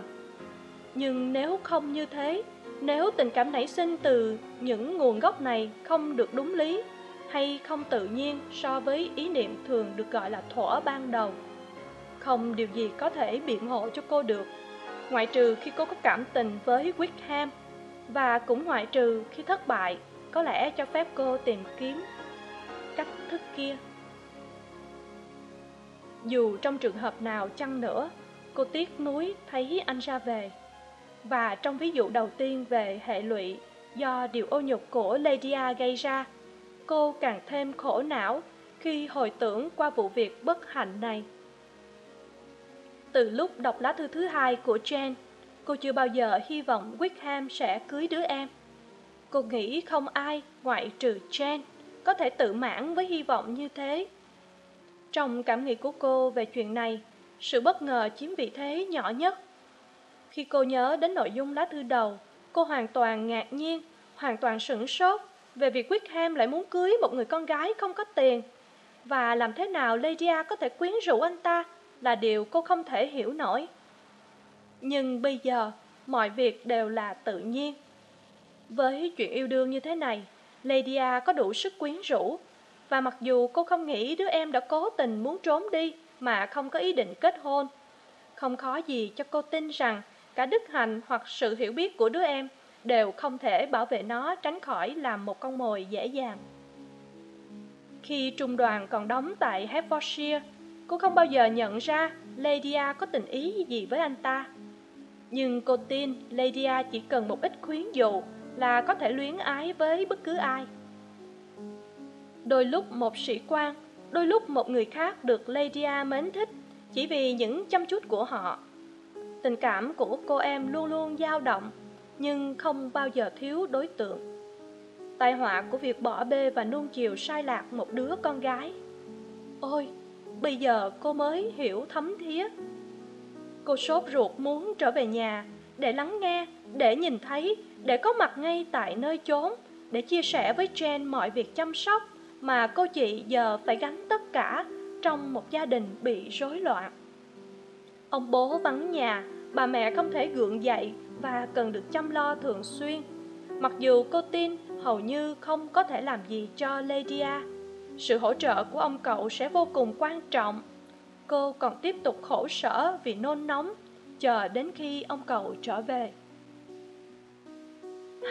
Nhưng nếu không như thế, nếu tình cảm nảy sinh từ những nguồn gốc này không được đúng lý hay không tự nhiên so với ý niệm thường được gọi là thuở ban đầu, không điều gì có thể biện hộ cho cô được. Ngoại trừ khi cô có cảm tình với wickham và cũng ngoại trừ khi thất bại, có lẽ cho phép cô tìm kiếm cách thức kia dù trong trường hợp nào chăng nữa, cô tiếc nuối thấy anh ra về. Và trong ví dụ đầu tiên về hệ lụy do điều ô nhục của lydia gây ra, cô càng thêm khổ não khi hồi tưởng qua vụ việc bất hạnh này. Từ lúc đọc lá thư thứ hai của jane, cô chưa bao giờ hy vọng wickham sẽ cưới đứa em. Cô nghĩ không ai ngoại trừ jane có thể tự mãn với hy vọng như thế trong cảm nghĩ của cô về chuyện này, sự bất ngờ chiếm vị thế nhỏ nhất. Khi cô nhớ đến nội dung lá thư đầu, cô hoàn toàn ngạc nhiên, hoàn toàn sửng sốt về việc quyết ham lại muốn cưới một người con gái không có tiền. Và làm thế nào lydia có thể quyến rũ anh ta là điều cô không thể hiểu nổi. Nhưng bây giờ, mọi việc đều là tự nhiên. Với chuyện yêu đương như thế này lydia có đủ sức quyến rũ và mặc dù cô không nghĩ đứa em đã cố tình muốn trốn đi mà không có ý định kết hôn, không khó gì cho cô tin rằng cả đức hạnh hoặc sự hiểu biết của đứa em đều không thể bảo vệ nó tránh khỏi làm một con mồi dễ dàng. Khi trung đoàn còn đóng tại hertfordshire, cô không bao giờ nhận ra lydia có tình ý gì với anh ta. Nhưng cô tin lydia chỉ cần một ít khuyến dụ là có thể luyến ái với bất cứ ai đôi lúc một sĩ quan, đôi lúc một người khác được lydia mến thích chỉ vì những chăm chút của họ. Tình cảm của cô em luôn luôn dao động, nhưng không bao giờ thiếu đối tượng. Tai họa của việc bỏ bê và nuông chiều sai lạc một đứa con gái. Ôi, bây giờ cô mới hiểu thấm thía. Cô sốt ruột muốn trở về nhà để lắng nghe, để nhìn thấy, để có mặt ngay tại nơi chốn, để chia sẻ với jen mọi việc chăm sóc mà cô chị giờ phải gánh tất cả trong một gia đình bị rối loạn. Ông bố vắng nhà, bà mẹ không thể gượng dậy và cần được chăm lo thường xuyên. Mặc dù cô tin hầu như không có thể làm gì cho lydia sự hỗ trợ của ông cậu sẽ vô cùng quan trọng. Cô còn tiếp tục khổ sở vì nôn nóng, chờ đến khi ông cậu trở về.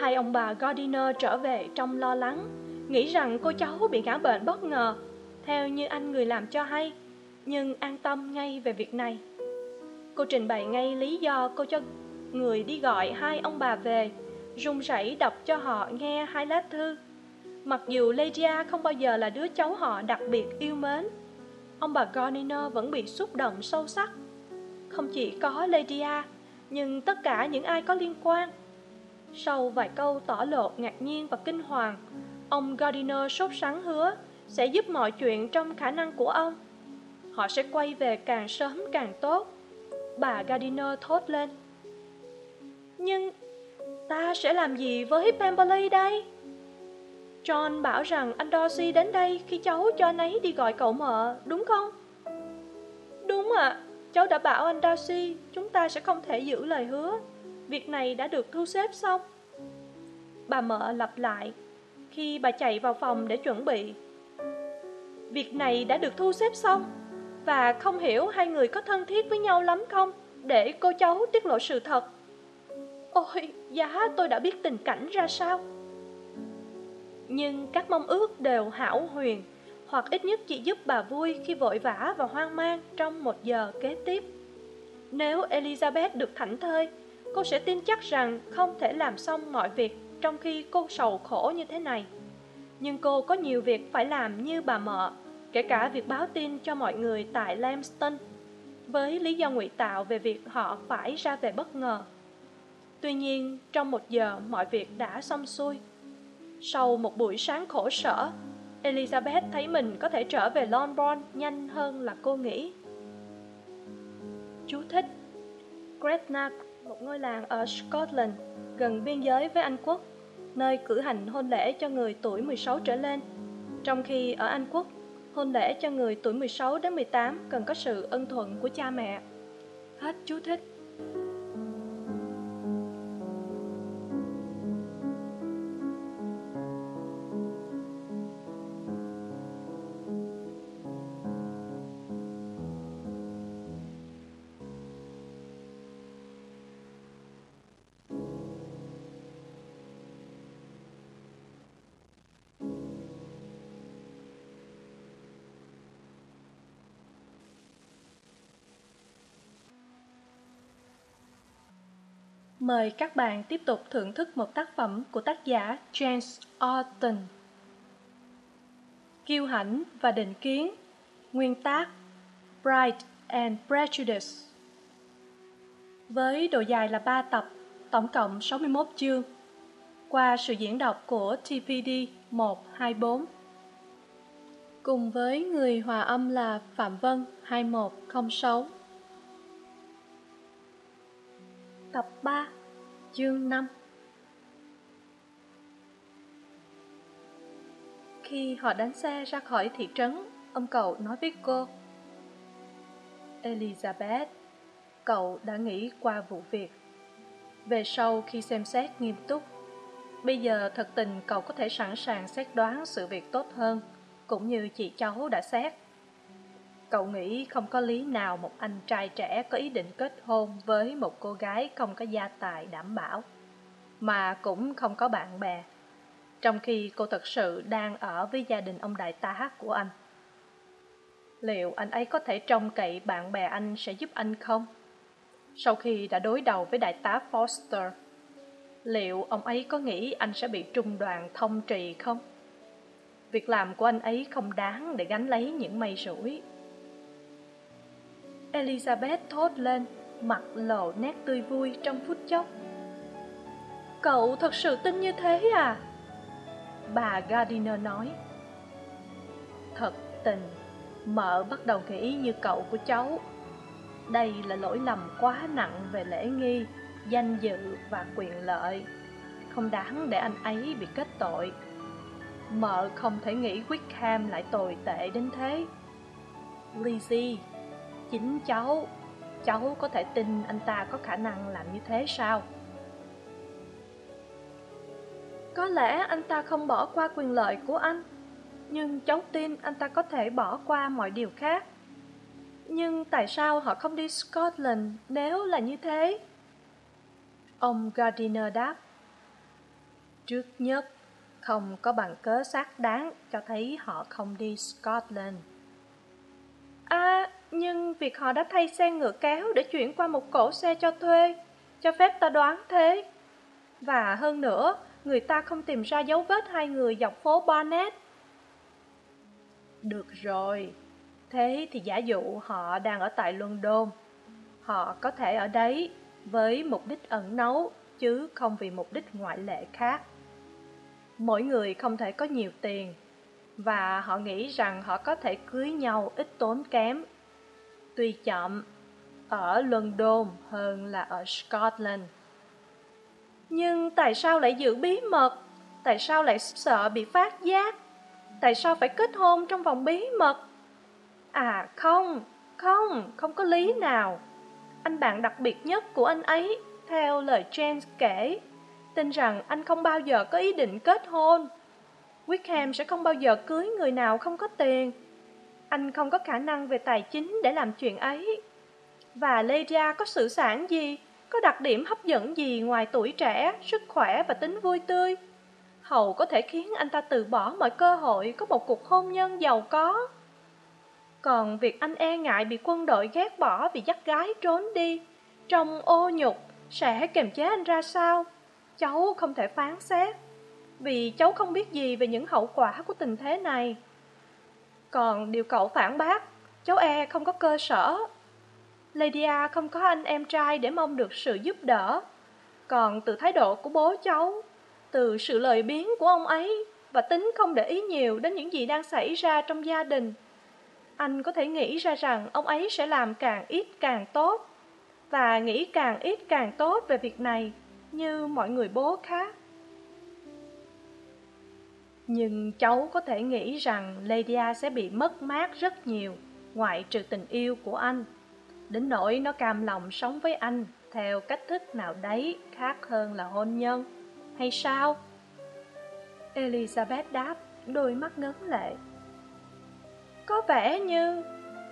Hai ông bà gardiner trở về trong lo lắng nghĩ rằng cô cháu bị ngã bệnh bất ngờ, theo như anh người làm cho hay, nhưng an tâm ngay về việc này. Cô trình bày ngay lý do cô cho người đi gọi hai ông bà về, run rẩy đọc cho họ nghe hai lá thư. Mặc dù lydia không bao giờ là đứa cháu họ đặc biệt yêu mến, ông bà gardiner vẫn bị xúc động sâu sắc. Không chỉ có lydia nhưng tất cả những ai có liên quan. Sau vài câu tỏ lộ ngạc nhiên và kinh hoàng ông gardiner sốt sắng hứa, sẽ giúp mọi chuyện trong khả năng của ông. Họ sẽ quay về càng sớm càng tốt. Bà gardiner thốt lên. Nhưng ta sẽ làm gì với pemberley đây? John bảo rằng anh dorsey đến đây khi cháu cho anh ấy đi gọi cậu mợ, đúng không? Đúng ạ. Cháu đã bảo anh darcy chúng ta sẽ không thể giữ lời hứa. Việc này đã được thu xếp xong. Bà mợ lặp lại khi bà chạy vào phòng để chuẩn bị. Việc này đã được thu xếp xong, và không hiểu hai người có thân thiết với nhau lắm không để cô cháu tiết lộ sự thật. Ôi, giá tôi đã biết tình cảnh ra sao. Nhưng các mong ước đều hảo huyền, hoặc ít nhất chỉ giúp bà vui khi vội vã và hoang mang trong một giờ kế tiếp. Nếu elizabeth được thảnh thơi, cô sẽ tin chắc rằng không thể làm xong mọi việc trong khi cô sầu khổ như thế này. Nhưng cô có nhiều việc phải làm như bà mợ, kể cả việc báo tin cho mọi người tại lamston với lý do ngụy tạo về việc họ phải ra về bất ngờ. Tuy nhiên, trong một giờ mọi việc đã xong xuôi. Sau một buổi sáng khổ sở, elizabeth thấy mình có thể trở về longbourn nhanh hơn là cô nghĩ. Chú thích, gretna, một ngôi làng ở scotland, gần biên giới với anh quốc nơi cử hành hôn lễ cho người tuổi 16 trở lên. Trong khi ở anh quốc, hôn lễ cho người tuổi 16 đến 18 cần có sự ân thuận của cha mẹ. Hết chú thích. Mời các bạn tiếp tục thưởng thức một tác phẩm của tác giả James Austen. Kiêu hãnh và định kiến. Nguyên tác Pride and Prejudice. Với độ dài là 3 tập, tổng cộng 61 chương. Qua sự diễn đọc của TPD 124 Cùng với người hòa âm là Phạm Vân 2106 Tập 3 Chương 5 Khi họ đánh xe ra khỏi thị trấn, ông cậu nói với cô Elizabeth, cậu đã nghĩ qua vụ việc. Về sau khi xem xét nghiêm túc, bây giờ thật tình cậu có thể sẵn sàng xét đoán sự việc tốt hơn, cũng như chị cháu đã xét. Cậu nghĩ không có lý nào một anh trai trẻ có ý định kết hôn với một cô gái không có gia tài đảm bảo, mà cũng không có bạn bè, trong khi cô thật sự đang ở với gia đình ông đại tá của anh. Liệu anh ấy có thể trông cậy bạn bè anh sẽ giúp anh không? Sau khi đã đối đầu với đại tá Foster, liệu ông ấy có nghĩ anh sẽ bị trung đoàn thông trì không? Việc làm của anh ấy không đáng để gánh lấy những mây rủi elizabeth thốt lên, mặt lộ nét tươi vui trong phút chốc. Cậu thật sự tin như thế à? Bà gardiner nói. Thật tình, mợ bắt đầu nghĩ như cậu của cháu. Đây là lỗi lầm quá nặng về lễ nghi, danh dự và quyền lợi. Không đáng để anh ấy bị kết tội. Mợ không thể nghĩ wickham lại tồi tệ đến thế. Lizzie chính cháu cháu có thể tin anh ta có khả năng làm như thế sao? Có lẽ anh ta không bỏ qua quyền lợi của anh nhưng cháu tin anh ta có thể bỏ qua mọi điều khác. Nhưng tại sao họ không đi scotland nếu là như thế? Ông gardiner đáp trước nhất không có bằng cớ xác đáng cho thấy họ không đi scotland. À nhưng việc họ đã thay xe ngựa kéo để chuyển qua một cổ xe cho thuê, cho phép ta đoán thế. Và hơn nữa, người ta không tìm ra dấu vết hai người dọc phố barnet. Được rồi. Thế thì giả dụ họ đang ở tại london, họ có thể ở đấy với mục đích ẩn nấu chứ không vì mục đích ngoại lệ khác. Mỗi người không thể có nhiều tiền, và họ nghĩ rằng họ có thể cưới nhau ít tốn kém tuy chậm, ở london hơn là ở scotland. Nhưng tại sao lại giữ bí mật? Tại sao lại sợ bị phát giác? Tại sao phải kết hôn trong vòng bí mật? À không không không có lý nào. Anh bạn đặc biệt nhất của anh ấy, theo lời james kể, tin rằng anh không bao giờ có ý định kết hôn. Wickham sẽ không bao giờ cưới người nào không có tiền anh không có khả năng về tài chính để làm chuyện ấy. Và lydia có sự sản gì, có đặc điểm hấp dẫn gì ngoài tuổi trẻ, sức khỏe và tính vui tươi? Hầu có thể khiến anh ta từ bỏ mọi cơ hội, có một cuộc hôn nhân giàu có. Còn việc anh e ngại bị quân đội ghét bỏ vì dắt gái trốn đi trong ô nhục, sẽ kiềm chế anh ra sao? Cháu không thể phán xét. Vì cháu không biết gì về những hậu quả của tình thế này còn điều cậu phản bác, cháu e không có cơ sở. Lydia không có anh em trai để mong được sự giúp đỡ. Còn từ thái độ của bố cháu, từ sự lời biến của ông ấy và tính không để ý nhiều đến những gì đang xảy ra trong gia đình, anh có thể nghĩ ra rằng ông ấy sẽ làm càng ít càng tốt và nghĩ càng ít càng tốt về việc này như mọi người bố khác nhưng cháu có thể nghĩ rằng lydia sẽ bị mất mát rất nhiều ngoại trừ tình yêu của anh. Đến nỗi nó cam lòng sống với anh theo cách thức nào đấy khác hơn là hôn nhân, hay sao? Elizabeth đáp, đôi mắt ngấn lệ. Có vẻ như,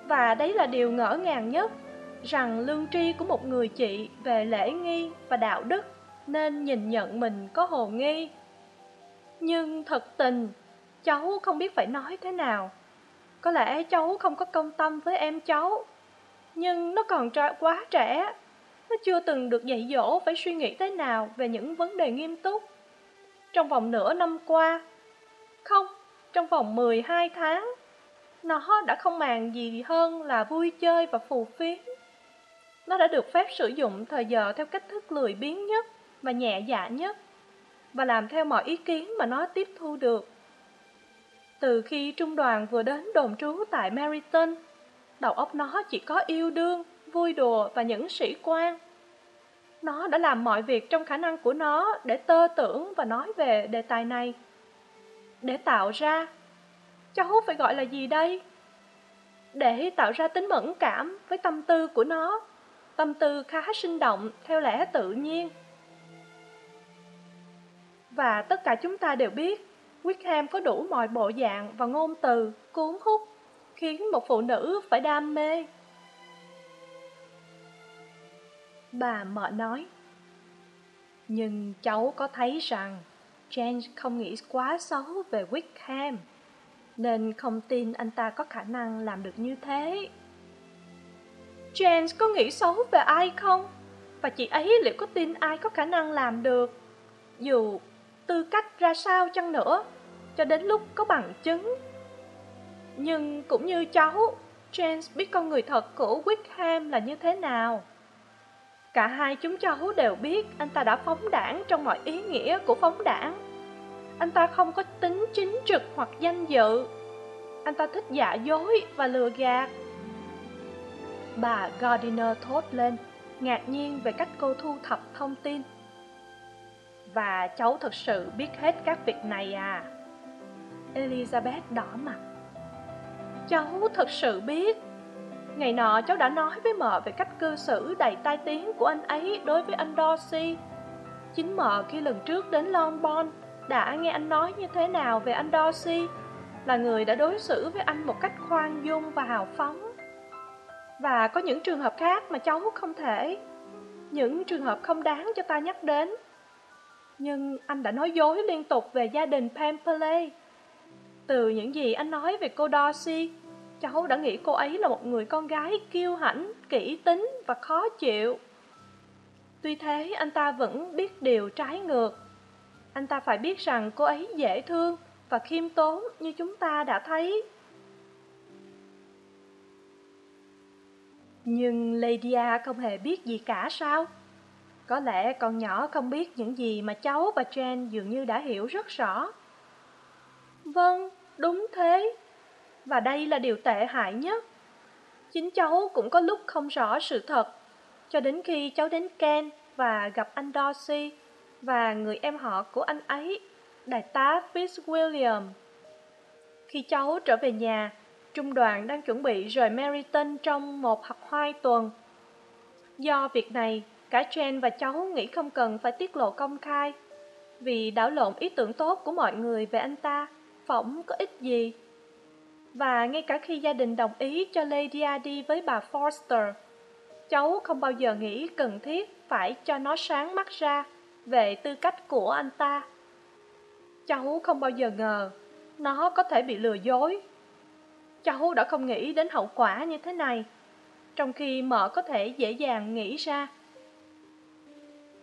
và đấy là điều ngỡ ngàng nhất, rằng lương tri của một người chị về lễ nghi và đạo đức nên nhìn nhận mình có hồ nghi nhưng thật tình, cháu không biết phải nói thế nào. Có lẽ cháu không có công tâm với em cháu, nhưng nó còn quá trẻ. Nó chưa từng được dạy dỗ phải suy nghĩ thế nào về những vấn đề nghiêm túc. Trong vòng nửa năm qua, không, trong vòng mười hai tháng, nó đã không màng gì hơn là vui chơi và phù phiếm. Nó đã được phép sử dụng thời giờ theo cách thức lười biếng nhất và nhẹ dạ nhất và làm theo mọi ý kiến mà nó tiếp thu được từ khi trung đoàn vừa đến đồn trú tại Meriton, đầu óc nó chỉ có yêu đương, vui đùa và những sĩ quan. Nó đã làm mọi việc trong khả năng của nó để tơ tưởng và nói về đề tài này. Để tạo ra, cháu phải gọi là gì đây? Để tạo ra tính mẫn cảm với tâm tư của nó, tâm tư khá sinh động theo lẽ tự nhiên. Và tất cả chúng ta đều biết, Wickham có đủ mọi bộ dạng và ngôn từ, cuốn hút, khiến một phụ nữ phải đam mê. Bà mợ nói, nhưng cháu có thấy rằng James không nghĩ quá xấu về Wickham, nên không tin anh ta có khả năng làm được như thế. James có nghĩ xấu về ai không? Và chị ấy liệu có tin ai có khả năng làm được? Dù tư cách ra sao chăng nữa, cho đến lúc có bằng chứng. Nhưng cũng như cháu, james biết con người thật của wickham là như thế nào. Cả hai chúng cháu đều biết anh ta đã phóng đảng trong mọi ý nghĩa của phóng đảng. Anh ta không có tính chính trực hoặc danh dự. Anh ta thích giả dối và lừa gạt. Bà gardiner thốt lên, ngạc nhiên về cách cô thu thập thông tin và cháu thật sự biết hết các việc này à? Elizabeth đỏ mặt. Cháu thật sự biết. Ngày nọ cháu đã nói với mợ về cách cư xử đầy tai tiếng của anh ấy đối với anh dorsey chính mợ khi lần trước đến longbourn đã nghe anh nói như thế nào về anh Dorsey là người đã đối xử với anh một cách khoan dung và hào phóng. Và có những trường hợp khác mà cháu không thể. Những trường hợp không đáng cho ta nhắc đến nhưng anh đã nói dối liên tục về gia đình Pamperley từ những gì anh nói về cô Dorsey cháu đã nghĩ cô ấy là một người con gái kiêu hãnh, kỹ tính và khó chịu. Tuy thế, anh ta vẫn biết điều trái ngược. Anh ta phải biết rằng cô ấy dễ thương và khiêm tốn như chúng ta đã thấy. Nhưng lydia không hề biết gì cả sao? Có lẽ con nhỏ không biết những gì mà cháu và jen dường như đã hiểu rất rõ. Vâng đúng thế. Và đây là điều tệ hại nhất. Chính cháu cũng có lúc không rõ sự thật. Cho đến khi cháu đến ken và gặp anh dorsey và người em họ của anh ấy đại tá fitzwilliam. Khi cháu trở về nhà trung đoàn đang chuẩn bị rời Meriton trong một hoặc hai tuần. Do việc này, cả Jen và cháu nghĩ không cần phải tiết lộ công khai, vì đảo lộn ý tưởng tốt của mọi người về anh ta, phỏng có ích gì. Và ngay cả khi gia đình đồng ý cho Lady đi với bà Forster, cháu không bao giờ nghĩ cần thiết phải cho nó sáng mắt ra về tư cách của anh ta. Cháu không bao giờ ngờ nó có thể bị lừa dối cháu đã không nghĩ đến hậu quả như thế này trong khi mợ có thể dễ dàng nghĩ ra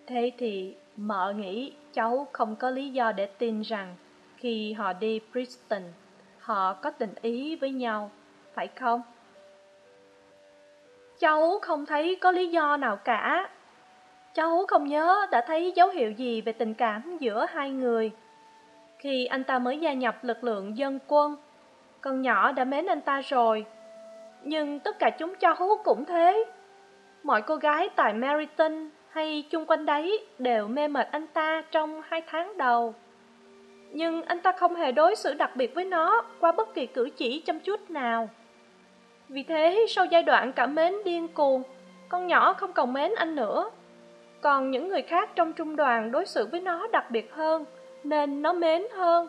thế thì mợ nghĩ cháu không có lý do để tin rằng khi họ đi Princeton họ có tình ý với nhau, phải không? Cháu không thấy có lý do nào cả. Cháu không nhớ đã thấy dấu hiệu gì về tình cảm giữa hai người. Khi anh ta mới gia nhập lực lượng dân quân, con nhỏ đã mến anh ta rồi. Nhưng tất cả chúng cháu cũng thế. Mọi cô gái tại Meriton hay chung quanh đấy đều mê mệt anh ta trong hai tháng đầu. Nhưng anh ta không hề đối xử đặc biệt với nó qua bất kỳ cử chỉ chăm chút nào. Vì thế, sau giai đoạn cảm mến điên cuồng, con nhỏ không còn mến anh nữa. Còn những người khác trong trung đoàn đối xử với nó đặc biệt hơn, nên nó mến hơn.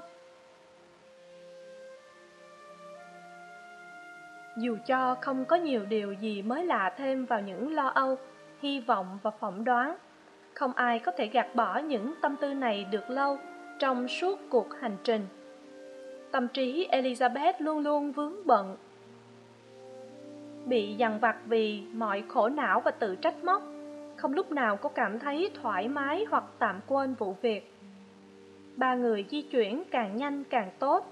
Dù cho không có nhiều điều gì mới lạ thêm vào những lo âu hy vọng và phỏng đoán. Không ai có thể gạt bỏ những tâm tư này được lâu trong suốt cuộc hành trình. Tâm trí elizabeth luôn luôn vướng bận, bị dằn vặt vì mọi khổ não và tự trách móc, không lúc nào cô cảm thấy thoải mái hoặc tạm quên vụ việc. Ba người di chuyển càng nhanh càng tốt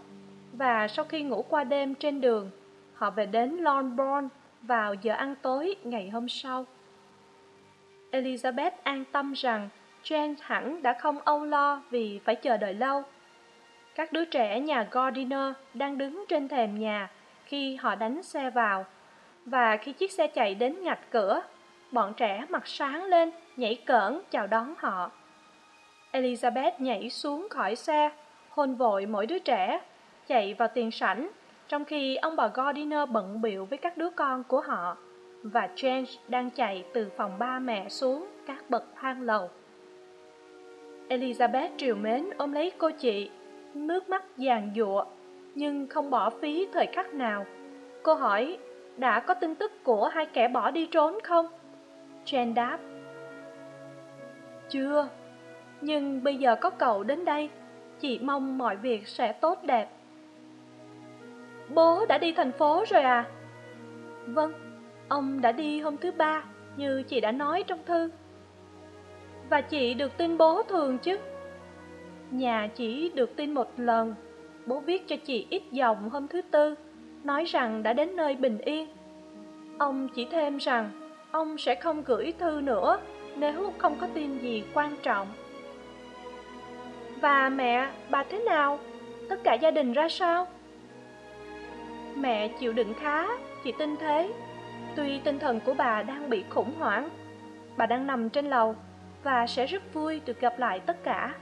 và sau khi ngủ qua đêm trên đường, họ về đến longbourn vào giờ ăn tối ngày hôm sau elizabeth an tâm rằng jane hẳn đã không âu lo vì phải chờ đợi lâu. Các đứa trẻ nhà gardiner đang đứng trên thềm nhà khi họ đánh xe vào. Và khi chiếc xe chạy đến ngạch cửa, bọn trẻ mặt sáng lên, nhảy cỡn chào đón họ. Elizabeth nhảy xuống khỏi xe, hôn vội mỗi đứa trẻ, chạy vào tiền sảnh, trong khi ông bà Gardiner bận biệu với các đứa con của họ và James đang chạy từ phòng ba mẹ xuống các bậc thang lầu. Elizabeth triều mến ôm lấy cô chị, nước mắt giàn giụa, nhưng không bỏ phí thời khắc nào. Cô hỏi, đã có tin tức của hai kẻ bỏ đi trốn không? Jane đáp, Chưa, nhưng bây giờ có cậu đến đây, chị mong mọi việc sẽ tốt đẹp. Bố đã đi thành phố rồi à? Vâng, ông đã đi hôm thứ ba, như chị đã nói trong thư. Và chị được tin bố thường chứ? Nhà chỉ được tin một lần, bố viết cho chị ít dòng hôm thứ tư, nói rằng đã đến nơi bình yên. Ông chỉ thêm rằng ông sẽ không gửi thư nữa nếu không có tin gì quan trọng. Và mẹ, bà thế nào? Tất cả gia đình ra sao? Mẹ chịu đựng khá, chị tin thế. Tuy tinh thần của bà đang bị khủng hoảng, bà đang nằm trên lầu và sẽ rất vui được gặp lại tất cả.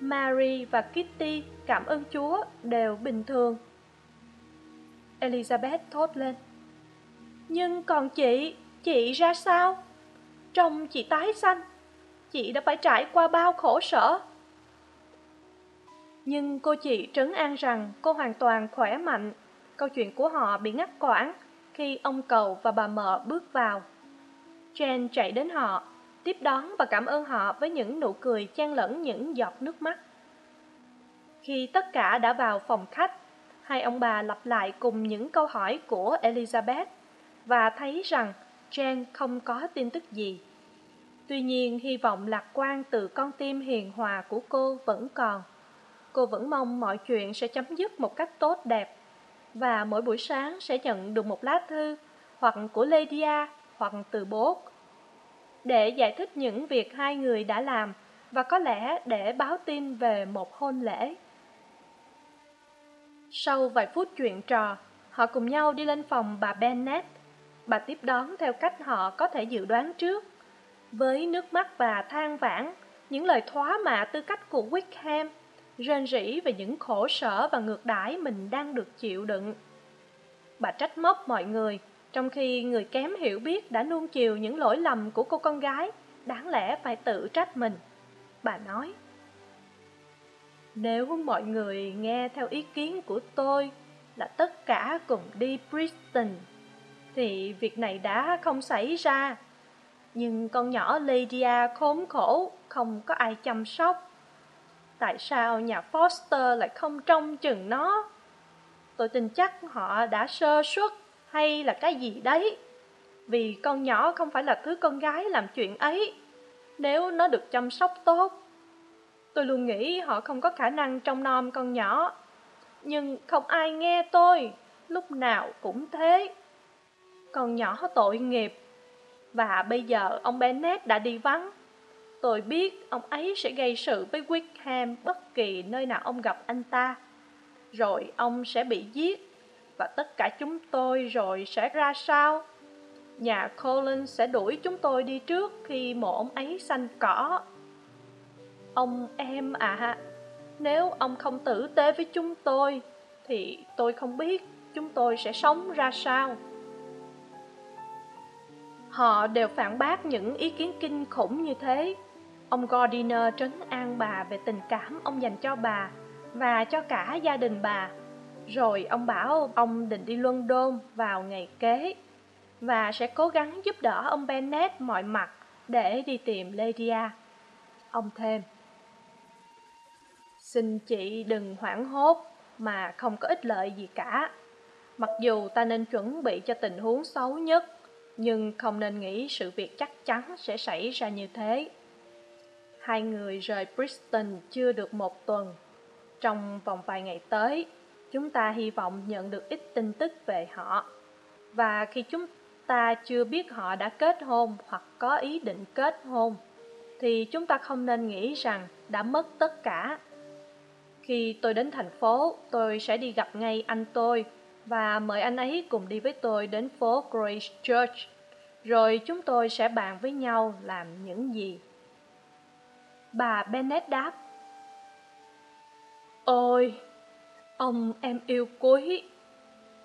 Mary và Kitty cảm ơn Chúa đều bình thường. Elizabeth thốt lên. Nhưng còn chị, chị ra sao? Trông chị tái xanh, chị đã phải trải qua bao khổ sở. nhưng cô chị trấn an rằng cô hoàn toàn khỏe mạnh câu chuyện của họ bị ngắt quãng khi ông cầu và bà mợ bước vào. Jane chạy đến họ, tiếp đón và cảm ơn họ với những nụ cười chen lẫn những giọt nước mắt. Khi tất cả đã vào phòng khách, hai ông bà lặp lại cùng những câu hỏi của elizabeth và thấy rằng Jane không có tin tức gì. Tuy nhiên, hy vọng lạc quan từ con tim hiền hòa của cô vẫn còn. Cô vẫn mong mọi chuyện sẽ chấm dứt một cách tốt đẹp và mỗi buổi sáng sẽ nhận được một lá thư, hoặc của lydia hoặc từ bố, để giải thích những việc hai người đã làm, và có lẽ để báo tin về một hôn lễ. Sau vài phút chuyện trò, họ cùng nhau đi lên phòng bà Bennett bà tiếp đón theo cách họ có thể dự đoán trước. Với nước mắt và than vãn, những lời thoá mạ tư cách của wickham rên rỉ về những khổ sở và ngược đãi mình đang được chịu đựng. Bà trách móc mọi người, trong khi người kém hiểu biết đã nuông chiều những lỗi lầm của cô con gái, đáng lẽ phải tự trách mình. Bà nói, nếu mọi người nghe theo ý kiến của tôi là tất cả cùng đi Bristol thì việc này đã không xảy ra. Nhưng con nhỏ lydia khốn khổ, không có ai chăm sóc tại sao nhà foster lại không trông chừng nó? Tôi tin chắc họ đã sơ suất hay là cái gì đấy. Vì con nhỏ không phải là thứ con gái làm chuyện ấy. Nếu nó được chăm sóc tốt, tôi luôn nghĩ họ không có khả năng trông nom con nhỏ. Nhưng không ai nghe tôi, lúc nào cũng thế. Con nhỏ tội nghiệp. Và bây giờ ông bennet đã đi vắng tôi biết ông ấy sẽ gây sự với wickham bất kỳ nơi nào ông gặp anh ta. Rồi ông sẽ bị giết và tất cả chúng tôi rồi sẽ ra sao? Nhà Colin sẽ đuổi chúng tôi đi trước khi mộ ông ấy xanh cỏ. Ông em à nếu ông không tử tế với chúng tôi, thì tôi không biết chúng tôi sẽ sống ra sao. Họ đều phản bác những ý kiến kinh khủng như thế ông gardiner trấn an bà về tình cảm ông dành cho bà và cho cả gia đình bà. Rồi ông bảo ông định đi london vào ngày kế và sẽ cố gắng giúp đỡ ông bennet mọi mặt để đi tìm lydia ông thêm, xin chị đừng hoảng hốt mà không có ích lợi gì cả. Mặc dù ta nên chuẩn bị cho tình huống xấu nhất, nhưng không nên nghĩ sự việc chắc chắn sẽ xảy ra như thế hai người rời bristol chưa được một tuần. Trong vòng vài ngày tới, chúng ta hy vọng nhận được ít tin tức về họ. Và khi chúng ta chưa biết họ đã kết hôn hoặc có ý định kết hôn, thì chúng ta không nên nghĩ rằng đã mất tất cả. Khi tôi đến thành phố, tôi sẽ đi gặp ngay anh tôi và mời anh ấy cùng đi với tôi đến phố grace church. Rồi chúng tôi sẽ bàn với nhau làm những gì bà bennet đáp. Ôi, ông em yêu quý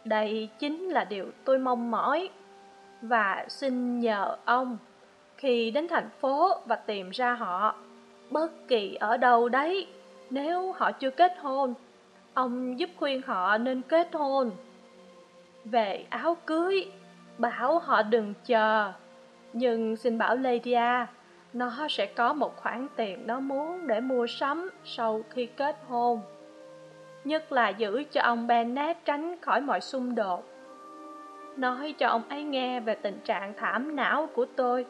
đây chính là điều tôi mong mỏi. Và xin nhờ ông khi đến thành phố và tìm ra họ. Bất kỳ ở đâu đấy, nếu họ chưa kết hôn, ông giúp khuyên họ nên kết hôn. Về áo cưới, bảo họ đừng chờ. Nhưng xin bảo lydia nó sẽ có một khoản tiền nó muốn để mua sắm sau khi kết hôn. Nhất là giữ cho ông bennett tránh khỏi mọi xung đột. Nói cho ông ấy nghe về tình trạng thảm não của tôi,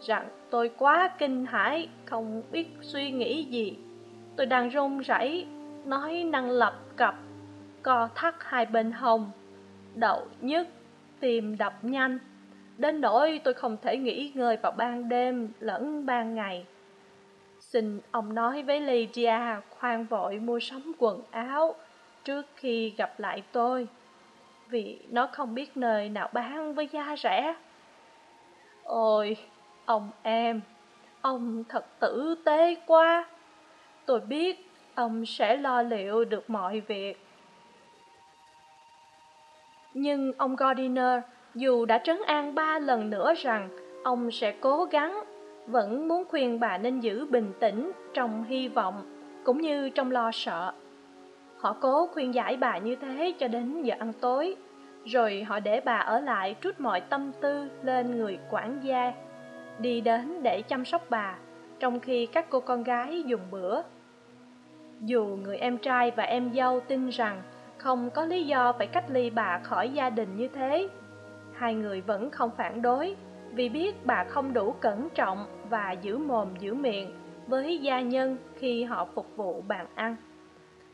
rằng tôi quá kinh hãi, không biết suy nghĩ gì. Tôi đang run rẩy, nói năng lập cập, co thắt hai bên hông đậu nhức, tim đập nhanh đến nỗi tôi không thể nghỉ ngơi vào ban đêm lẫn ban ngày. Xin ông nói với lydia khoan vội mua sắm quần áo trước khi gặp lại tôi, vì nó không biết nơi nào bán với giá rẻ. Ôi, ông em, ông thật tử tế quá. Tôi biết ông sẽ lo liệu được mọi việc. Nhưng ông gardiner dù đã trấn an ba lần nữa rằng ông sẽ cố gắng vẫn muốn khuyên bà nên giữ bình tĩnh trong hy vọng cũng như trong lo sợ. Họ cố khuyên giải bà như thế cho đến giờ ăn tối, rồi họ để bà ở lại trút mọi tâm tư lên người quản gia, đi đến để chăm sóc bà, trong khi các cô con gái dùng bữa. Dù người em trai và em dâu tin rằng không có lý do phải cách ly bà khỏi gia đình như thế, hai người vẫn không phản đối, vì biết bà không đủ cẩn trọng và giữ mồm giữ miệng với gia nhân khi họ phục vụ bàn ăn.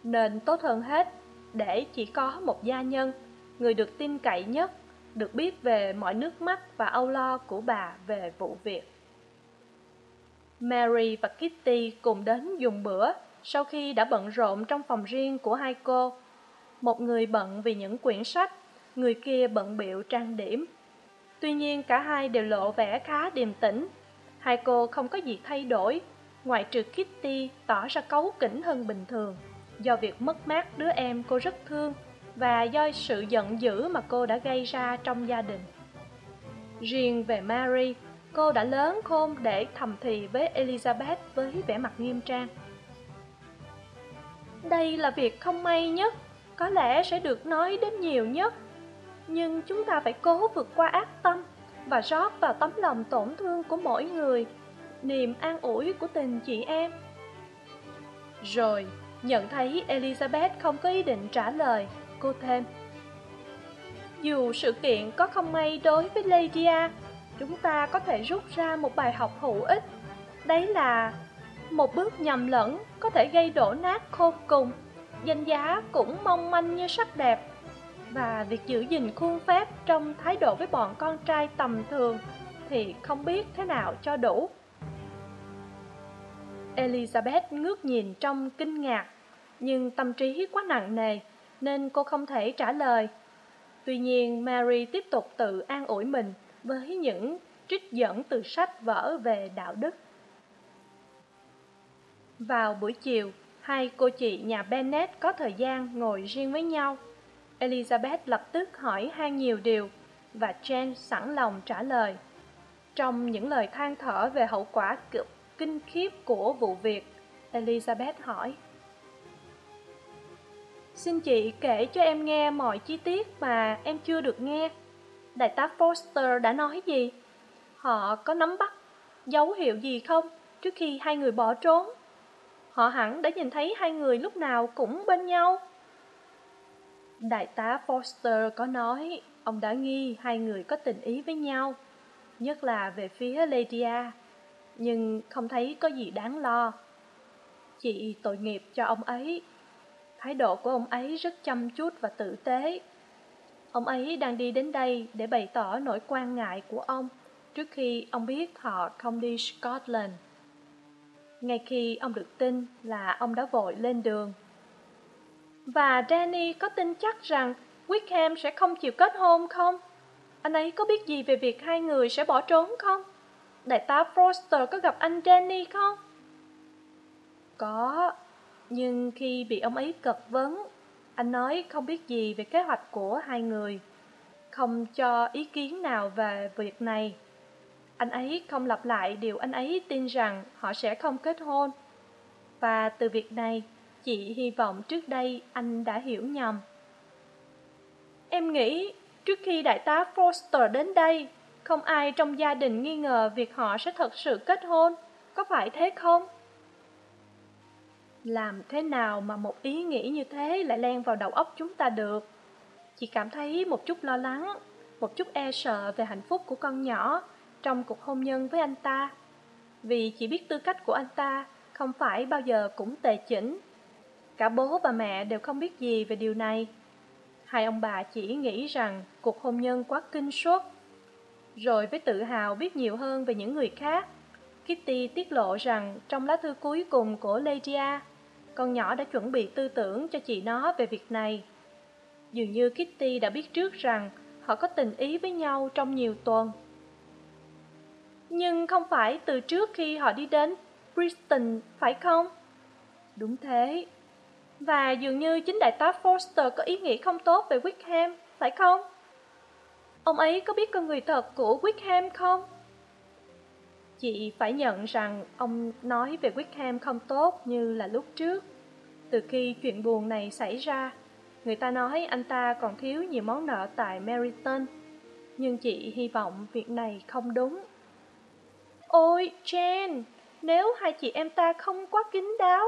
Nên tốt hơn hết, để chỉ có một gia nhân, người được tin cậy nhất, được biết về mọi nước mắt và âu lo của bà về vụ việc. Mary và kitty cùng đến dùng bữa sau khi đã bận rộn trong phòng riêng của hai cô. Một người bận vì những quyển sách người kia bận biệu trang điểm. Tuy nhiên, cả hai đều lộ vẻ khá điềm tĩnh. Hai cô không có gì thay đổi. Ngoại trừ kitty tỏ ra cấu kỉnh hơn bình thường. Do việc mất mát đứa em cô rất thương và do sự giận dữ mà cô đã gây ra trong gia đình. Riêng về mary, cô đã lớn khôn để thầm thì với elizabeth với vẻ mặt nghiêm trang. Đây là việc không may nhất. Có lẽ sẽ được nói đến nhiều nhất nhưng chúng ta phải cố vượt qua ác tâm và rót vào tấm lòng tổn thương của mỗi người. Niềm an ủi của tình chị em. Rồi, nhận thấy elizabeth không có ý định trả lời, cô thêm. Dù sự kiện có không may đối với lydia chúng ta có thể rút ra một bài học hữu ích. Đấy là một bước nhầm lẫn có thể gây đổ nát khôn cùng. Danh giá cũng mong manh như sắc đẹp và việc giữ gìn khuôn phép trong thái độ với bọn con trai tầm thường thì không biết thế nào cho đủ. Elizabeth ngước nhìn trong kinh ngạc, nhưng tâm trí quá nặng nề nên cô không thể trả lời. Tuy nhiên, mary tiếp tục tự an ủi mình với những trích dẫn từ sách vở về đạo đức. Vào buổi chiều, hai cô chị nhà bennet có thời gian ngồi riêng với nhau elizabeth lập tức hỏi han nhiều điều và jane sẵn lòng trả lời. Trong những lời than thở về hậu quả cực kinh khiếp của vụ việc, elizabeth hỏi, xin chị kể cho em nghe mọi chi tiết mà em chưa được nghe. Đại tá foster đã nói gì? Họ có nắm bắt dấu hiệu gì không trước khi hai người bỏ trốn? Họ hẳn đã nhìn thấy hai người lúc nào cũng bên nhau đại tá foster có nói, ông đã nghi hai người có tình ý với nhau, nhất là về phía lydia, nhưng không thấy có gì đáng lo. Chị tội nghiệp cho ông ấy. Thái độ của ông ấy rất chăm chút và tử tế. Ông ấy đang đi đến đây để bày tỏ nỗi quan ngại của ông trước khi ông biết họ không đi scotland. Ngay khi ông được tin là ông đã vội lên đường và danny có tin chắc rằng wickham sẽ không chịu kết hôn không? Anh ấy có biết gì về việc hai người sẽ bỏ trốn không? Đại tá foster có gặp anh danny không? Có, nhưng khi bị ông ấy cật vấn, anh nói không biết gì về kế hoạch của hai người. Không cho ý kiến nào về việc này. Anh ấy không lặp lại điều anh ấy tin rằng họ sẽ không kết hôn. Và từ việc này chị hy vọng trước đây anh đã hiểu nhầm. Em nghĩ trước khi đại tá foster đến đây, không ai trong gia đình nghi ngờ việc họ sẽ thật sự kết hôn, có phải thế không? Làm thế nào mà một ý nghĩ như thế lại len vào đầu óc chúng ta được? Chị cảm thấy một chút lo lắng, một chút e sợ về hạnh phúc của con nhỏ trong cuộc hôn nhân với anh ta. Vì chị biết tư cách của anh ta không phải bao giờ cũng tề chỉnh cả bố và mẹ đều không biết gì về điều này hai ông bà chỉ nghĩ rằng cuộc hôn nhân quá kinh suất rồi với tự hào biết nhiều hơn về những người khác kitty tiết lộ rằng trong lá thư cuối cùng của lydia con nhỏ đã chuẩn bị tư tưởng cho chị nó về việc này dường như kitty đã biết trước rằng họ có tình ý với nhau trong nhiều tuần nhưng không phải từ trước khi họ đi đến Bristol, phải không? Đúng thế. Và dường như chính đại tá Foster có ý nghĩ không tốt về Wickham, phải không? Ông ấy có biết con người thật của Wickham không? chị phải nhận rằng ông nói về wickham không tốt như là lúc trước từ khi chuyện buồn này xảy ra người ta nói anh ta còn thiếu nhiều món nợ tại Meriton. Nhưng chị hy vọng việc này không đúng. Ôi, jane, nếu hai chị em ta không quá kín đáo,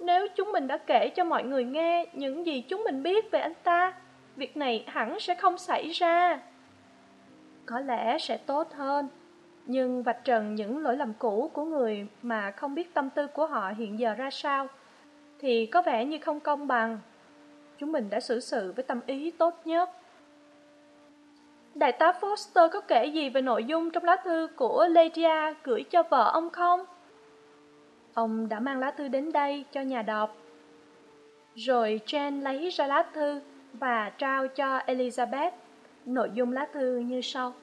nếu chúng mình đã kể cho mọi người nghe những gì chúng mình biết về anh ta, việc này hẳn sẽ không xảy ra. Có lẽ sẽ tốt hơn, nhưng vạch trần những lỗi lầm cũ của người mà không biết tâm tư của họ hiện giờ ra sao, thì có vẻ như không công bằng. Chúng mình đã xử sự với tâm ý tốt nhất. Đại tá foster có kể gì về nội dung trong lá thư của lydia gửi cho vợ ông không? Ông đã mang lá thư đến đây cho nhà đọc. Rồi jen lấy ra lá thư và trao cho elizabeth. Nội dung lá thư như sau.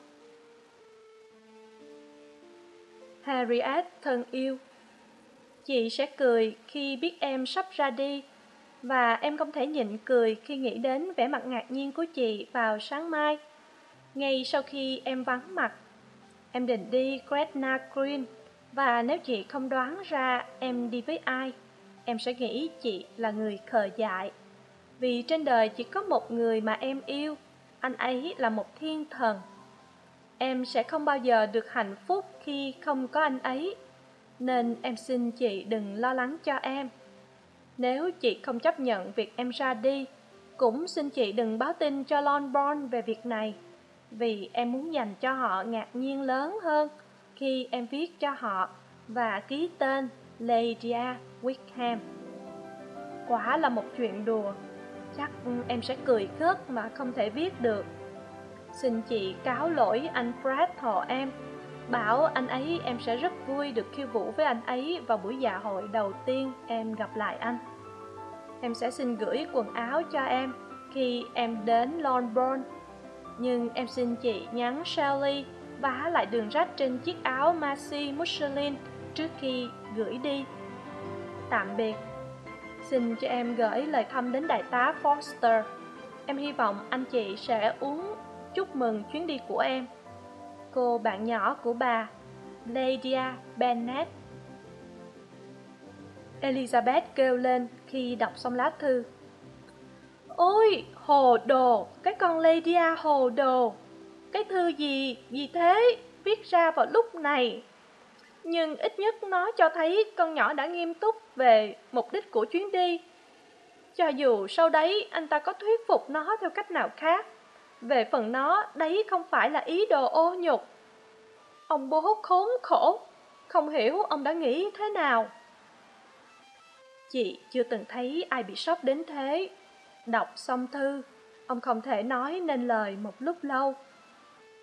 Harriet thân yêu, chị sẽ cười khi biết em sắp ra đi và em không thể nhịn cười khi nghĩ đến vẻ mặt ngạc nhiên của chị vào sáng mai. Ngay sau khi em vắng mặt, em định đi gretna green và nếu chị không đoán ra em đi với ai, em sẽ nghĩ chị là người khờ dại. Vì trên đời chỉ có một người mà em yêu, anh ấy là một thiên thần. Em sẽ không bao giờ được hạnh phúc khi không có anh ấy, nên em xin chị đừng lo lắng cho em. Nếu chị không chấp nhận việc em ra đi, cũng xin chị đừng báo tin cho Lon Bon về việc này, vì em muốn dành cho họ ngạc nhiên lớn hơn khi em viết cho họ và ký tên lydia wickham. Quả là một chuyện đùa. Chắc em sẽ cười khớt mà không thể viết được. Xin chị cáo lỗi anh fred thọ em. Bảo anh ấy em sẽ rất vui được khiêu vũ với anh ấy vào buổi dạ hội đầu tiên em gặp lại anh. Em sẽ xin gửi quần áo cho em khi em đến longbourn nhưng em xin chị nhắn sally vá lại đường rách trên chiếc áo maxi muslin trước khi gửi đi. Tạm biệt. Xin cho em gửi lời thăm đến đại tá foster. Em hy vọng anh chị sẽ uống chúc mừng chuyến đi của em. Cô bạn nhỏ của bà, lydia bennett elizabeth kêu lên khi đọc xong lá thư. Ôi, hồ đồ! Cái con lydia hồ đồ! Cái thư gì gì thế, viết ra vào lúc này. Nhưng ít nhất nó cho thấy con nhỏ đã nghiêm túc về mục đích của chuyến đi. Cho dù sau đấy anh ta có thuyết phục nó theo cách nào khác, về phần nó đấy không phải là ý đồ ô nhục. Ông bố khốn khổ, không hiểu ông đã nghĩ thế nào. Chị chưa từng thấy ai bị sốc đến thế. Đọc xong thư, ông không thể nói nên lời một lúc lâu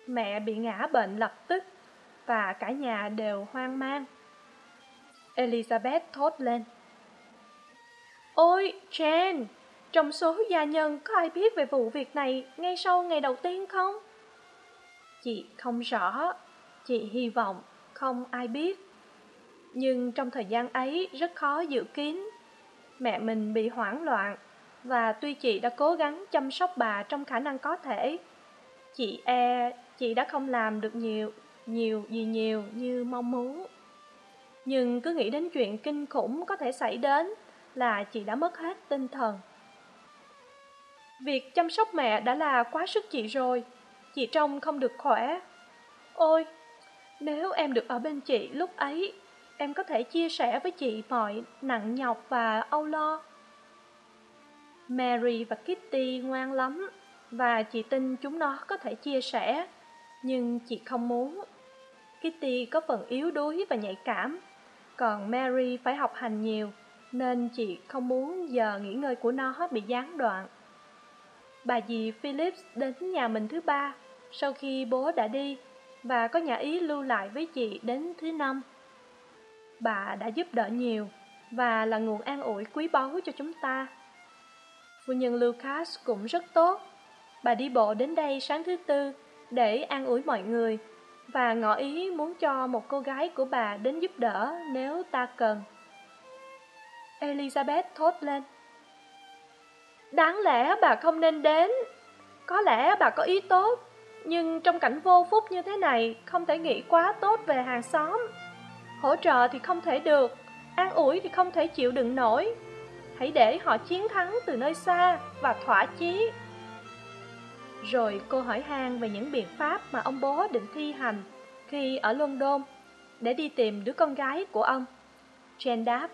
mẹ bị ngã bệnh lập tức và cả nhà đều hoang mang. Elizabeth thốt lên. Ôi Jane, trong số gia nhân có ai biết về vụ việc này ngay sau ngày đầu tiên không? Chị không rõ chị hy vọng không ai biết. Nhưng trong thời gian ấy rất khó dự kiến mẹ mình bị hoảng loạn và tuy chị đã cố gắng chăm sóc bà trong khả năng có thể chị e chị đã không làm được nhiều nhiều gì nhiều như mong muốn. Nhưng cứ nghĩ đến chuyện kinh khủng có thể xảy đến là chị đã mất hết tinh thần. Việc chăm sóc mẹ đã là quá sức chị rồi. Chị trông không được khỏe. Ôi, nếu em được ở bên chị lúc ấy, em có thể chia sẻ với chị mọi nặng nhọc và âu lo. Mary và kitty ngoan lắm và chị tin chúng nó có thể chia sẻ nhưng chị không muốn. Kitty có phần yếu đuối và nhạy cảm. Còn mary phải học hành nhiều, nên chị không muốn giờ nghỉ ngơi của nó bị gián đoạn. Bà dì phillips đến nhà mình thứ ba, sau khi bố đã đi, và có nhà ý lưu lại với chị đến thứ năm. Bà đã giúp đỡ nhiều và là nguồn an ủi quý báu cho chúng ta. Phu nhân lucas cũng rất tốt. Bà đi bộ đến đây sáng thứ tư để an ủi mọi người. Và ngỏ ý muốn cho một cô gái của bà đến giúp đỡ nếu ta cần. Elizabeth thốt lên. Đáng lẽ bà không nên đến. Có lẽ bà có ý tốt, nhưng trong cảnh vô phúc như thế này, không thể nghĩ quá tốt về hàng xóm. Hỗ trợ thì không thể được, an ủi thì không thể chịu đựng nổi. Hãy để họ chiến thắng từ nơi xa và thỏa chí rồi cô hỏi han về những biện pháp mà ông bố định thi hành khi ở london để đi tìm đứa con gái của ông. Jen đáp,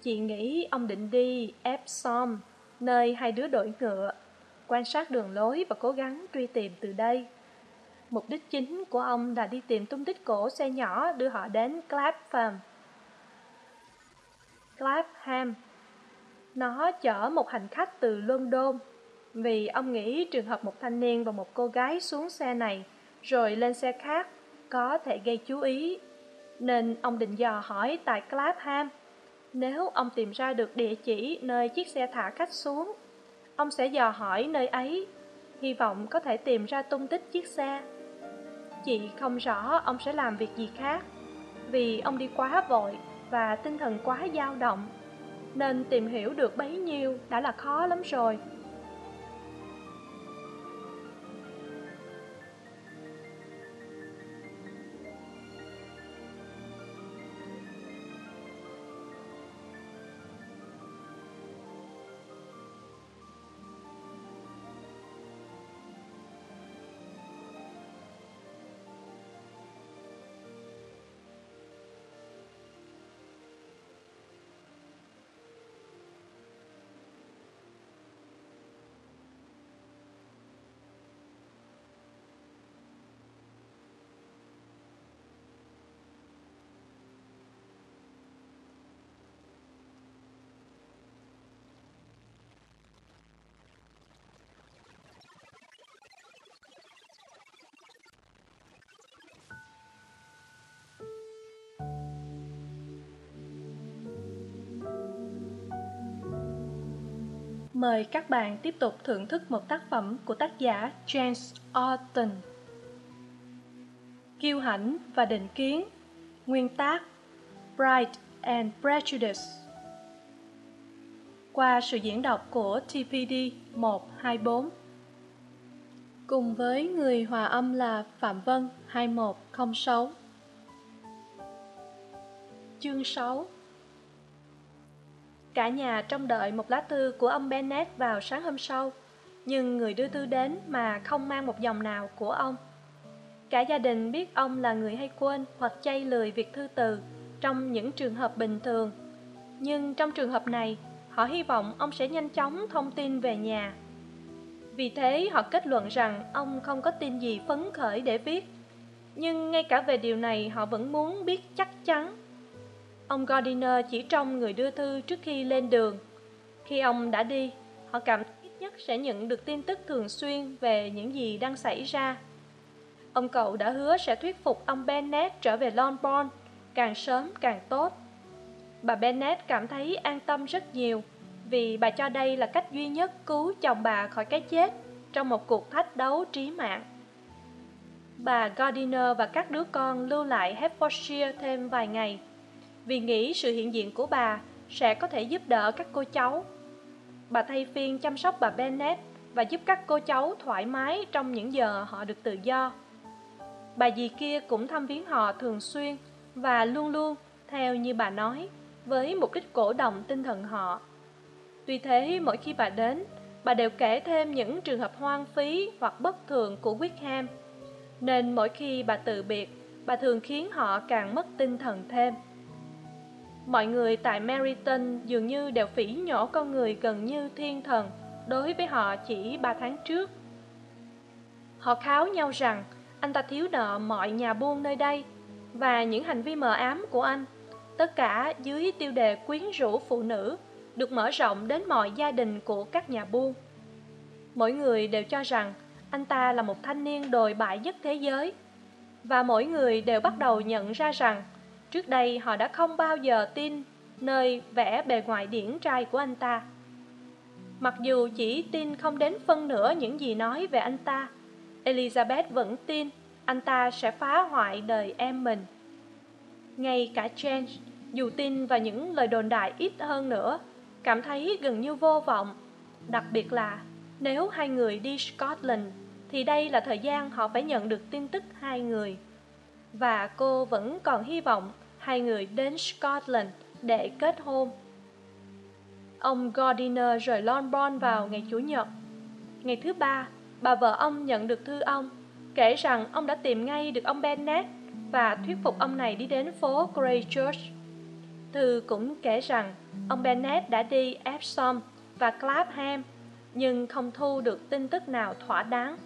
chị nghĩ ông định đi epsom, nơi hai đứa đổi ngựa, quan sát đường lối và cố gắng truy tìm từ đây. Mục đích chính của ông là đi tìm tung tích cổ xe nhỏ đưa họ đến clapham. Clapham, nó chở một hành khách từ london vì ông nghĩ trường hợp một thanh niên và một cô gái xuống xe này, rồi lên xe khác, có thể gây chú ý. Nên ông định dò hỏi tại clapham, nếu ông tìm ra được địa chỉ nơi chiếc xe thả khách xuống, ông sẽ dò hỏi nơi ấy, hy vọng có thể tìm ra tung tích chiếc xe. Chị không rõ ông sẽ làm việc gì khác, vì ông đi quá vội và tinh thần quá dao động, nên tìm hiểu được bấy nhiêu đã là khó lắm rồi. Mời các bạn tiếp tục thưởng thức một tác phẩm của tác giả James Austen. Kiêu hãnh và định kiến, Nguyên tác Pride and Prejudice. Qua sự diễn đọc của TPD 124 Cùng với người hòa âm là Phạm Vân 2106 Chương 6 cả nhà trông đợi một lá thư của ông bennet vào sáng hôm sau. Nhưng người đưa thư đến mà không mang một dòng nào của ông. Cả gia đình biết ông là người hay quên hoặc chay lười việc thư từ trong những trường hợp bình thường. Nhưng trong trường hợp này, họ hy vọng ông sẽ nhanh chóng thông tin về nhà. Vì thế, họ kết luận rằng ông không có tin gì phấn khởi để viết. Nhưng ngay cả về điều này, họ vẫn muốn biết chắc chắn ông gardiner chỉ trông người đưa thư trước khi lên đường. Khi ông đã đi, họ cảm ít nhất sẽ nhận được tin tức thường xuyên về những gì đang xảy ra. Ông cậu đã hứa sẽ thuyết phục ông bennet trở về longbourn càng sớm càng tốt. Bà bennet cảm thấy an tâm rất nhiều vì bà cho đây là cách duy nhất cứu chồng bà khỏi cái chết trong một cuộc thách đấu trí mạng. Bà gardiner và các đứa con lưu lại hertfordshire thêm vài ngày vì nghĩ sự hiện diện của bà sẽ có thể giúp đỡ các cô cháu. Bà thay phiên chăm sóc bà bennet và giúp các cô cháu thoải mái trong những giờ họ được tự do. Bà dì kia cũng thăm viếng họ thường xuyên và luôn luôn theo như bà nói, với mục đích cổ động tinh thần họ. Tuy thế, mỗi khi bà đến, bà đều kể thêm những trường hợp hoang phí hoặc bất thường của wickham. Nên mỗi khi bà từ biệt, bà thường khiến họ càng mất tinh thần thêm mọi người tại Meriton dường như đều phỉ nhổ con người gần như thiên thần. Đối với họ, chỉ ba tháng trước. Họ kháo nhau rằng, anh ta thiếu nợ mọi nhà buôn nơi đây, và những hành vi mờ ám của anh. Tất cả dưới tiêu đề quyến rũ phụ nữ, được mở rộng đến mọi gia đình của các nhà buôn. Mỗi người đều cho rằng, anh ta là một thanh niên đồi bại nhất thế giới. Và mỗi người đều bắt đầu nhận ra rằng trước đây họ đã không bao giờ tin nơi vẽ bề ngoài điển trai của anh ta. Mặc dù chỉ tin không đến phân nửa những gì nói về anh ta, elizabeth vẫn tin anh ta sẽ phá hoại đời em mình. Ngay cả James, dù tin vào những lời đồn đại ít hơn nữa, cảm thấy gần như vô vọng. Đặc biệt là nếu hai người đi scotland, thì đây là thời gian họ phải nhận được tin tức hai người. Và cô vẫn còn hy vọng hai người đến scotland để kết hôn. Ông gardiner rời london vào ngày chủ nhật. Ngày thứ ba, bà vợ ông nhận được thư ông, kể rằng ông đã tìm ngay được ông bennet và thuyết phục ông này đi đến phố greychurch. Thư cũng kể rằng ông bennet đã đi epsom và clapham, nhưng không thu được tin tức nào thỏa đáng.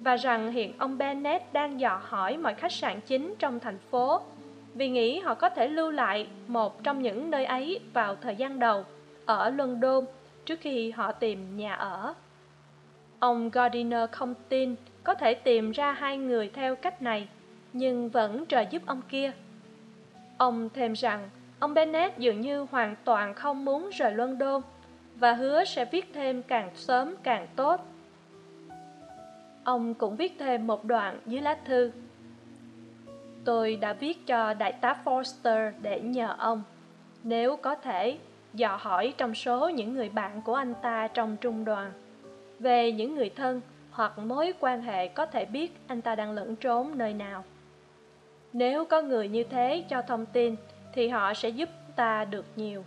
Và rằng hiện ông bennet đang dò hỏi mọi khách sạn chính trong thành phố vì nghĩ họ có thể lưu lại một trong những nơi ấy vào thời gian đầu, ở london, trước khi họ tìm nhà ở. Ông gardiner không tin có thể tìm ra hai người theo cách này, nhưng vẫn trợ giúp ông kia. Ông thêm rằng, ông Bennett dường như hoàn toàn không muốn rời london và hứa sẽ viết thêm càng sớm càng tốt. Ông cũng viết thêm một đoạn dưới lá thư tôi đã viết cho đại tá forster để nhờ ông. Nếu có thể, dò hỏi trong số những người bạn của anh ta trong trung đoàn. Về những người thân hoặc mối quan hệ có thể biết anh ta đang lẫn trốn nơi nào. Nếu có người như thế cho thông tin, thì họ sẽ giúp ta được nhiều.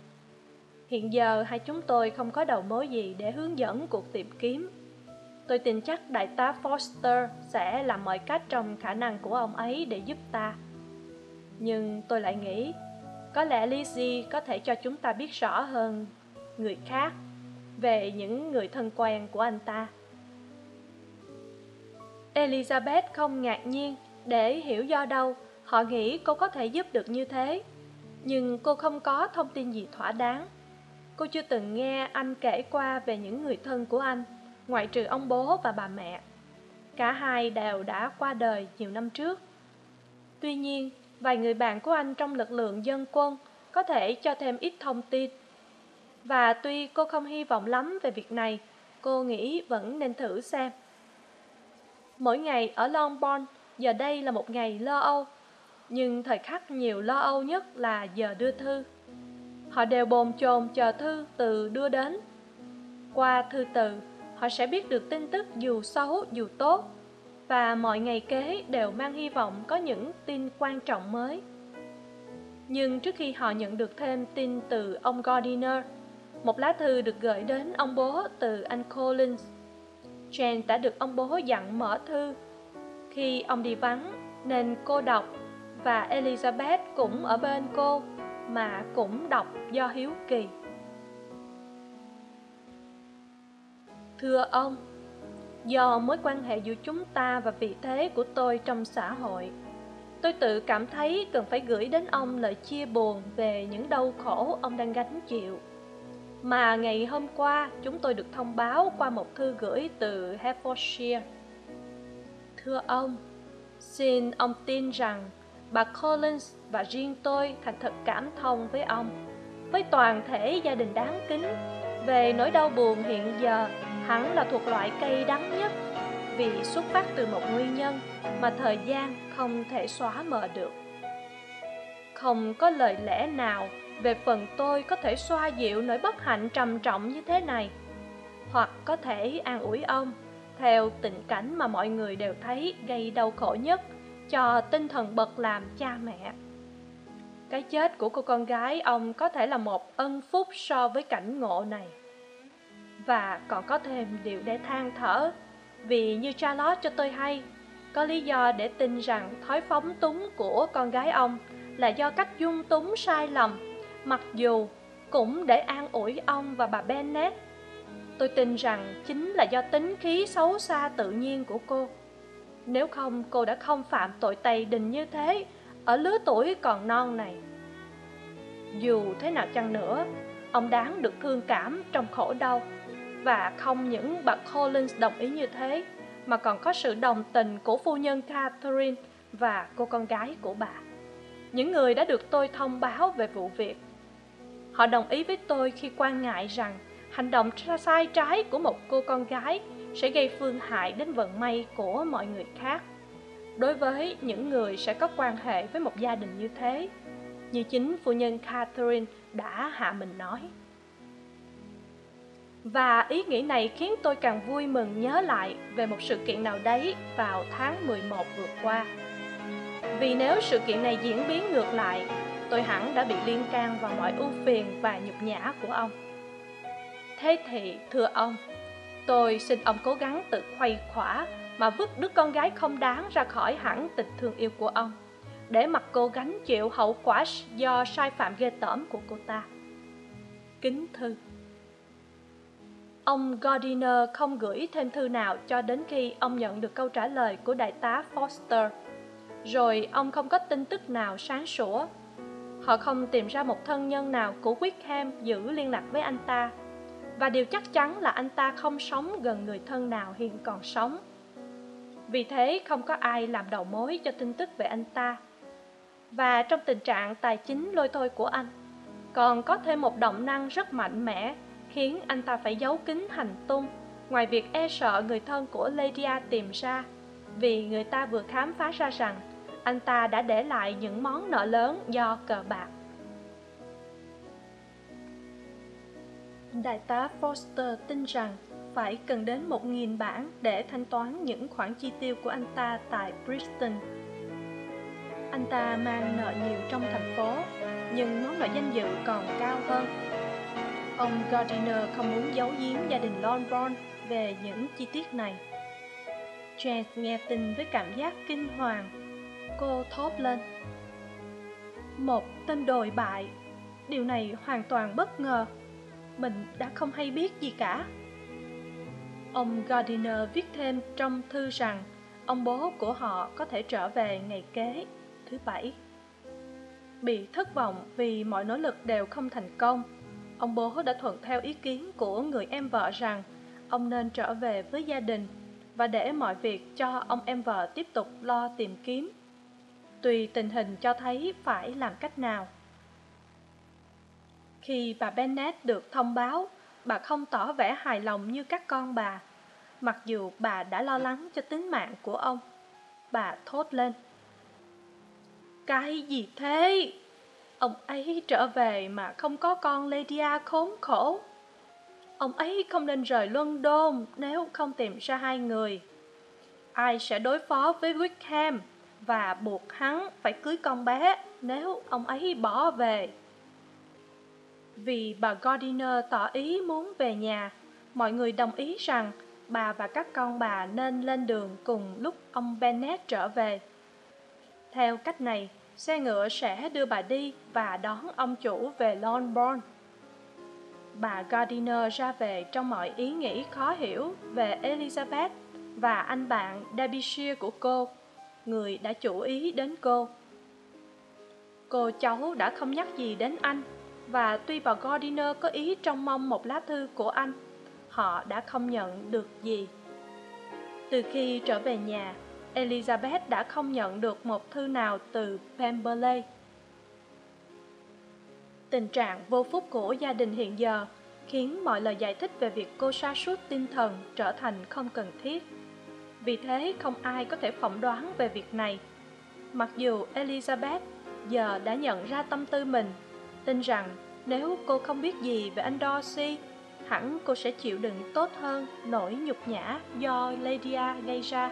Hiện giờ hai chúng tôi không có đầu mối gì để hướng dẫn cuộc tìm kiếm tôi tin chắc đại tá foster sẽ làm mọi cách trong khả năng của ông ấy để giúp ta. Nhưng tôi lại nghĩ, có lẽ lizzie có thể cho chúng ta biết rõ hơn người khác về những người thân quen của anh ta. Elizabeth không ngạc nhiên để hiểu do đâu. Họ nghĩ cô có thể giúp được như thế, nhưng cô không có thông tin gì thỏa đáng. Cô chưa từng nghe anh kể qua về những người thân của anh ngoại trừ ông bố và bà mẹ, cả hai đều đã qua đời nhiều năm trước. Tuy nhiên, vài người bạn của anh trong lực lượng dân quân có thể cho thêm ít thông tin. Và tuy cô không hy vọng lắm về việc này, cô nghĩ vẫn nên thử xem. Mỗi ngày ở longbourn giờ đây là một ngày lo âu, nhưng thời khắc nhiều lo âu nhất là giờ đưa thư. Họ đều bồn chồn chờ thư từ đưa đến. Qua thư từ họ sẽ biết được tin tức dù xấu, dù tốt, và mọi ngày kế đều mang hy vọng có những tin quan trọng mới. Nhưng trước khi họ nhận được thêm tin từ ông gardiner, một lá thư được gửi đến ông bố từ anh collins. Jane đã được ông bố dặn mở thư. Khi ông đi vắng, nên cô đọc, và elizabeth cũng ở bên cô, mà cũng đọc do hiếu kỳ. Thưa ông, do mối quan hệ giữa chúng ta và vị thế của tôi trong xã hội, tôi tự cảm thấy cần phải gửi đến ông lời chia buồn về những đau khổ ông đang gánh chịu. Mà ngày hôm qua, chúng tôi được thông báo qua một thư gửi từ hertfordshire thưa ông, xin ông tin rằng bà collins và riêng tôi thành thật cảm thông với ông, với toàn thể gia đình đáng kính về nỗi đau buồn hiện giờ hẳn là thuộc loại cây đắng nhất vì xuất phát từ một nguyên nhân mà thời gian không thể xóa mờ được. Không có lời lẽ nào về phần tôi có thể xoa dịu nỗi bất hạnh trầm trọng như thế này. Hoặc có thể an ủi ông theo tình cảnh mà mọi người đều thấy gây đau khổ nhất cho tinh thần bậc làm cha mẹ. Cái chết của cô con gái ông có thể là một ân phúc so với cảnh ngộ này và còn có thêm điều để than thở. Vì như charlotte cho tôi hay, có lý do để tin rằng thói phóng túng của con gái ông là do cách dung túng sai lầm, mặc dù cũng để an ủi ông và bà bennett tôi tin rằng chính là do tính khí xấu xa tự nhiên của cô. Nếu không, cô đã không phạm tội tày đình như thế ở lứa tuổi còn non này. Dù thế nào chăng nữa, ông đáng được thương cảm trong khổ đau và không những bà collins đồng ý như thế, mà còn có sự đồng tình của phu nhân catherine và cô con gái của bà. Những người đã được tôi thông báo về vụ việc. Họ đồng ý với tôi khi quan ngại rằng hành động sai trái của một cô con gái sẽ gây phương hại đến vận may của mọi người khác. Đối với những người sẽ có quan hệ với một gia đình như thế, như chính phu nhân catherine đã hạ mình nói và ý nghĩ này khiến tôi càng vui mừng nhớ lại về một sự kiện nào đấy vào tháng 11 vừa qua. Vì nếu sự kiện này diễn biến ngược lại, tôi hẳn đã bị liên can vào mọi ưu phiền và nhục nhã của ông. Thế thì, thưa ông, tôi xin ông cố gắng tự khuây khỏa mà vứt đứa con gái không đáng ra khỏi hẳn tình thương yêu của ông, để mặc cô gánh chịu hậu quả do sai phạm ghê tởm của cô ta. Kính thư ông gardiner không gửi thêm thư nào cho đến khi ông nhận được câu trả lời của đại tá foster. Rồi ông không có tin tức nào sáng sủa. Họ không tìm ra một thân nhân nào của wickham giữ liên lạc với anh ta. Và điều chắc chắn là anh ta không sống gần người thân nào hiện còn sống. Vì thế không có ai làm đầu mối cho tin tức về anh ta. Và trong tình trạng tài chính lôi thôi của anh, còn có thêm một động năng rất mạnh mẽ khiến anh ta phải giấu kín hành tung. Ngoài việc e sợ người thân của lydia tìm ra, vì người ta vừa khám phá ra rằng anh ta đã để lại những món nợ lớn do cờ bạc. Đại tá foster tin rằng phải cần đến một nghìn bảng để thanh toán những khoản chi tiêu của anh ta tại bristol anh ta mang nợ nhiều trong thành phố, nhưng món nợ danh dự còn cao hơn ông gardiner không muốn giấu giếm gia đình longbourn về những chi tiết này. Jane nghe tin với cảm giác kinh hoàng. Cô thốt lên. Một tên đồi bại. Điều này hoàn toàn bất ngờ. Mình đã không hay biết gì cả. Ông gardiner viết thêm trong thư rằng ông bố của họ có thể trở về ngày kế thứ bảy. Bị thất vọng vì mọi nỗ lực đều không thành công ông bố đã thuận theo ý kiến của người em vợ rằng ông nên trở về với gia đình và để mọi việc cho ông em vợ tiếp tục lo tìm kiếm. Tùy tình hình cho thấy phải làm cách nào. Khi bà Bennett được thông báo, bà không tỏ vẻ hài lòng như các con bà. Mặc dù bà đã lo lắng cho tính mạng của ông, bà thốt lên. Cái gì thế? Ông ấy trở về mà không có con lydia khốn khổ. Ông ấy không nên rời london nếu không tìm ra hai người. Ai sẽ đối phó với wickham và buộc hắn phải cưới con bé nếu ông ấy bỏ về? Vì bà gardiner tỏ ý muốn về nhà, mọi người đồng ý rằng bà và các con bà nên lên đường cùng lúc ông bennet trở về. Theo cách này xe ngựa sẽ đưa bà đi và đón ông chủ về longbourn bà gardiner ra về trong mọi ý nghĩ khó hiểu về elizabeth và anh bạn derbyshire của cô, người đã chủ ý đến cô. Cô cháu đã không nhắc gì đến anh và tuy bà gardiner có ý trông mong một lá thư của anh, họ đã không nhận được gì. Từ khi trở về nhà elizabeth đã không nhận được một thư nào từ pemberley. Tình trạng vô phúc của gia đình hiện giờ khiến mọi lời giải thích về việc cô sa sút tinh thần trở thành không cần thiết. Vì thế, không ai có thể phỏng đoán về việc này. Mặc dù elizabeth giờ đã nhận ra tâm tư mình, tin rằng nếu cô không biết gì về anh dorsey hẳn cô sẽ chịu đựng tốt hơn nỗi nhục nhã do lydia gây ra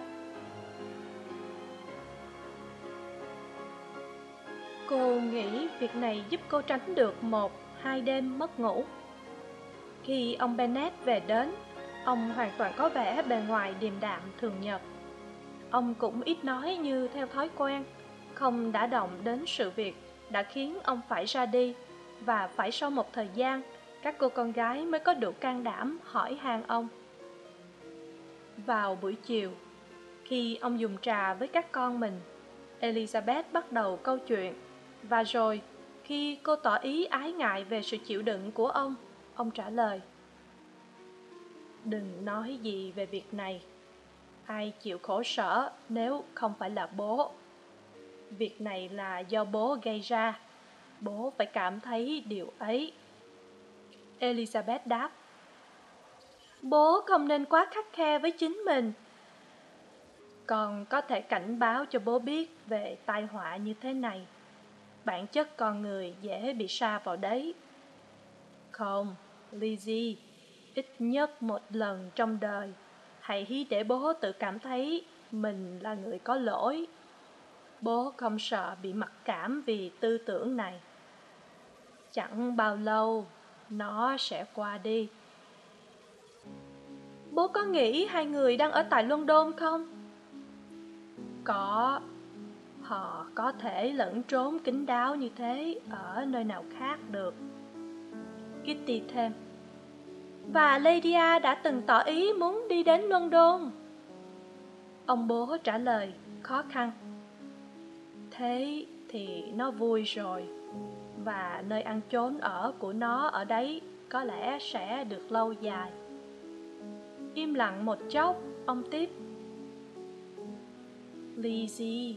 cô nghĩ việc này giúp cô tránh được một, hai đêm mất ngủ. Khi ông bennet về đến, ông hoàn toàn có vẻ bề ngoài điềm đạm, thường nhật. Ông cũng ít nói như theo thói quen, không đã động đến sự việc đã khiến ông phải ra đi và phải sau một thời gian, các cô con gái mới có đủ can đảm hỏi han ông. Vào buổi chiều, khi ông dùng trà với các con mình, elizabeth bắt đầu câu chuyện và rồi, khi cô tỏ ý ái ngại về sự chịu đựng của ông ông trả lời, đừng nói gì về việc này. Ai chịu khổ sở nếu không phải là bố? Việc này là do bố gây ra. Bố phải cảm thấy điều ấy. Elizabeth đáp, bố không nên quá khắt khe với chính mình. Con có thể cảnh báo cho bố biết về tai họa như thế này bản chất con người dễ bị sa vào đấy. Không lizzie ít nhất một lần trong đời, hãy để bố tự cảm thấy mình là người có lỗi. Bố không sợ bị mặc cảm vì tư tưởng này. Chẳng bao lâu, nó sẽ qua đi. Bố có nghĩ hai người đang ở tại london không? Có họ có thể lẫn trốn kín đáo như thế ở nơi nào khác được. Kitty thêm. Và lydia đã từng tỏ ý muốn đi đến london. Ông bố trả lời, khó khăn. Thế thì nó vui rồi. Và nơi ăn trốn ở của nó ở đấy có lẽ sẽ được lâu dài. Im lặng một chốc, ông tiếp. Lizzie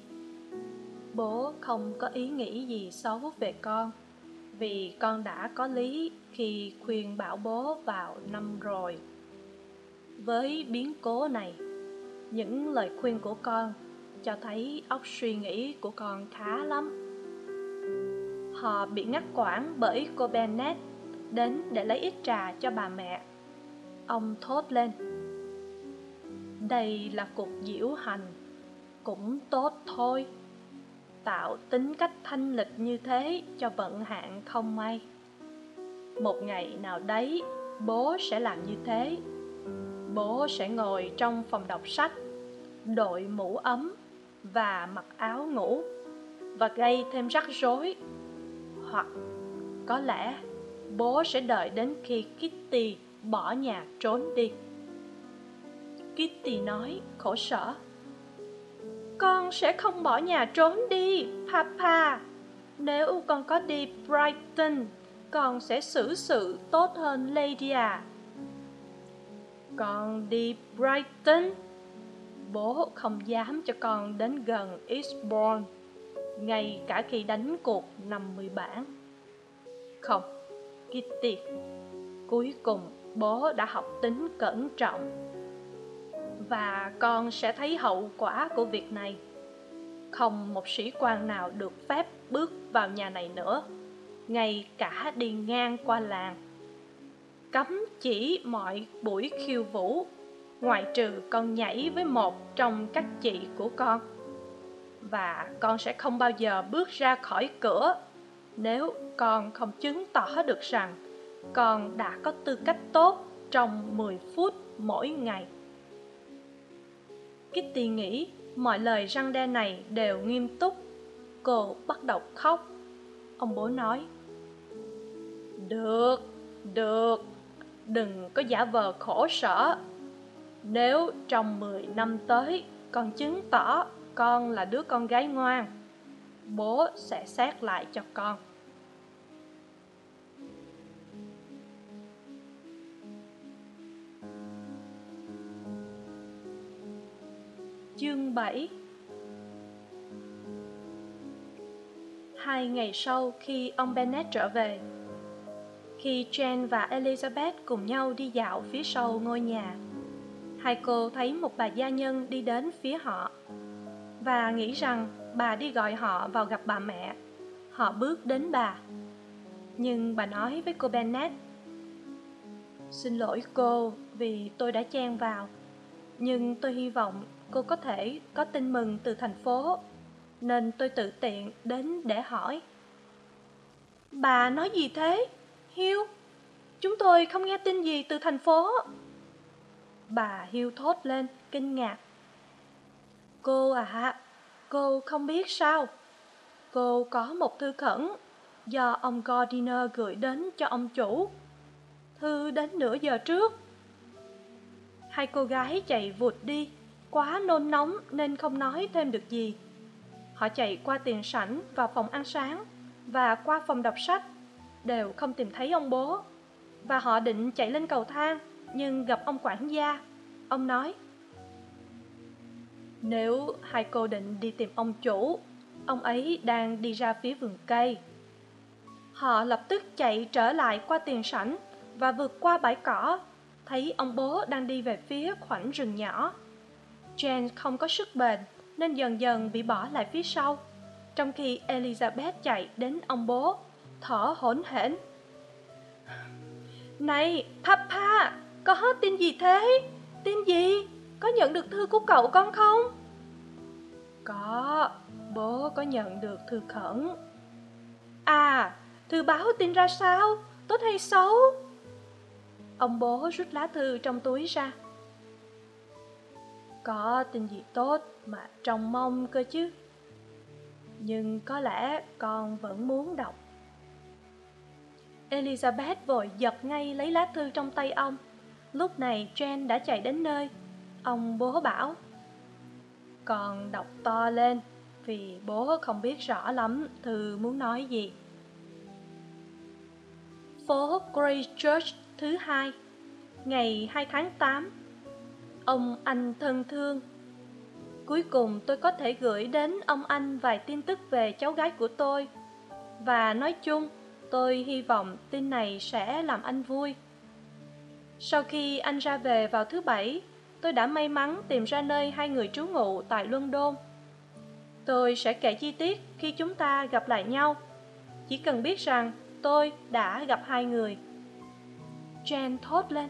bố không có ý nghĩ gì xấu về con, vì con đã có lý khi khuyên bảo bố vào năm rồi. Với biến cố này, những lời khuyên của con cho thấy óc suy nghĩ của con khá lắm. Họ bị ngắt quãng bởi cô bennett đến để lấy ít trà cho bà mẹ. Ông thốt lên, đây là cuộc diễu hành, cũng tốt thôi tạo tính cách thanh lịch như thế cho vận hạn không may. Một ngày nào đấy, bố sẽ làm như thế. Bố sẽ ngồi trong phòng đọc sách, đội mũ ấm và mặc áo ngủ và gây thêm rắc rối. Hoặc có lẽ bố sẽ đợi đến khi kitty bỏ nhà trốn đi. Kitty nói, khổ sở con sẽ không bỏ nhà trốn đi, papa. Nếu con có đi brighton, con sẽ xử sự tốt hơn lady à. Con đi brighton? Bố không dám cho con đến gần eastbourne, ngay cả khi đánh cuộc năm mươi bản không, kitty. Cuối cùng bố đã học tính cẩn trọng và con sẽ thấy hậu quả của việc này. Không một sĩ quan nào được phép bước vào nhà này nữa, ngay cả đi ngang qua làng. Cấm chỉ mọi buổi khiêu vũ, ngoại trừ con nhảy với một trong các chị của con. Và con sẽ không bao giờ bước ra khỏi cửa. Nếu con không chứng tỏ được rằng con đã có tư cách tốt trong mười phút mỗi ngày kitty nghĩ mọi lời răng đe này đều nghiêm túc. Cô bắt đầu khóc. Ông bố nói, được được, đừng có giả vờ khổ sở. Nếu trong mười năm tới con chứng tỏ con là đứa con gái ngoan, bố sẽ xét lại cho con. Chương 7 Hai ngày sau khi ông Bennett trở về, Khi Jane và Elizabeth cùng nhau đi dạo phía sau ngôi nhà, Hai cô thấy một bà gia nhân đi đến phía họ Và nghĩ rằng bà đi gọi họ vào gặp bà mẹ. Họ bước đến bà. Nhưng bà nói với cô Bennett, Xin lỗi cô vì tôi đã chen vào, Nhưng tôi hy vọng cô có thể có tin mừng từ thành phố, nên tôi tự tiện đến để hỏi. Bà nói gì thế hiu chúng tôi không nghe tin gì từ thành phố. Bà hiu thốt lên, kinh ngạc. Cô à cô không biết sao? Cô có một thư khẩn do ông gardiner gửi đến cho ông chủ. Thư đến nửa giờ trước. Hai cô gái chạy vụt đi quá nôn nóng nên không nói thêm được gì. Họ chạy qua tiền sảnh vào phòng ăn sáng và qua phòng đọc sách, đều không tìm thấy ông bố. Và họ định chạy lên cầu thang, nhưng gặp ông quản gia. Ông nói, nếu hai cô định đi tìm ông chủ, ông ấy đang đi ra phía vườn cây. Họ lập tức chạy trở lại qua tiền sảnh và vượt qua bãi cỏ, thấy ông bố đang đi về phía khoảnh rừng nhỏ. Jane không có sức bền, nên dần dần bị bỏ lại phía sau. Trong khi elizabeth chạy đến ông bố, thở hổn hển. Này, papa, có hết tin gì thế? Tin gì? Có nhận được thư của cậu con không? Có, bố có nhận được thư khẩn. À thư báo tin ra sao? Tốt hay xấu? Ông bố rút lá thư trong túi ra có tin gì tốt mà trông mong cơ chứ? Nhưng có lẽ con vẫn muốn đọc. Elizabeth vội giật ngay lấy lá thư trong tay ông. Lúc này jen đã chạy đến nơi. Ông bố bảo, con đọc to lên, vì bố không biết rõ lắm thư muốn nói gì. Phố Greychurch thứ hai, ngày hai tháng tám ông anh thân thương. Cuối cùng tôi có thể gửi đến ông anh vài tin tức về cháu gái của tôi. Và nói chung, tôi hy vọng tin này sẽ làm anh vui. Sau khi anh ra về vào thứ bảy, tôi đã may mắn tìm ra nơi hai người trú ngụ tại london. Tôi sẽ kể chi tiết khi chúng ta gặp lại nhau. Chỉ cần biết rằng tôi đã gặp hai người. Jen thốt lên.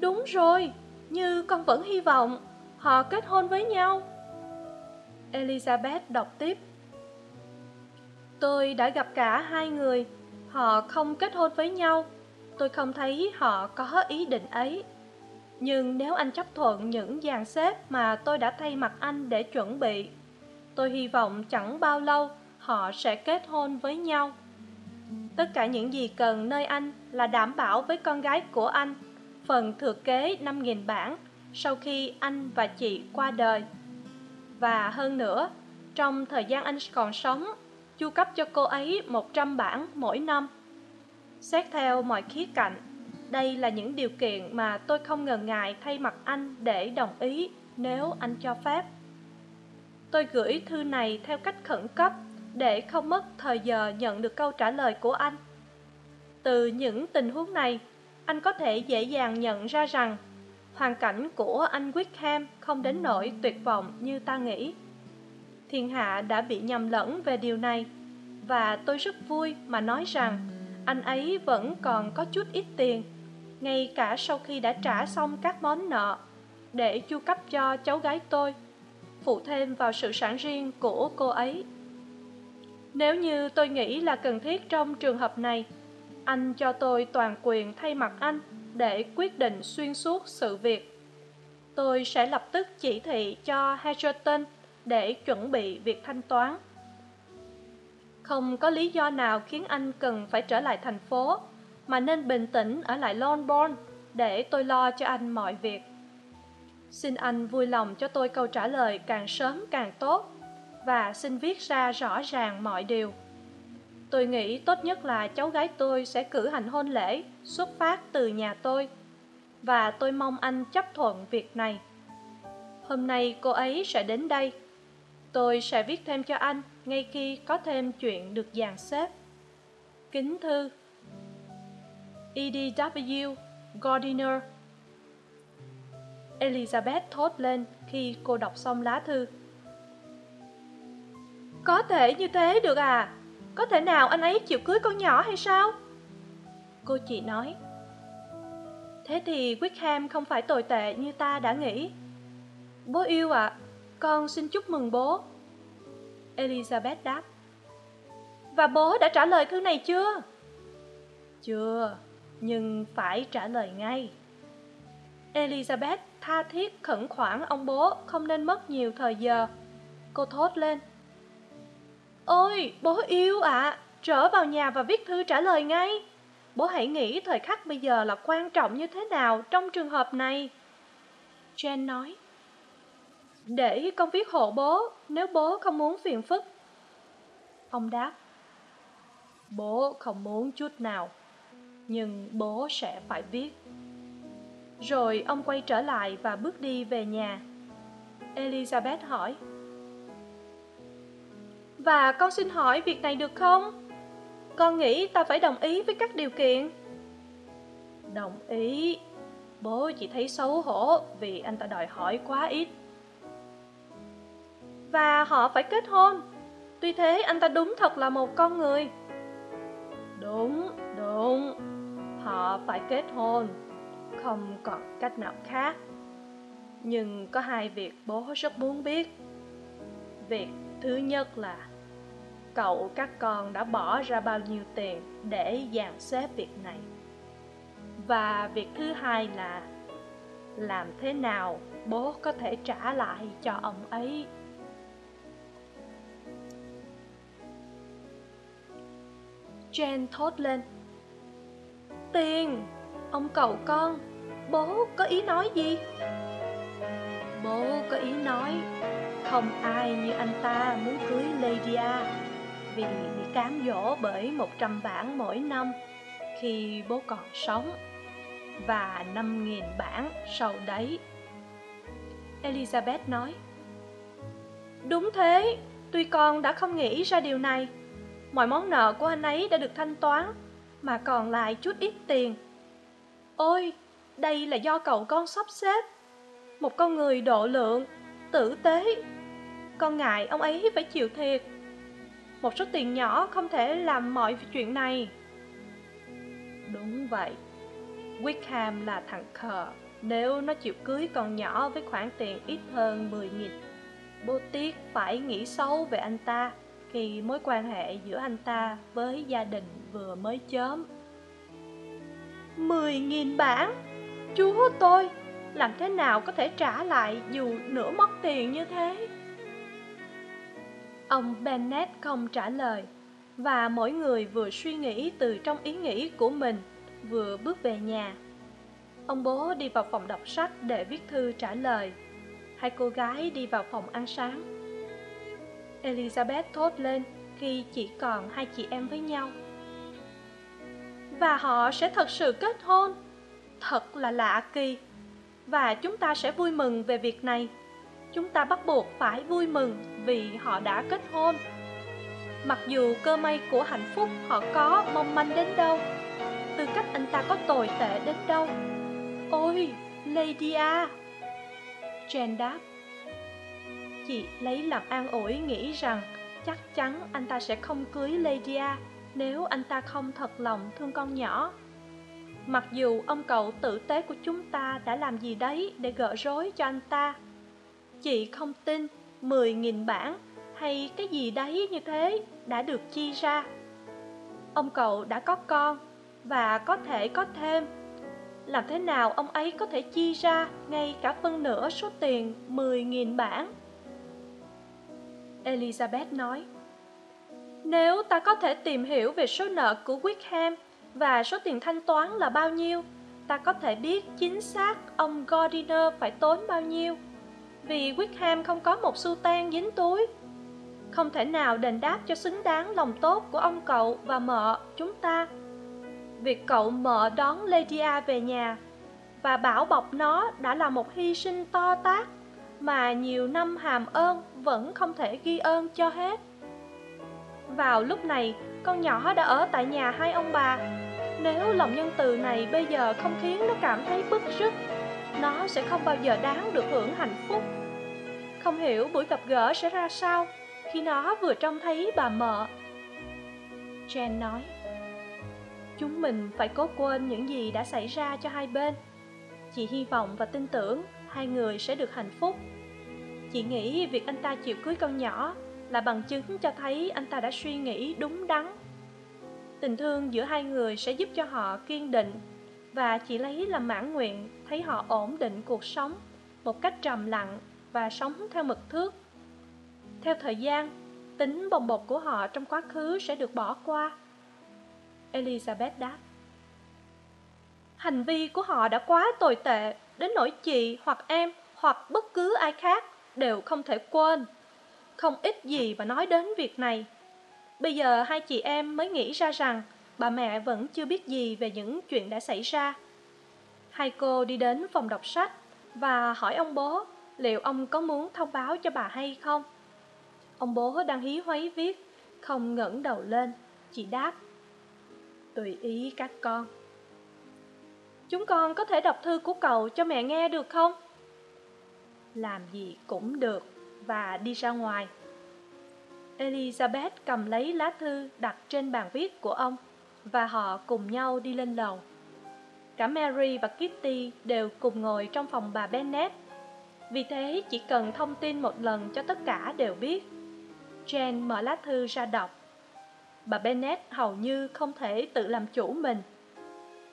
Đúng rồi! Như con vẫn hy vọng, họ kết hôn với nhau. Elizabeth đọc tiếp. Tôi đã gặp cả hai người, họ không kết hôn với nhau. Tôi không thấy họ có ý định ấy. Nhưng nếu anh chấp thuận những dàn xếp mà tôi đã thay mặt anh để chuẩn bị, tôi hy vọng chẳng bao lâu họ sẽ kết hôn với nhau. Tất cả những gì cần nơi anh là đảm bảo với con gái của anh phần thừa kế năm nghìn bảng sau khi anh và chị qua đời. Và hơn nữa, trong thời gian anh còn sống, chu cấp cho cô ấy một trăm bảng mỗi năm. Xét theo mọi khía cạnh, đây là những điều kiện mà tôi không ngần ngại thay mặt anh để đồng ý nếu anh cho phép. Tôi gửi thư này theo cách khẩn cấp để không mất thời giờ nhận được câu trả lời của anh. Từ những tình huống này anh có thể dễ dàng nhận ra rằng, hoàn cảnh của anh wickham không đến nỗi tuyệt vọng như ta nghĩ. Thiên hạ đã bị nhầm lẫn về điều này, và tôi rất vui mà nói rằng anh ấy vẫn còn có chút ít tiền, ngay cả sau khi đã trả xong các món nợ để chu cấp cho cháu gái tôi, phụ thêm vào sự sản riêng của cô ấy. Nếu như tôi nghĩ là cần thiết trong trường hợp này anh cho tôi toàn quyền thay mặt anh để quyết định xuyên suốt sự việc. Tôi sẽ lập tức chỉ thị cho Hedgerton để chuẩn bị việc thanh toán. Không có lý do nào khiến anh cần phải trở lại thành phố, mà nên bình tĩnh ở lại longbourn để tôi lo cho anh mọi việc. Xin anh vui lòng cho tôi câu trả lời càng sớm càng tốt và xin viết ra rõ ràng mọi điều tôi nghĩ tốt nhất là cháu gái tôi sẽ cử hành hôn lễ, xuất phát từ nhà tôi. Và tôi mong anh chấp thuận việc này. Hôm nay cô ấy sẽ đến đây. Tôi sẽ viết thêm cho anh, ngay khi có thêm chuyện được dàn xếp. Kính thư. Edw gardiner. Elizabeth thốt lên khi cô đọc xong lá thư. Có thể như thế được à? Có thể nào anh ấy chịu cưới con nhỏ hay sao? Cô chị nói. Thế thì wickham không phải tồi tệ như ta đã nghĩ. Bố yêu ạ. À, con xin chúc mừng bố. Elizabeth đáp. Và bố đã trả lời thư này chưa? Chưa nhưng phải trả lời ngay. Elizabeth tha thiết khẩn khoản ông bố không nên mất nhiều thời giờ. Cô thốt lên ôi bố yêu ạ. À, trở vào nhà và viết thư trả lời ngay. Bố hãy nghĩ thời khắc bây giờ là quan trọng như thế nào trong trường hợp này. Jen nói để con viết hộ bố nếu bố không muốn phiền phức. Ông đáp bố không muốn chút nào nhưng bố sẽ phải viết. Rồi ông quay trở lại và bước đi về nhà. Elizabeth hỏi và con xin hỏi việc này được không? Con nghĩ ta phải đồng ý với các điều kiện. Đồng ý? Bố chỉ thấy xấu hổ vì anh ta đòi hỏi quá ít. Và họ phải kết hôn. Tuy thế, anh ta đúng thật là một con người. Đúng đúng. Họ phải kết hôn. Không còn cách nào khác. Nhưng có hai việc bố rất muốn biết. Việc thứ nhất là cậu các con đã bỏ ra bao nhiêu tiền để dàn xếp việc này? Và việc thứ hai là, làm thế nào bố có thể trả lại cho ông ấy? Jen thốt lên. Tiền, ông cậu con, bố có ý nói gì? Bố có ý nói, không ai như anh ta muốn cưới Lydia vì bị cám dỗ bởi một trăm bảng mỗi năm khi bố còn sống và năm nghìn bảng sau đấy. Elizabeth nói, đúng thế, tuy con đã không nghĩ ra điều này, mọi món nợ của anh ấy đã được thanh toán mà còn lại chút ít tiền. Ôi, đây là do cậu con sắp xếp, một con người độ lượng tử tế. Con ngại ông ấy phải chịu thiệt một số tiền nhỏ không thể làm mọi chuyện này. Đúng vậy. Wickham là thằng khờ. Nếu nó chịu cưới con nhỏ với khoản tiền ít hơn mười nghìn bố tiếc phải nghĩ xấu về anh ta khi mối quan hệ giữa anh ta với gia đình vừa mới chớm. Mười nghìn bảng? Chúa tôi làm thế nào có thể trả lại dù nửa móc tiền như thế ông bennet không trả lời, và mỗi người vừa suy nghĩ từ trong ý nghĩ của mình, vừa bước về nhà. Ông bố đi vào phòng đọc sách để viết thư trả lời. Hai cô gái đi vào phòng ăn sáng. Elizabeth thốt lên khi chỉ còn hai chị em với nhau. Và họ sẽ thật sự kết hôn? Thật là lạ kỳ. Và chúng ta sẽ vui mừng về việc này chúng ta bắt buộc phải vui mừng vì họ đã kết hôn. Mặc dù cơ may của hạnh phúc họ có mong manh đến đâu, tư cách anh ta có tồi tệ đến đâu. Ôi, lady a! Jen đáp. Chị lấy làm an ủi nghĩ rằng chắc chắn anh ta sẽ không cưới lady a nếu anh ta không thật lòng thương con nhỏ. Mặc dù ông cậu tử tế của chúng ta đã làm gì đấy để gỡ rối cho anh ta chị không tin mười nghìn bảng hay cái gì đấy như thế đã được chi ra. Ông cậu đã có con và có thể có thêm. Làm thế nào ông ấy có thể chi ra ngay cả phân nửa số tiền mười nghìn bảng? Elizabeth nói, nếu ta có thể tìm hiểu về số nợ của wickham và số tiền thanh toán là bao nhiêu, ta có thể biết chính xác ông gardiner phải tốn bao nhiêu vì wickham không có một xu tan dính túi. Không thể nào đền đáp cho xứng đáng lòng tốt của ông cậu và mợ chúng ta. Việc cậu mợ đón lydia về nhà và bảo bọc nó đã là một hy sinh to tát mà nhiều năm hàm ơn vẫn không thể ghi ơn cho hết. Vào lúc này, con nhỏ đã ở tại nhà hai ông bà. Nếu lòng nhân từ này bây giờ không khiến nó cảm thấy bức rứt nó sẽ không bao giờ đáng được hưởng hạnh phúc. Không hiểu buổi gặp gỡ sẽ ra sao khi nó vừa trông thấy bà mợ. Jen nói, chúng mình phải cố quên những gì đã xảy ra cho hai bên. Chị hy vọng và tin tưởng hai người sẽ được hạnh phúc. Chị nghĩ việc anh ta chịu cưới con nhỏ là bằng chứng cho thấy anh ta đã suy nghĩ đúng đắn. Tình thương giữa hai người sẽ giúp cho họ kiên định và chị lấy làm mãn nguyện, thấy họ ổn định cuộc sống một cách trầm lặng và sống theo mực thước. Theo thời gian, tính bồng bột của họ trong quá khứ sẽ được bỏ qua. Elizabeth đáp, hành vi của họ đã quá tồi tệ, đến nỗi chị hoặc em hoặc bất cứ ai khác đều không thể quên. Không ít gì và nói đến việc này. Bây giờ hai chị em mới nghĩ ra rằng bà mẹ vẫn chưa biết gì về những chuyện đã xảy ra. Hai cô đi đến phòng đọc sách và hỏi ông bố liệu ông có muốn thông báo cho bà hay không. Ông bố đang hí hoáy viết, không ngẩng đầu lên, chỉ đáp, tùy ý các con. Chúng con có thể đọc thư của cậu cho mẹ nghe được không? Làm gì cũng được và đi ra ngoài. Elizabeth cầm lấy lá thư đặt trên bàn viết của ông và họ cùng nhau đi lên lầu. Cả mary và kitty đều cùng ngồi trong phòng bà bennet vì thế, chỉ cần thông tin một lần cho tất cả đều biết. Jane mở lá thư ra đọc. Bà bennett hầu như không thể tự làm chủ mình.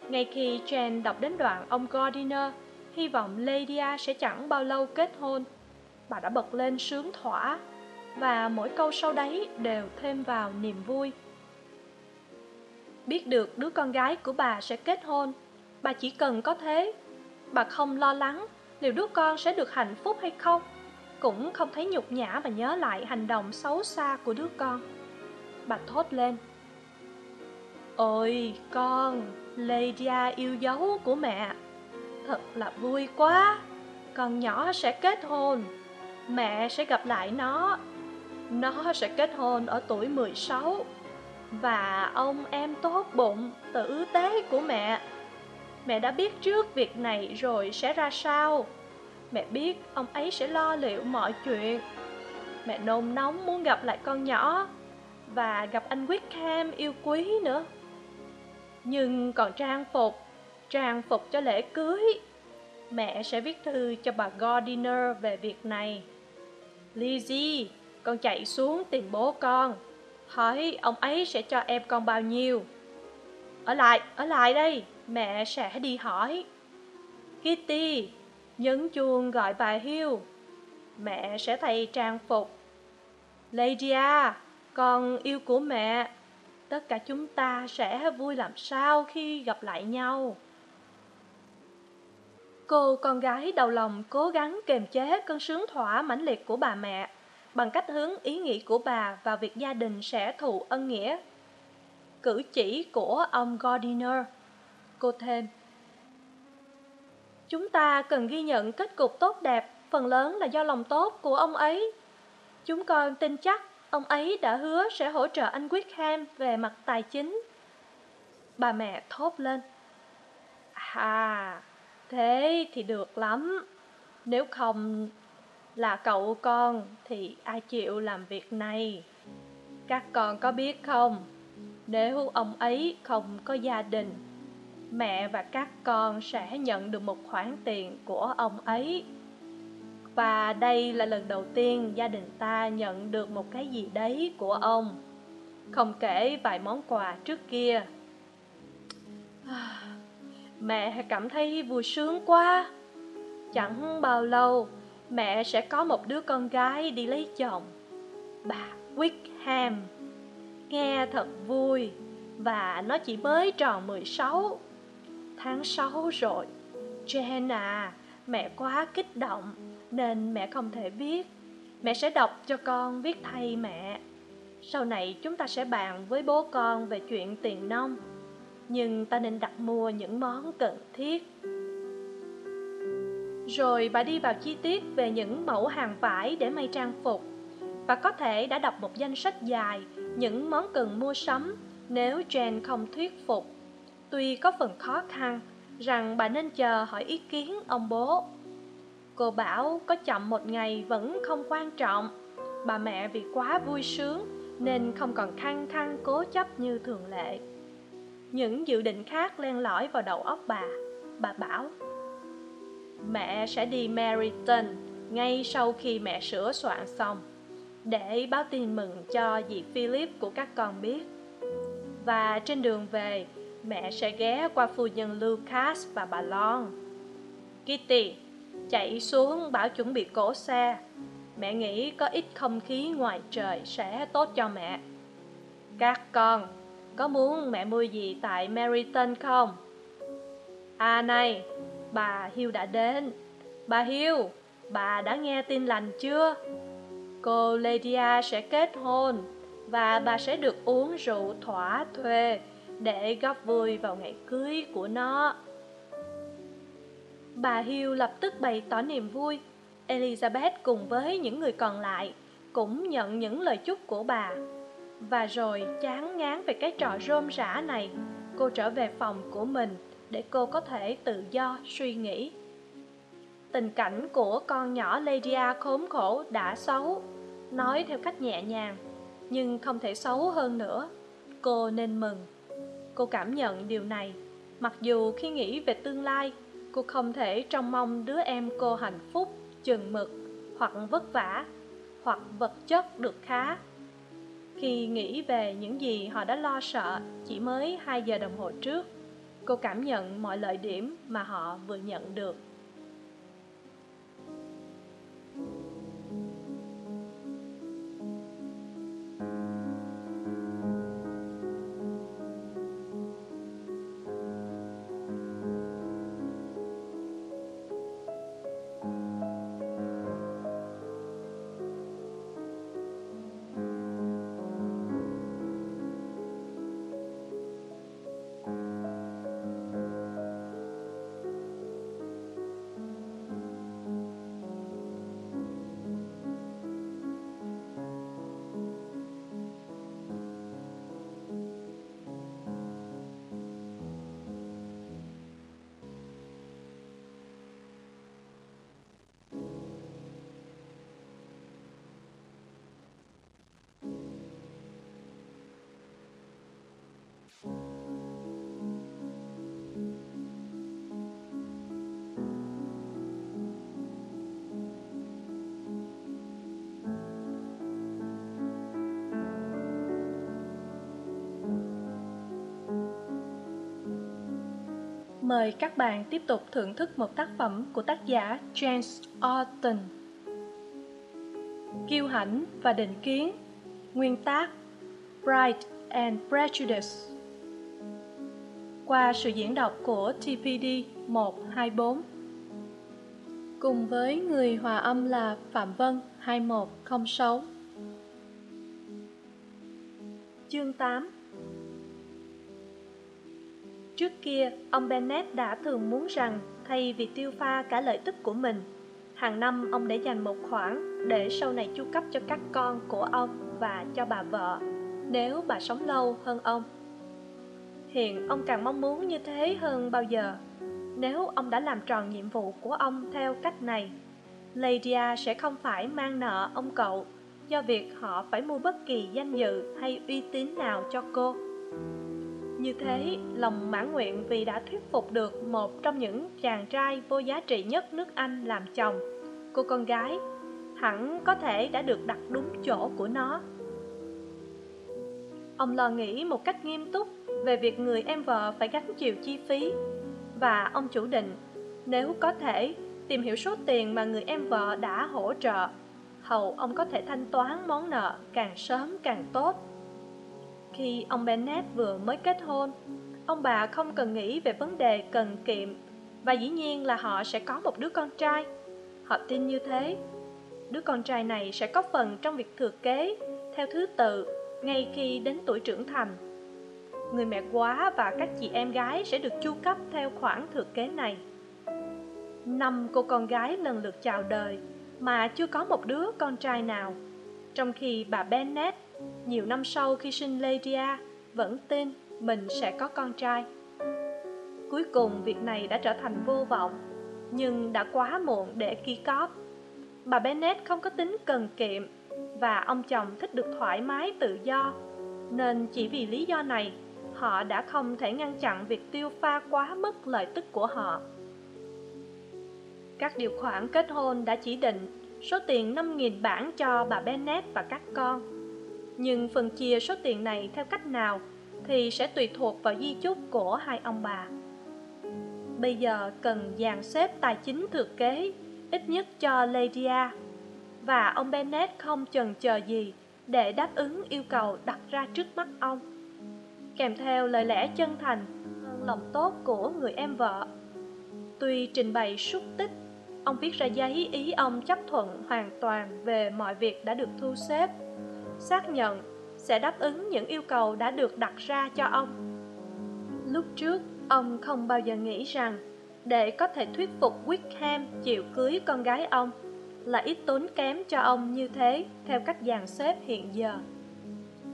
Ngay khi Jane đọc đến đoạn ông gardiner, hy vọng lydia sẽ chẳng bao lâu kết hôn. Bà đã bật lên sướng thỏa và mỗi câu sau đấy đều thêm vào niềm vui biết được đứa con gái của bà sẽ kết hôn. Bà chỉ cần có thế. Bà không lo lắng liệu đứa con sẽ được hạnh phúc hay không, cũng không thấy nhục nhã và nhớ lại hành động xấu xa của đứa con. Bà thốt lên, ôi con, lydia yêu dấu của mẹ. Thật là vui quá. Con nhỏ sẽ kết hôn. Mẹ sẽ gặp lại nó. Nó sẽ kết hôn ở tuổi mười sáu và ông em tốt bụng, tử tế của mẹ. Mẹ đã biết trước việc này rồi sẽ ra sao? Mẹ biết ông ấy sẽ lo liệu mọi chuyện. Mẹ nôn nóng muốn gặp lại con nhỏ và gặp anh Wickham yêu quý nữa. Nhưng còn trang phục trang phục cho lễ cưới. Mẹ sẽ viết thư cho bà gardiner về việc này. Lizzie, con chạy xuống tìm bố con hỏi ông ấy sẽ cho em con bao nhiêu? Ở lại ở lại đây, mẹ sẽ đi hỏi. Kitty, nhấn chuông gọi bà hill. Mẹ sẽ thay trang phục. Lydia con yêu của mẹ. Tất cả chúng ta sẽ vui làm sao khi gặp lại nhau? Cô con gái đầu lòng cố gắng kềm chế cơn sướng thỏa mãnh liệt của bà mẹ bằng cách hướng ý nghĩ của bà vào việc gia đình sẽ thụ ân nghĩa. Cử chỉ của ông gardiner, cô thêm. Chúng ta cần ghi nhận kết cục tốt đẹp, phần lớn là do lòng tốt của ông ấy. Chúng con tin chắc ông ấy đã hứa sẽ hỗ trợ anh Wickham về mặt tài chính. Bà mẹ thốt lên. À thế thì được lắm. Nếu không là cậu con, thì ai chịu làm việc này? Các con có biết không? Nếu ông ấy không có gia đình. Mẹ và các con sẽ nhận được một khoản tiền của ông ấy. Và đây là lần đầu tiên gia đình ta nhận được một cái gì đấy của ông. Không kể vài món quà trước kia. Mẹ cảm thấy vui sướng quá. Chẳng bao lâu mẹ sẽ có một đứa con gái đi lấy chồng. Bà wickham nghe thật vui và nó chỉ mới tròn mười sáu. Tháng sáu rồi jen à mẹ quá kích động nên mẹ không thể viết. Mẹ sẽ đọc cho con viết thay mẹ. Sau này chúng ta sẽ bàn với bố con về chuyện tiền nông nhưng ta nên đặt mua những món cần thiết rồi bà đi vào chi tiết về những mẫu hàng vải để may trang phục. Và có thể đã đọc một danh sách dài những món cần mua sắm nếu jen không thuyết phục. Tuy có phần khó khăn rằng bà nên chờ hỏi ý kiến ông bố. Cô bảo có chậm một ngày vẫn không quan trọng. Bà mẹ vì quá vui sướng nên không còn khăng khăng cố chấp như thường lệ. Những dự định khác len lỏi vào đầu óc bà. Bà bảo mẹ sẽ đi Meriton ngay sau khi mẹ sửa soạn xong, để báo tin mừng cho dì Philip của các con biết. Và trên đường về, mẹ sẽ ghé qua phu nhân Lucas và bà Lon Kitty chạy xuống bảo chuẩn bị cổ xe. Mẹ nghĩ có ít không khí ngoài trời sẽ tốt cho mẹ. Các con, có muốn mẹ mua gì tại Meriton không? À này bà Hiêu đã đến. Bà Hiêu, bà đã nghe tin lành chưa? Cô lydia sẽ kết hôn và bà sẽ được uống rượu thỏa thuê để góp vui vào ngày cưới của nó. Bà Hiêu lập tức bày tỏ niềm vui. Elizabeth cùng với những người còn lại cũng nhận những lời chúc của bà. Và rồi chán ngán về cái trò rôm rã này cô trở về phòng của mình để cô có thể tự do suy nghĩ. Tình cảnh của con nhỏ lydia khốn khổ đã xấu, nói theo cách nhẹ nhàng, nhưng không thể xấu hơn nữa. Cô nên mừng. Cô cảm nhận điều này. Mặc dù khi nghĩ về tương lai, cô không thể trông mong đứa em cô hạnh phúc, chừng mực, hoặc vất vả, hoặc vật chất được khá. Khi nghĩ về những gì họ đã lo sợ, chỉ mới hai giờ đồng hồ trước cô cảm nhận mọi lợi điểm mà họ vừa nhận được. Mời các bạn tiếp tục thưởng thức một tác phẩm của tác giả James Austen. Kiêu hãnh và định kiến. Nguyên tác, Pride and Prejudice. Qua sự diễn đọc của TPD 124 Cùng với người hòa âm là Phạm Vân 2106 Chương 8 Trước kia, ông Bennett đã thường muốn rằng thay vì tiêu pha cả lợi tức của mình, hàng năm ông để dành một khoản để sau này chu cấp cho các con của ông và cho bà vợ, nếu bà sống lâu hơn ông. Hiện ông càng mong muốn như thế hơn bao giờ. Nếu ông đã làm tròn nhiệm vụ của ông theo cách này, Lydia sẽ không phải mang nợ ông cậu do việc họ phải mua bất kỳ danh dự hay uy tín nào cho cô như thế, lòng mãn nguyện vì đã thuyết phục được một trong những chàng trai vô giá trị nhất nước anh làm chồng. Cô con gái, hẳn có thể đã được đặt đúng chỗ của nó. Ông lo nghĩ một cách nghiêm túc về việc người em vợ phải gánh chịu chi phí. Và ông chủ định, nếu có thể, tìm hiểu số tiền mà người em vợ đã hỗ trợ, hầu ông có thể thanh toán món nợ càng sớm càng tốt khi ông Bennett vừa mới kết hôn, ông bà không cần nghĩ về vấn đề cần kiệm và dĩ nhiên là họ sẽ có một đứa con trai. Họ tin như thế. Đứa con trai này sẽ có phần trong việc thừa kế theo thứ tự ngay khi đến tuổi trưởng thành. Người mẹ quá và các chị em gái sẽ được chu cấp theo khoản thừa kế này. Năm cô con gái lần lượt chào đời mà chưa có một đứa con trai nào, trong khi bà Bennett nhiều năm sau khi sinh Lydia, vẫn tin mình sẽ có con trai. Cuối cùng việc này đã trở thành vô vọng, nhưng đã quá muộn để ký cóp. Bà Bennett không có tính cần kiệm và ông chồng thích được thoải mái, tự do, nên chỉ vì lý do này, họ đã không thể ngăn chặn việc tiêu pha quá mức lợi tức của họ. Các điều khoản kết hôn đã chỉ định số tiền năm nghìn bảng cho bà Bennett và các con nhưng phần chia số tiền này theo cách nào thì sẽ tùy thuộc vào di chúc của hai ông bà. Bây giờ cần dàn xếp tài chính thừa kế, ít nhất cho Lydia. Và ông Bennett không chần chờ gì để đáp ứng yêu cầu đặt ra trước mắt ông. Kèm theo lời lẽ chân thành lòng tốt của người em vợ. Tuy trình bày xúc tích, ông viết ra giấy ý ông chấp thuận hoàn toàn về mọi việc đã được thu xếp xác nhận sẽ đáp ứng những yêu cầu đã được đặt ra cho ông. Lúc trước, ông không bao giờ nghĩ rằng để có thể thuyết phục wickham chịu cưới con gái ông là ít tốn kém cho ông như thế theo cách dàn xếp hiện giờ.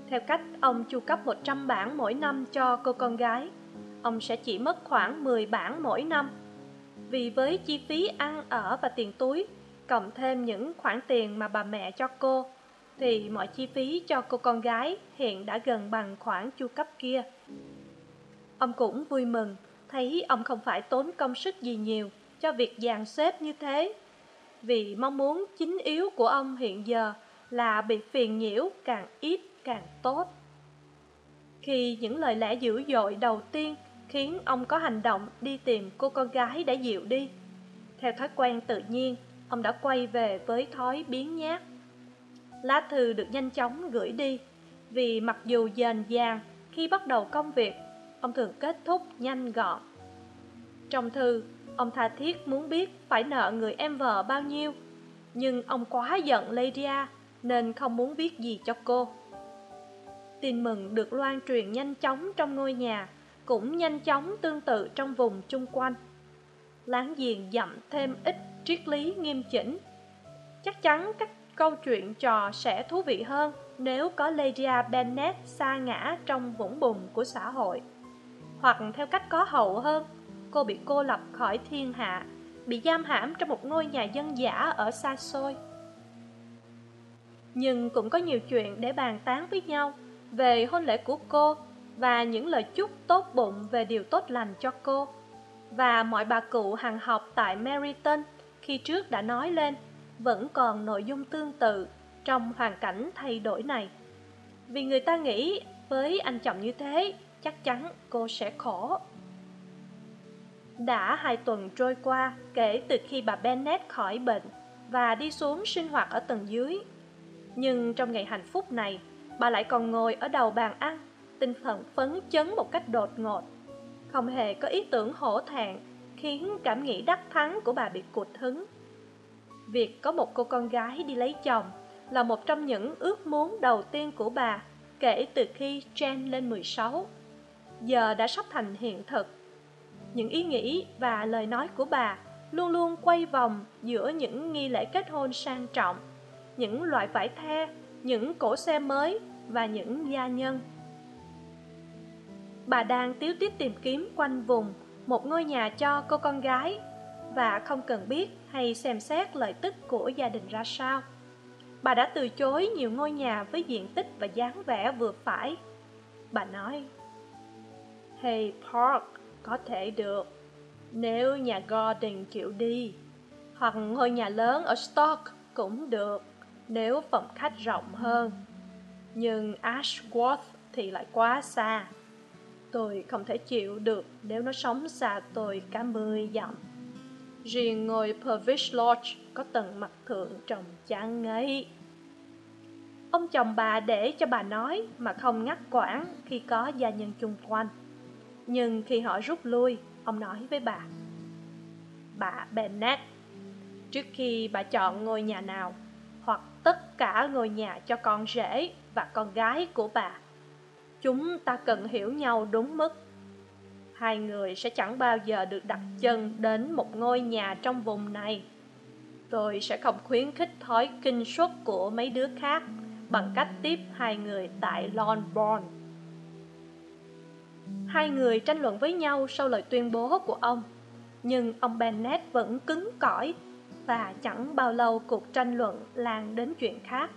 Theo cách ông chu cấp một trăm bảng mỗi năm cho cô con gái, ông sẽ chỉ mất khoảng mười bảng mỗi năm. Vì với chi phí ăn ở và tiền túi, cộng thêm những khoản tiền mà bà mẹ cho cô thì mọi chi phí cho cô con gái hiện đã gần bằng khoản chu cấp kia. Ông cũng vui mừng, thấy ông không phải tốn công sức gì nhiều cho việc dàn xếp như thế. Vì mong muốn chính yếu của ông hiện giờ là bị phiền nhiễu càng ít càng tốt. Khi những lời lẽ dữ dội đầu tiên khiến ông có hành động đi tìm cô con gái đã dịu đi, theo thói quen tự nhiên, ông đã quay về với thói biến nhát lá thư được nhanh chóng gửi đi. Vì mặc dù dền dàng, khi bắt đầu công việc, ông thường kết thúc nhanh gọn. Trong thư, ông tha thiết muốn biết phải nợ người em vợ bao nhiêu. Nhưng ông quá giận lydia nên không muốn viết gì cho cô. Tin mừng được loan truyền nhanh chóng trong ngôi nhà, cũng nhanh chóng tương tự trong vùng chung quanh. Láng giềng dặm thêm ít triết lý nghiêm chỉnh. Chắc chắn các câu chuyện trò sẽ thú vị hơn nếu có lydia bennett sa ngã trong vũng bùn của xã hội. Hoặc theo cách có hậu hơn, cô bị cô lập khỏi thiên hạ, bị giam hãm trong một ngôi nhà dân giả ở xa xôi. Nhưng cũng có nhiều chuyện để bàn tán với nhau về hôn lễ của cô và những lời chúc tốt bụng về điều tốt lành cho cô. Và mọi bà cụ hàng học tại Meriton khi trước đã nói lên vẫn còn nội dung tương tự trong hoàn cảnh thay đổi này. Vì người ta nghĩ với anh chồng như thế, chắc chắn cô sẽ khổ. Đã hai tuần trôi qua kể từ khi bà Bennett khỏi bệnh và đi xuống sinh hoạt ở tầng dưới. Nhưng trong ngày hạnh phúc này, bà lại còn ngồi ở đầu bàn ăn, tinh thần phấn chấn một cách đột ngột. Không hề có ý tưởng hổ thẹn, khiến cảm nghĩ đắc thắng của bà bị cụt hứng việc có một cô con gái đi lấy chồng là một trong những ước muốn đầu tiên của bà kể từ khi Jen lên 16. Giờ đã sắp thành hiện thực. Những ý nghĩ và lời nói của bà luôn luôn quay vòng giữa những nghi lễ kết hôn sang trọng, những loại vải the, những cổ xe mới và những gia nhân. Bà đang tiếu tiết tìm kiếm quanh vùng một ngôi nhà cho cô con gái và không cần biết hay xem xét lợi tức của gia đình ra sao. Bà đã từ chối nhiều ngôi nhà với diện tích và dáng vẻ vừa phải. Bà nói, hay park, có thể được. Nếu nhà gordon chịu đi, hoặc ngôi nhà lớn ở stock cũng được, nếu phòng khách rộng hơn. Nhưng ashworth thì lại quá xa. Tôi không thể chịu được nếu nó sống xa tôi cả mười dặm riêng ngôi purvis lodge có tầng mặt thượng trồng chán ngấy. Ông chồng bà để cho bà nói mà không ngắt quãng khi có gia nhân chung quanh. Nhưng khi họ rút lui, ông nói với bà bà bennett, trước khi bà chọn ngôi nhà nào, hoặc tất cả ngôi nhà cho con rể và con gái của bà, chúng ta cần hiểu nhau đúng mức hai người sẽ chẳng bao giờ được đặt chân đến một ngôi nhà trong vùng này tôi sẽ không khuyến khích thói kinh suất của mấy đứa khác bằng cách tiếp hai người tại Longbourn. Hai người tranh luận với nhau sau lời tuyên bố của ông, nhưng ông Bennett vẫn cứng cỏi và chẳng bao lâu cuộc tranh luận lan đến chuyện khác.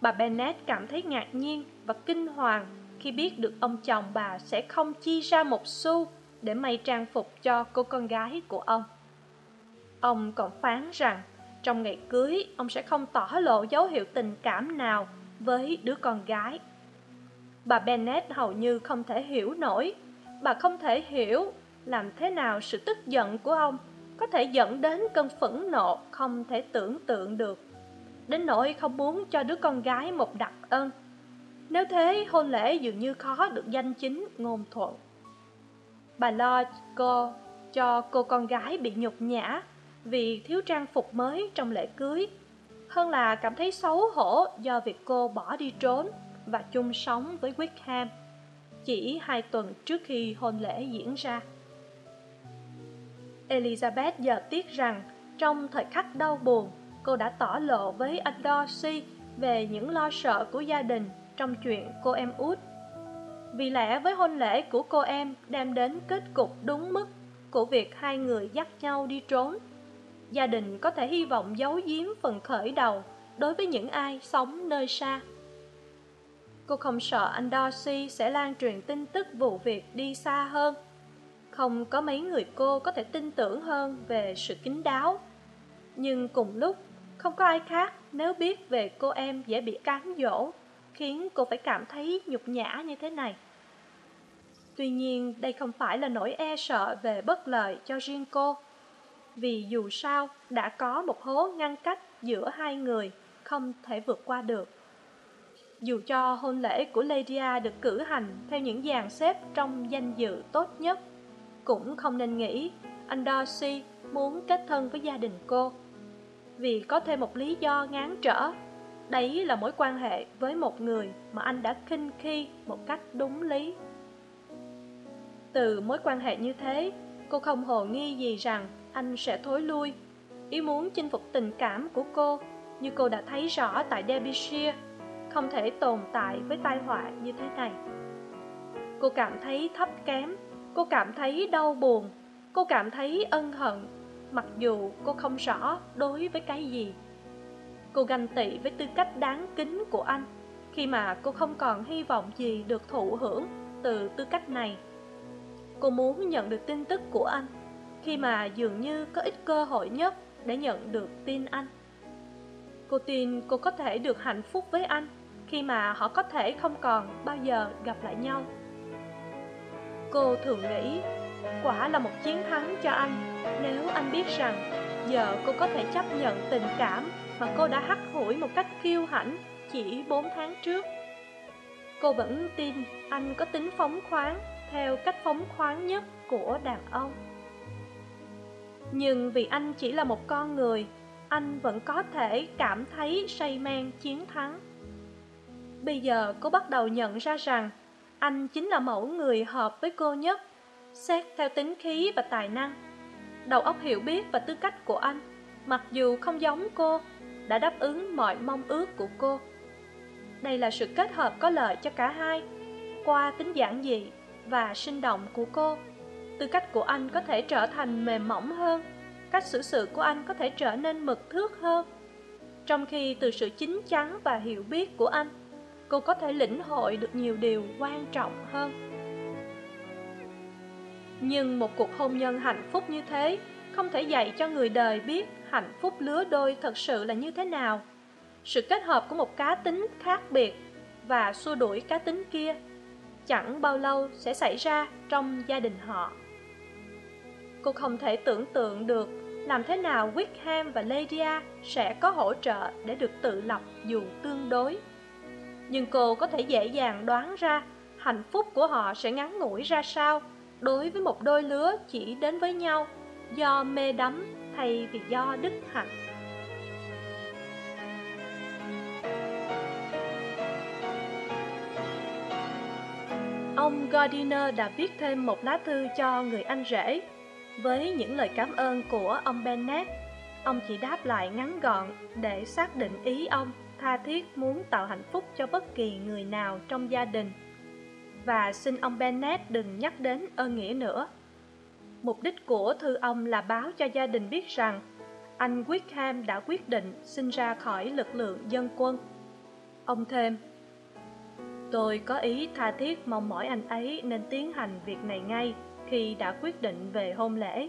Bà Bennett cảm thấy ngạc nhiên và kinh hoàng khi biết được ông chồng bà sẽ không chi ra một xu để may trang phục cho cô con gái của ông. Ông còn phán rằng trong ngày cưới, ông sẽ không tỏ lộ dấu hiệu tình cảm nào với đứa con gái. Bà bennett hầu như không thể hiểu nổi. Bà không thể hiểu làm thế nào sự tức giận của ông có thể dẫn đến cơn phẫn nộ không thể tưởng tượng được. Đến nỗi không muốn cho đứa con gái một đặc ân nếu thế hôn lễ dường như khó được danh chính ngôn thuận bà lo cô cho cô con gái bị nhục nhã vì thiếu trang phục mới trong lễ cưới hơn là cảm thấy xấu hổ do việc cô bỏ đi trốn và chung sống với Wickham chỉ hai tuần trước khi hôn lễ diễn ra. Elizabeth giờ tiếc rằng trong thời khắc đau buồn, cô đã tỏ lộ với anh Dorsey về những lo sợ của gia đình trong chuyện cô em út. Vì lẽ với hôn lễ của cô em đem đến kết cục đúng mức của việc hai người dắt nhau đi trốn, gia đình có thể hy vọng giấu giếm phần khởi đầu đối với những ai sống nơi xa. Cô không sợ anh darcy sẽ lan truyền tin tức vụ việc đi xa hơn. Không có mấy người cô có thể tin tưởng hơn về sự kín đáo. Nhưng cùng lúc, không có ai khác nếu biết về cô em dễ bị cám dỗ khiến cô phải cảm thấy nhục nhã như thế này. Tuy nhiên, đây không phải là nỗi e sợ về bất lợi cho riêng cô, vì dù sao đã có một hố ngăn cách giữa hai người không thể vượt qua được. Dù cho hôn lễ của Lydia được cử hành theo những dàn xếp trong danh dự tốt nhất, cũng không nên nghĩ anh Darcy muốn kết thân với gia đình cô, vì có thêm một lý do ngán trở đấy là mối quan hệ với một người mà anh đã khinh khi một cách đúng lý. Từ mối quan hệ như thế, cô không hồ nghi gì rằng anh sẽ thối lui. Ý muốn chinh phục tình cảm của cô, như cô đã thấy rõ tại derbyshire, không thể tồn tại với tai họa như thế này. Cô cảm thấy thấp kém, cô cảm thấy đau buồn, cô cảm thấy ân hận, mặc dù cô không rõ đối với cái gì cô ganh tị với tư cách đáng kính của anh, khi mà cô không còn hy vọng gì được thụ hưởng từ tư cách này. Cô muốn nhận được tin tức của anh, khi mà dường như có ít cơ hội nhất để nhận được tin anh. Cô tin cô có thể được hạnh phúc với anh, khi mà họ có thể không còn bao giờ gặp lại nhau. Cô thường nghĩ, quả là một chiến thắng cho anh, nếu anh biết rằng giờ cô có thể chấp nhận tình cảm mà cô đã hắt hủi một cách kiêu hãnh chỉ bốn tháng trước. Cô vẫn tin anh có tính phóng khoáng theo cách phóng khoáng nhất của đàn ông. Nhưng vì anh chỉ là một con người, anh vẫn có thể cảm thấy say men chiến thắng. Bây giờ cô bắt đầu nhận ra rằng anh chính là mẫu người hợp với cô nhất, xét theo tính khí và tài năng. Đầu óc hiểu biết và tư cách của anh, mặc dù không giống cô đã đáp ứng mọi mong ước của cô. Đây là sự kết hợp có lợi cho cả hai, qua tính giản dị và sinh động của cô. Tư cách của anh có thể trở thành mềm mỏng hơn, cách xử sự của anh có thể trở nên mực thước hơn. Trong khi từ sự chín chắn và hiểu biết của anh, cô có thể lĩnh hội được nhiều điều quan trọng hơn. Nhưng một cuộc hôn nhân hạnh phúc như thế không thể dạy cho người đời biết hạnh phúc lứa đôi thật sự là như thế nào. Sự kết hợp của một cá tính khác biệt và xua đuổi cá tính kia chẳng bao lâu sẽ xảy ra trong gia đình họ. Cô không thể tưởng tượng được làm thế nào wickham và lydia sẽ có hỗ trợ để được tự lập dù tương đối. Nhưng cô có thể dễ dàng đoán ra hạnh phúc của họ sẽ ngắn ngủi ra sao đối với một đôi lứa chỉ đến với nhau do mê đắm thay vì do đức hạnh? Ông gardiner đã viết thêm một lá thư cho người anh rể. Với những lời cảm ơn của ông bennett, ông chỉ đáp lại ngắn gọn để xác định ý ông tha thiết muốn tạo hạnh phúc cho bất kỳ người nào trong gia đình. Và xin ông bennett đừng nhắc đến ơn nghĩa nữa mục đích của thư ông là báo cho gia đình biết rằng, anh wickham đã quyết định xin ra khỏi lực lượng dân quân. Ông thêm, tôi có ý tha thiết mong mỏi anh ấy nên tiến hành việc này ngay khi đã quyết định về hôn lễ.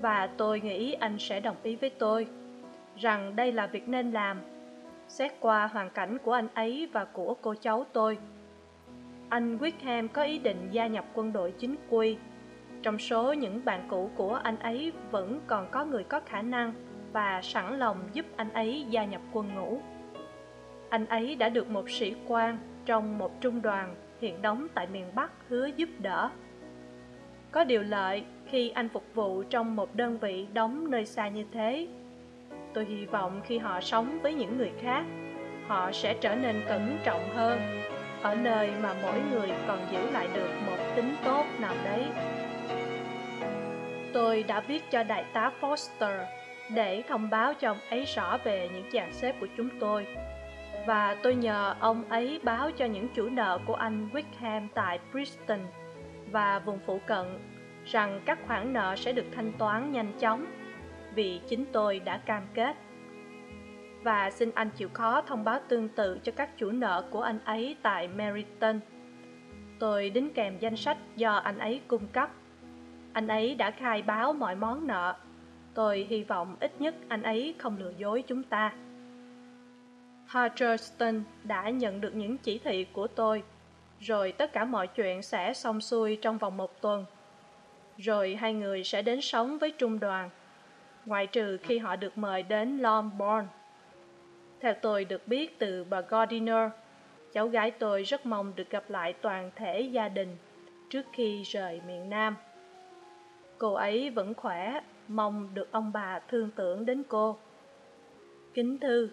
Và tôi nghĩ anh sẽ đồng ý với tôi rằng đây là việc nên làm, xét qua hoàn cảnh của anh ấy và của cô cháu tôi. Anh wickham có ý định gia nhập quân đội chính quy trong số những bạn cũ của anh ấy vẫn còn có người có khả năng và sẵn lòng giúp anh ấy gia nhập quân ngũ. Anh ấy đã được một sĩ quan trong một trung đoàn hiện đóng tại miền bắc hứa giúp đỡ. Có điều lợi khi anh phục vụ trong một đơn vị đóng nơi xa như thế. Tôi hy vọng khi họ sống với những người khác, họ sẽ trở nên cẩn trọng hơn, ở nơi mà mỗi người còn giữ lại được một tính tốt nào đấy tôi đã viết cho đại tá foster để thông báo cho ông ấy rõ về những chàng xếp của chúng tôi và tôi nhờ ông ấy báo cho những chủ nợ của anh wickham tại bristol và vùng phụ cận rằng các khoản nợ sẽ được thanh toán nhanh chóng vì chính tôi đã cam kết và xin anh chịu khó thông báo tương tự cho các chủ nợ của anh ấy tại Meryton. Tôi đính kèm danh sách do anh ấy cung cấp. Anh ấy đã khai báo mọi món nợ. tôi hy vọng ít nhất anh ấy không lừa dối chúng ta. Hutcherson đã nhận được những chỉ thị của tôi. Rồi tất cả mọi chuyện sẽ xong xuôi trong vòng một tuần. Rồi hai người sẽ đến sống với trung đoàn, ngoại trừ khi họ được mời đến longbourn. Theo tôi được biết từ bà gardiner, cháu gái tôi rất mong được gặp lại toàn thể gia đình trước khi rời miền nam cô ấy vẫn khỏe, mong được ông bà thương tưởng đến cô. Kính thư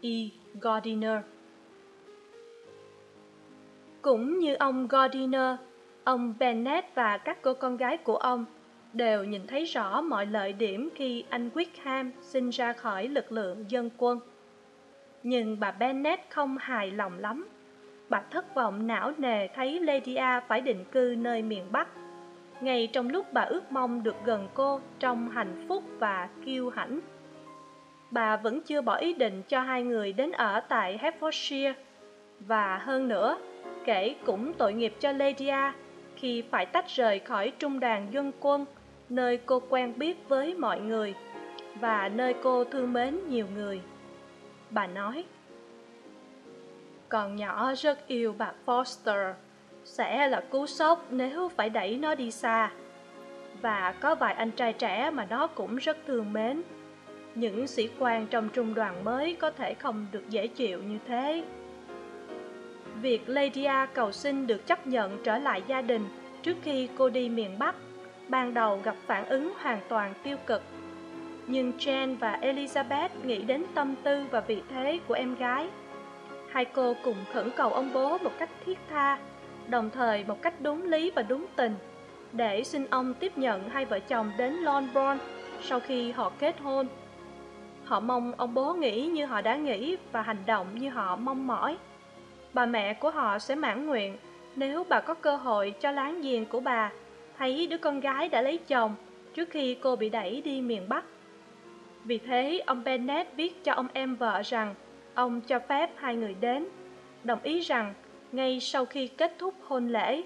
e. Gardiner. Cũng như ông gardiner, ông bennet và các cô con gái của ông đều nhìn thấy rõ mọi lợi điểm khi anh wickham sinh ra khỏi lực lượng dân quân. Nhưng bà bennet không hài lòng lắm. Bà thất vọng não nề thấy lady a phải định cư nơi miền bắc ngay trong lúc bà ước mong được gần cô trong hạnh phúc và kiêu hãnh, bà vẫn chưa bỏ ý định cho hai người đến ở tại hertfordshire. Và hơn nữa, kể cũng tội nghiệp cho lydia khi phải tách rời khỏi trung đoàn dân quân nơi cô quen biết với mọi người và nơi cô thương mến nhiều người. Bà nói "Còn nhỏ rất yêu bà foster sẽ là cú sốc nếu phải đẩy nó đi xa. Và có vài anh trai trẻ mà nó cũng rất thương mến. Những sĩ quan trong trung đoàn mới có thể không được dễ chịu như thế. Việc lydia cầu xin được chấp nhận trở lại gia đình trước khi cô đi miền bắc, ban đầu gặp phản ứng hoàn toàn tiêu cực. Nhưng jane và elizabeth nghĩ đến tâm tư và vị thế của em gái. Hai cô cùng khẩn cầu ông bố một cách thiết tha đồng thời một cách đúng lý và đúng tình, để xin ông tiếp nhận hai vợ chồng đến longbourn sau khi họ kết hôn. Họ mong ông bố nghĩ như họ đã nghĩ và hành động như họ mong mỏi. Bà mẹ của họ sẽ mãn nguyện nếu bà có cơ hội cho láng giềng của bà thấy đứa con gái đã lấy chồng trước khi cô bị đẩy đi miền bắc. Vì thế, ông bennet viết cho ông em vợ rằng ông cho phép hai người đến, đồng ý rằng ngay sau khi kết thúc hôn lễ,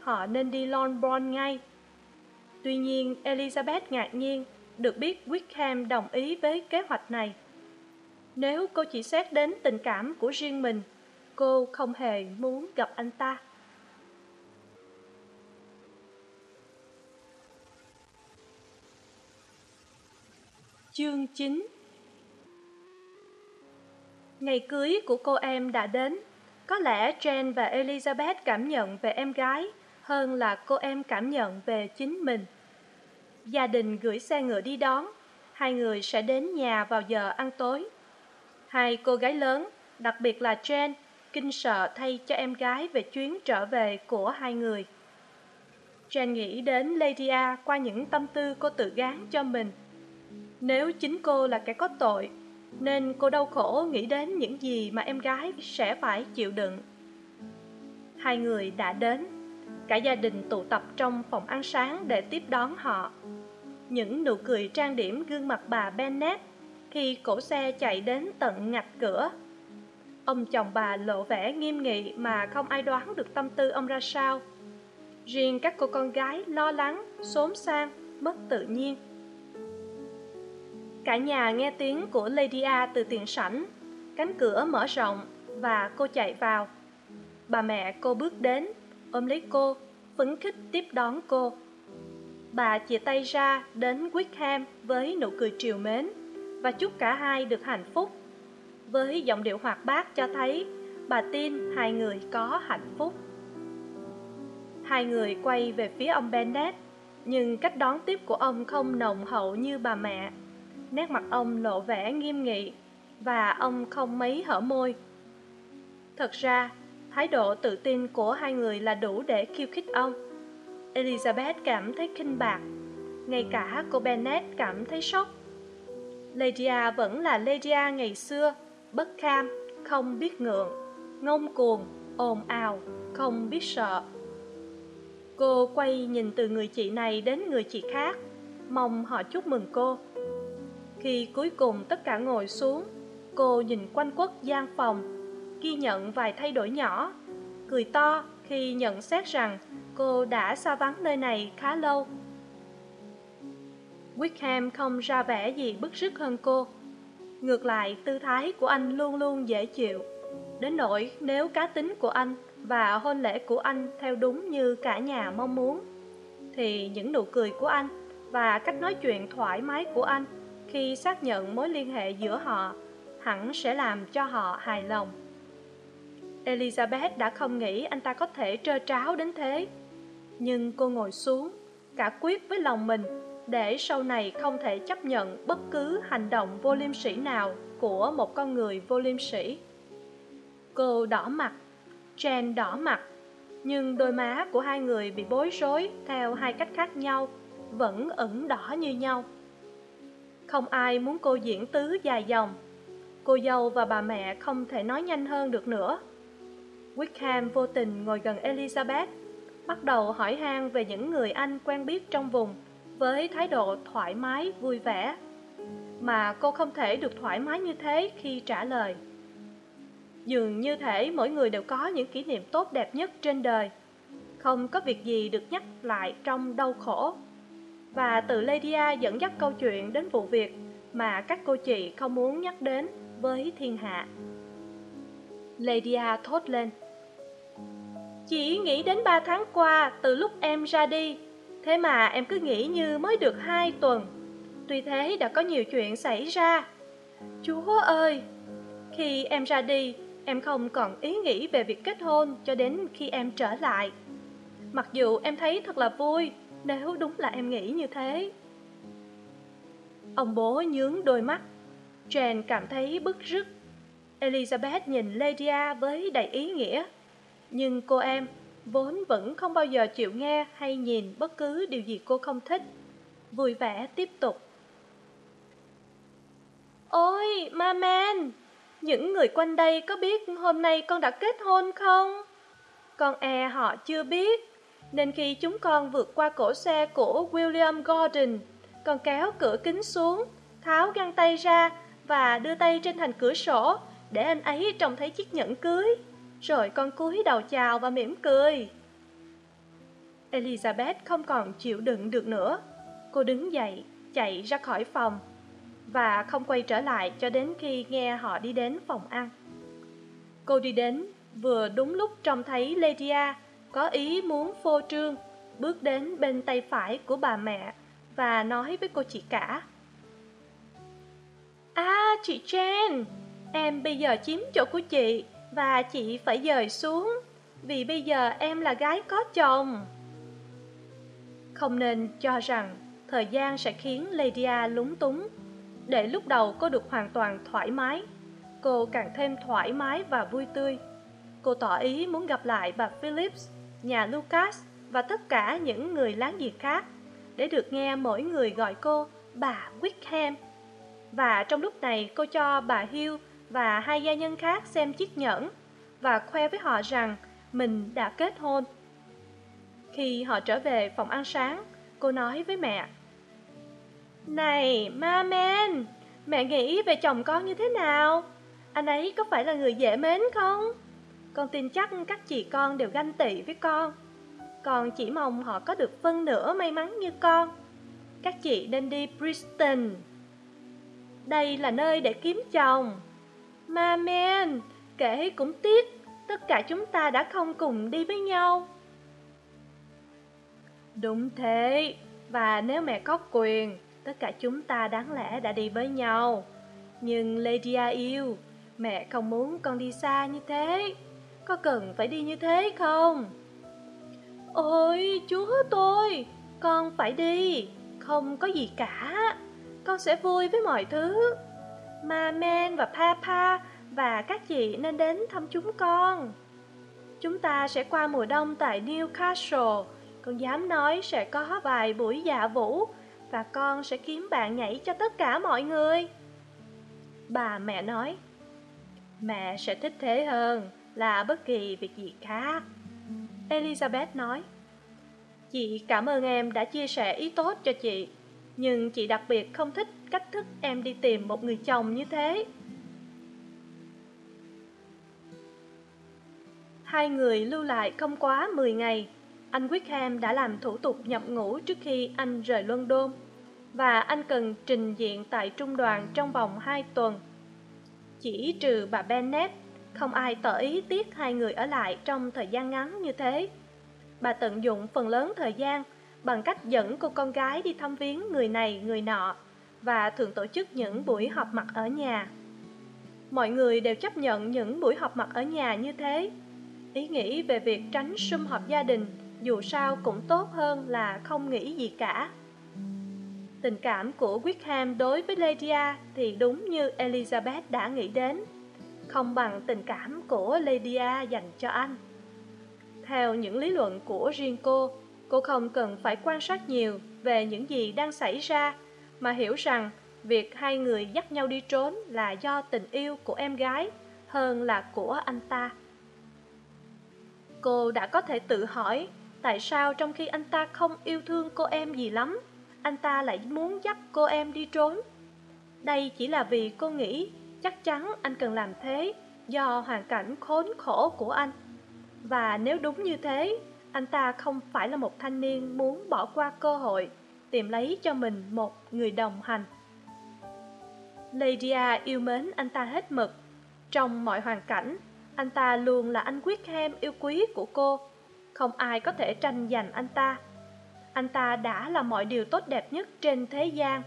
họ nên đi longbourn ngay. Tuy nhiên, elizabeth ngạc nhiên được biết wickham đồng ý với kế hoạch này. Nếu cô chỉ xét đến tình cảm của riêng mình, cô không hề muốn gặp anh ta. Chương chín. Ngày cưới của cô em đã đến có lẽ jane và elizabeth cảm nhận về em gái hơn là cô em cảm nhận về chính mình. Gia đình gửi xe ngựa đi đón, hai người sẽ đến nhà vào giờ ăn tối. Hai cô gái lớn, đặc biệt là jane, kinh sợ thay cho em gái về chuyến trở về của hai người. Jane nghĩ đến lady a qua những tâm tư cô tự gán cho mình. Nếu chính cô là kẻ có tội nên cô đau khổ nghĩ đến những gì mà em gái sẽ phải chịu đựng. Hai người đã đến. Cả gia đình tụ tập trong phòng ăn sáng để tiếp đón họ. Những nụ cười trang điểm gương mặt bà Bennett khi cổ xe chạy đến tận ngạch cửa. Ông chồng bà lộ vẻ nghiêm nghị mà không ai đoán được tâm tư ông ra sao. Riêng các cô con gái lo lắng, xốn sang, mất tự nhiên cả nhà nghe tiếng của lady a từ tiền sảnh. Cánh cửa mở rộng và cô chạy vào. Bà mẹ cô bước đến, ôm lấy cô, phấn khích tiếp đón cô. Bà chia tay ra đến wickham với nụ cười triều mến và chúc cả hai được hạnh phúc. Với giọng điệu hoạt bát cho thấy bà tin hai người có hạnh phúc. Hai người quay về phía ông bennett nhưng cách đón tiếp của ông không nồng hậu như bà mẹ nét mặt ông lộ vẻ nghiêm nghị và ông không mấy hở môi. Thật ra, thái độ tự tin của hai người là đủ để khiêu khích ông. Elizabeth cảm thấy kinh bạc, ngay cả cô bennet cảm thấy sốc. Lydia vẫn là lydia ngày xưa, bất kham, không biết ngượng, ngông cuồng, ồn ào, không biết sợ. Cô quay nhìn từ người chị này đến người chị khác, mong họ chúc mừng cô khi cuối cùng tất cả ngồi xuống, cô nhìn quanh quất gian phòng, ghi nhận vài thay đổi nhỏ, cười to khi nhận xét rằng cô đã xa vắng nơi này khá lâu. Wickham không ra vẻ gì bức rứt hơn cô. Ngược lại, tư thái của anh luôn luôn dễ chịu. Đến nỗi nếu cá tính của anh và hôn lễ của anh theo đúng như cả nhà mong muốn, thì những nụ cười của anh và cách nói chuyện thoải mái của anh khi xác nhận mối liên hệ giữa họ, hẳn sẽ làm cho họ hài lòng. Elizabeth đã không nghĩ anh ta có thể trơ tráo đến thế. Nhưng cô ngồi xuống, cả quyết với lòng mình, để sau này không thể chấp nhận bất cứ hành động vô liêm sỉ nào của một con người vô liêm sỉ. Cô đỏ mặt jen đỏ mặt, nhưng đôi má của hai người bị bối rối theo hai cách khác nhau, vẫn ửng đỏ như nhau không ai muốn cô diễn tứ dài dòng. Cô dâu và bà mẹ không thể nói nhanh hơn được nữa. Wickham vô tình ngồi gần elizabeth, bắt đầu hỏi han về những người anh quen biết trong vùng với thái độ thoải mái, vui vẻ. Mà cô không thể được thoải mái như thế khi trả lời. Dường như thể mỗi người đều có những kỷ niệm tốt đẹp nhất trên đời. Không có việc gì được nhắc lại trong đau khổ và từ lydia dẫn dắt câu chuyện đến vụ việc mà các cô chị không muốn nhắc đến với thiên hạ. Lydia thốt lên chỉ nghĩ đến ba tháng qua từ lúc em ra đi, thế mà em cứ nghĩ như mới được hai tuần. Tuy thế đã có nhiều chuyện xảy ra. Chúa ơi, khi em ra đi, em không còn ý nghĩ về việc kết hôn cho đến khi em trở lại. Mặc dù em thấy thật là vui nếu đúng là em nghĩ như thế. Ông bố nhướng đôi mắt. Jane cảm thấy bức rứt. Elizabeth nhìn lydia với đầy ý nghĩa. Nhưng cô em vốn vẫn không bao giờ chịu nghe hay nhìn bất cứ điều gì cô không thích. Vui vẻ tiếp tục. Ôi, ma man những người quanh đây có biết hôm nay con đã kết hôn không? Con e họ chưa biết nên khi chúng con vượt qua cổ xe của william gordon, con kéo cửa kính xuống, tháo găng tay ra và đưa tay trên thành cửa sổ để anh ấy trông thấy chiếc nhẫn cưới. Rồi con cúi đầu chào và mỉm cười. Elizabeth không còn chịu đựng được nữa. Cô đứng dậy, chạy ra khỏi phòng và không quay trở lại cho đến khi nghe họ đi đến phòng ăn. Cô đi đến vừa đúng lúc trông thấy lydia có ý muốn phô trương, bước đến bên tay phải của bà mẹ và nói với cô chị cả. À chị jen em bây giờ chiếm chỗ của chị và chị phải dời xuống, vì bây giờ em là gái có chồng. Không nên cho rằng thời gian sẽ khiến lydia lúng túng. Để lúc đầu cô được hoàn toàn thoải mái, cô càng thêm thoải mái và vui tươi. Cô tỏ ý muốn gặp lại bà phillips nhà lucas và tất cả những người láng giềng khác để được nghe mỗi người gọi cô bà wickham. Và trong lúc này, cô cho bà hill và hai gia nhân khác xem chiếc nhẫn và khoe với họ rằng mình đã kết hôn. Khi họ trở về phòng ăn sáng, cô nói với mẹ, này, ma men, mẹ nghĩ về chồng con như thế nào? Anh ấy có phải là người dễ mến không? Con tin chắc các chị con đều ganh tị với con. Con chỉ mong họ có được phân nửa may mắn như con. Các chị nên đi Bristol. Đây là nơi để kiếm chồng. Ma men, kể cũng tiếc, tất cả chúng ta đã không cùng đi với nhau. Đúng thế, và nếu mẹ có quyền, tất cả chúng ta đáng lẽ đã đi với nhau. Nhưng lydia yêu, mẹ không muốn con đi xa như thế có cần phải đi như thế không? Ôi, chúa tôi, con phải đi. Không có gì cả. Con sẽ vui với mọi thứ. Mamen và papa và các chị nên đến thăm chúng con. Chúng ta sẽ qua mùa đông tại newcastle. Con dám nói sẽ có vài buổi dạ vũ và con sẽ kiếm bạn nhảy cho tất cả mọi người. Bà mẹ nói, mẹ sẽ thích thế hơn là bất kỳ việc gì khác. Elizabeth nói, chị cảm ơn em đã chia sẻ ý tốt cho chị, nhưng chị đặc biệt không thích cách thức em đi tìm một người chồng như thế. Hai người lưu lại không quá mười ngày, anh wickham đã làm thủ tục nhập ngũ trước khi anh rời london, và anh cần trình diện tại trung đoàn trong vòng hai tuần. Chỉ trừ bà bennet không ai tỏ ý tiếc hai người ở lại trong thời gian ngắn như thế. Bà tận dụng phần lớn thời gian bằng cách dẫn cô con gái đi thăm viếng người này, người nọ, và thường tổ chức những buổi họp mặt ở nhà. Mọi người đều chấp nhận những buổi họp mặt ở nhà như thế. Ý nghĩ về việc tránh sum họp gia đình, dù sao cũng tốt hơn là không nghĩ gì cả. Tình cảm của wickham đối với lydia thì đúng như elizabeth đã nghĩ đến không bằng tình cảm của lydia dành cho anh. Theo những lý luận của riêng cô cô không cần phải quan sát nhiều về những gì đang xảy ra, mà hiểu rằng việc hai người dắt nhau đi trốn là do tình yêu của em gái hơn là của anh ta. Cô đã có thể tự hỏi tại sao trong khi anh ta không yêu thương cô em gì lắm, anh ta lại muốn dắt cô em đi trốn. Đây chỉ là vì cô nghĩ chắc chắn anh cần làm thế do hoàn cảnh khốn khổ của anh. Và nếu đúng như thế, anh ta không phải là một thanh niên muốn bỏ qua cơ hội tìm lấy cho mình một người đồng hành. Lydia yêu mến anh ta hết mực. Trong mọi hoàn cảnh, anh ta luôn là anh quyết hem yêu quý của cô. Không ai có thể tranh giành anh ta. Anh ta đã là mọi điều tốt đẹp nhất trên thế gian.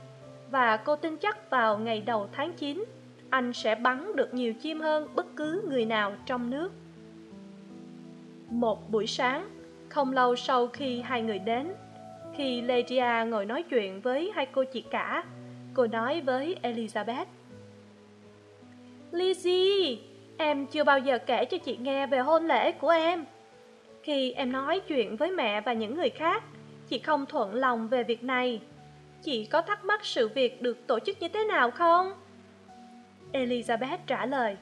Và cô tin chắc vào ngày đầu tháng chín anh sẽ bắn được nhiều chim hơn bất cứ người nào trong nước. Một buổi sáng, không lâu sau khi hai người đến, khi ledia ngồi nói chuyện với hai cô chị cả, cô nói với elizabeth. Lizzie em chưa bao giờ kể cho chị nghe về hôn lễ của em. Khi em nói chuyện với mẹ và những người khác, chị không thuận lòng về việc này. Chị có thắc mắc sự việc được tổ chức như thế nào không? Elizabeth trả lời.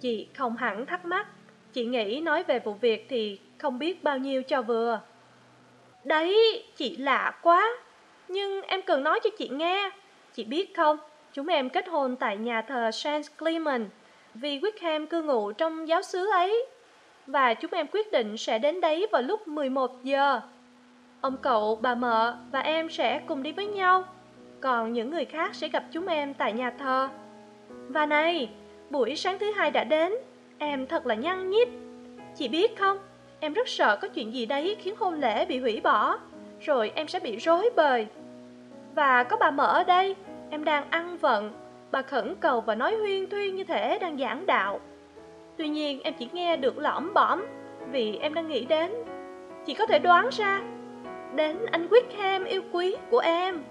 Chị không hẳn thắc mắc, chị nghĩ nói về vụ việc thì không biết bao nhiêu cho vừa. Đấy, chị lạ quá, nhưng em cần nói cho chị nghe. Chị biết không, chúng em kết hôn tại nhà thờ Saint Clement vì Wickham cư ngụ trong giáo xứ ấy. Và chúng em quyết định sẽ đến đấy vào lúc 11 giờ. Ông cậu, bà mợ và em sẽ cùng đi với nhau. Còn những người khác sẽ gặp chúng em tại nhà thờ và này, buổi sáng thứ hai đã đến. Em thật là nhăn nhít. Chị biết không, em rất sợ có chuyện gì đấy khiến hôn lễ bị hủy bỏ, rồi em sẽ bị rối bời. Và có bà mở ở đây, em đang ăn vận. Bà khẩn cầu và nói huyên thuyên như thể đang giảng đạo. Tuy nhiên, em chỉ nghe được lõm bõm vì em đang nghĩ đến. Chị có thể đoán ra, đến anh Wickham yêu quý của em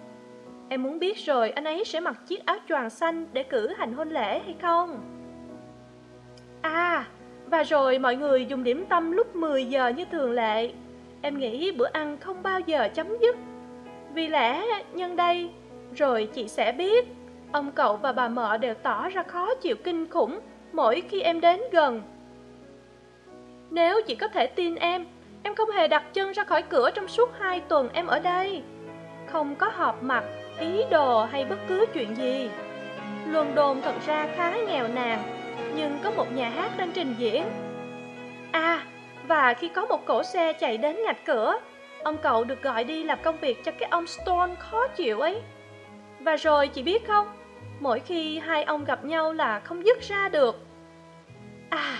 em muốn biết rồi, anh ấy sẽ mặc chiếc áo choàng xanh để cử hành hôn lễ hay không? À và rồi mọi người dùng điểm tâm lúc 10 giờ như thường lệ. Em nghĩ bữa ăn không bao giờ chấm dứt. Vì lẽ nhân đây, rồi chị sẽ biết. Ông cậu và bà mợ đều tỏ ra khó chịu kinh khủng mỗi khi em đến gần. Nếu chị có thể tin em em không hề đặt chân ra khỏi cửa trong suốt hai tuần em ở đây. Không có họp mặt ý đồ hay bất cứ chuyện gì. London thật ra khá nghèo nàn, nhưng có một nhà hát đang trình diễn. À và khi có một cỗ xe chạy đến ngạch cửa, ông cậu được gọi đi làm công việc cho cái ông stone khó chịu ấy. Và rồi chị biết không, mỗi khi hai ông gặp nhau là không dứt ra được. À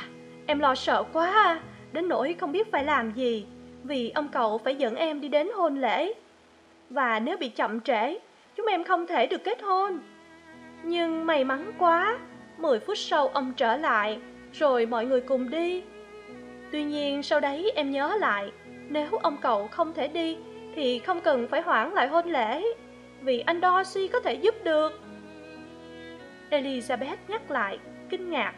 em lo sợ quá à đến nỗi không biết phải làm gì, vì ông cậu phải dẫn em đi đến hôn lễ. Và nếu bị chậm trễ chúng em không thể được kết hôn. Nhưng may mắn quá, mười phút sau ông trở lại, rồi mọi người cùng đi. Tuy nhiên sau đấy em nhớ lại, nếu ông cậu không thể đi thì không cần phải hoãn lại hôn lễ, vì anh Dorsey có thể giúp được. Elizabeth nhắc lại, kinh ngạc.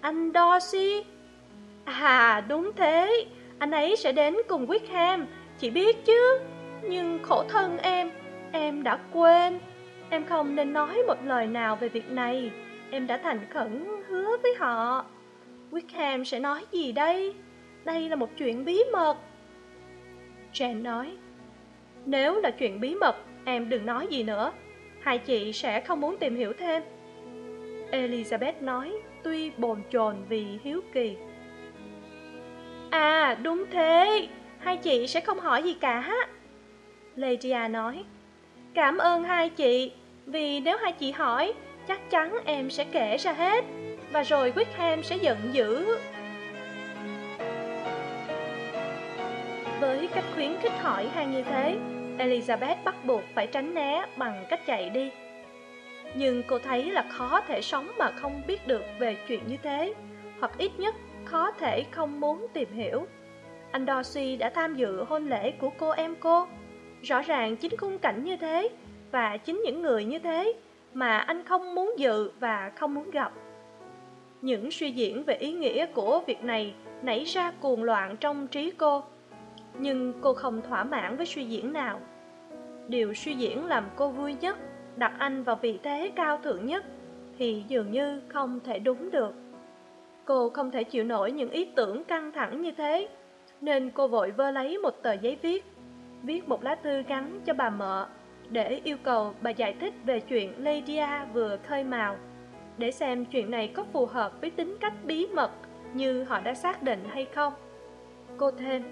Anh Dorsey à đúng thế. Anh ấy sẽ đến cùng wickham, chị biết chứ. Nhưng khổ thân em em đã quên. Em không nên nói một lời nào về việc này. Em đã thành khẩn hứa với họ. Wickham sẽ nói gì đây? Đây là một chuyện bí mật. Jane nói, nếu là chuyện bí mật, em đừng nói gì nữa. Hai chị sẽ không muốn tìm hiểu thêm. Elizabeth nói, tuy bồn chồn vì hiếu kỳ. À đúng thế. Hai chị sẽ không hỏi gì cả. Lydia nói cảm ơn hai chị, vì nếu hai chị hỏi, chắc chắn em sẽ kể ra hết. Và rồi Wickham sẽ giận dữ. Với cách khuyến khích hỏi han như thế, elizabeth bắt buộc phải tránh né bằng cách chạy đi. Nhưng cô thấy là khó thể sống mà không biết được về chuyện như thế, hoặc ít nhất khó thể không muốn tìm hiểu. Anh Dorsey đã tham dự hôn lễ của cô em cô rõ ràng chính khung cảnh như thế và chính những người như thế mà anh không muốn dự và không muốn gặp. Những suy diễn về ý nghĩa của việc này nảy ra cuồng loạn trong trí cô, nhưng cô không thỏa mãn với suy diễn nào. Điều suy diễn làm cô vui nhất, đặt anh vào vị thế cao thượng nhất thì dường như không thể đúng được. Cô không thể chịu nổi những ý tưởng căng thẳng như thế, nên cô vội vơ lấy một tờ giấy viết viết một lá thư gắn cho bà mợ để yêu cầu bà giải thích về chuyện Lydia vừa khơi mào. Để xem chuyện này có phù hợp với tính cách bí mật như họ đã xác định hay không. Cô thêm,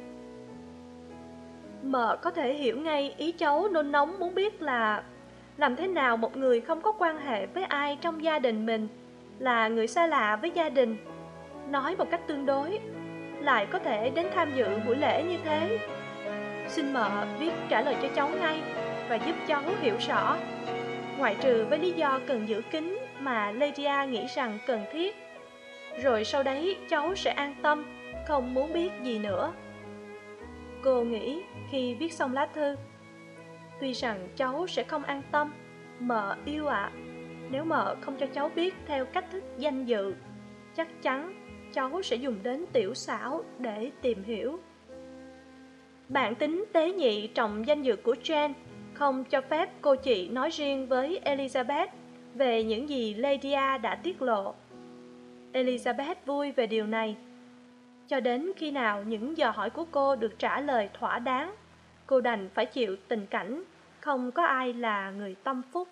mợ có thể hiểu ngay ý cháu nôn nóng muốn biết là làm thế nào một người không có quan hệ với ai trong gia đình mình là người xa lạ với gia đình. Nói một cách tương đối, lại có thể đến tham dự buổi lễ như thế xin mợ viết trả lời cho cháu ngay và giúp cháu hiểu rõ. Ngoại trừ với lý do cần giữ kín mà lydia nghĩ rằng cần thiết, rồi sau đấy cháu sẽ an tâm, không muốn biết gì nữa. Cô nghĩ khi viết xong lá thư, tuy rằng cháu sẽ không an tâm, mợ yêu ạ. Nếu mợ không cho cháu biết theo cách thức danh dự, chắc chắn cháu sẽ dùng đến tiểu xảo để tìm hiểu bản tính tế nhị trọng danh dự của Jane không cho phép cô chị nói riêng với Elizabeth về những gì Lydia đã tiết lộ. Elizabeth vui về điều này. Cho đến khi nào những dò hỏi của cô được trả lời thỏa đáng, cô đành phải chịu tình cảnh không có ai là người tâm phúc.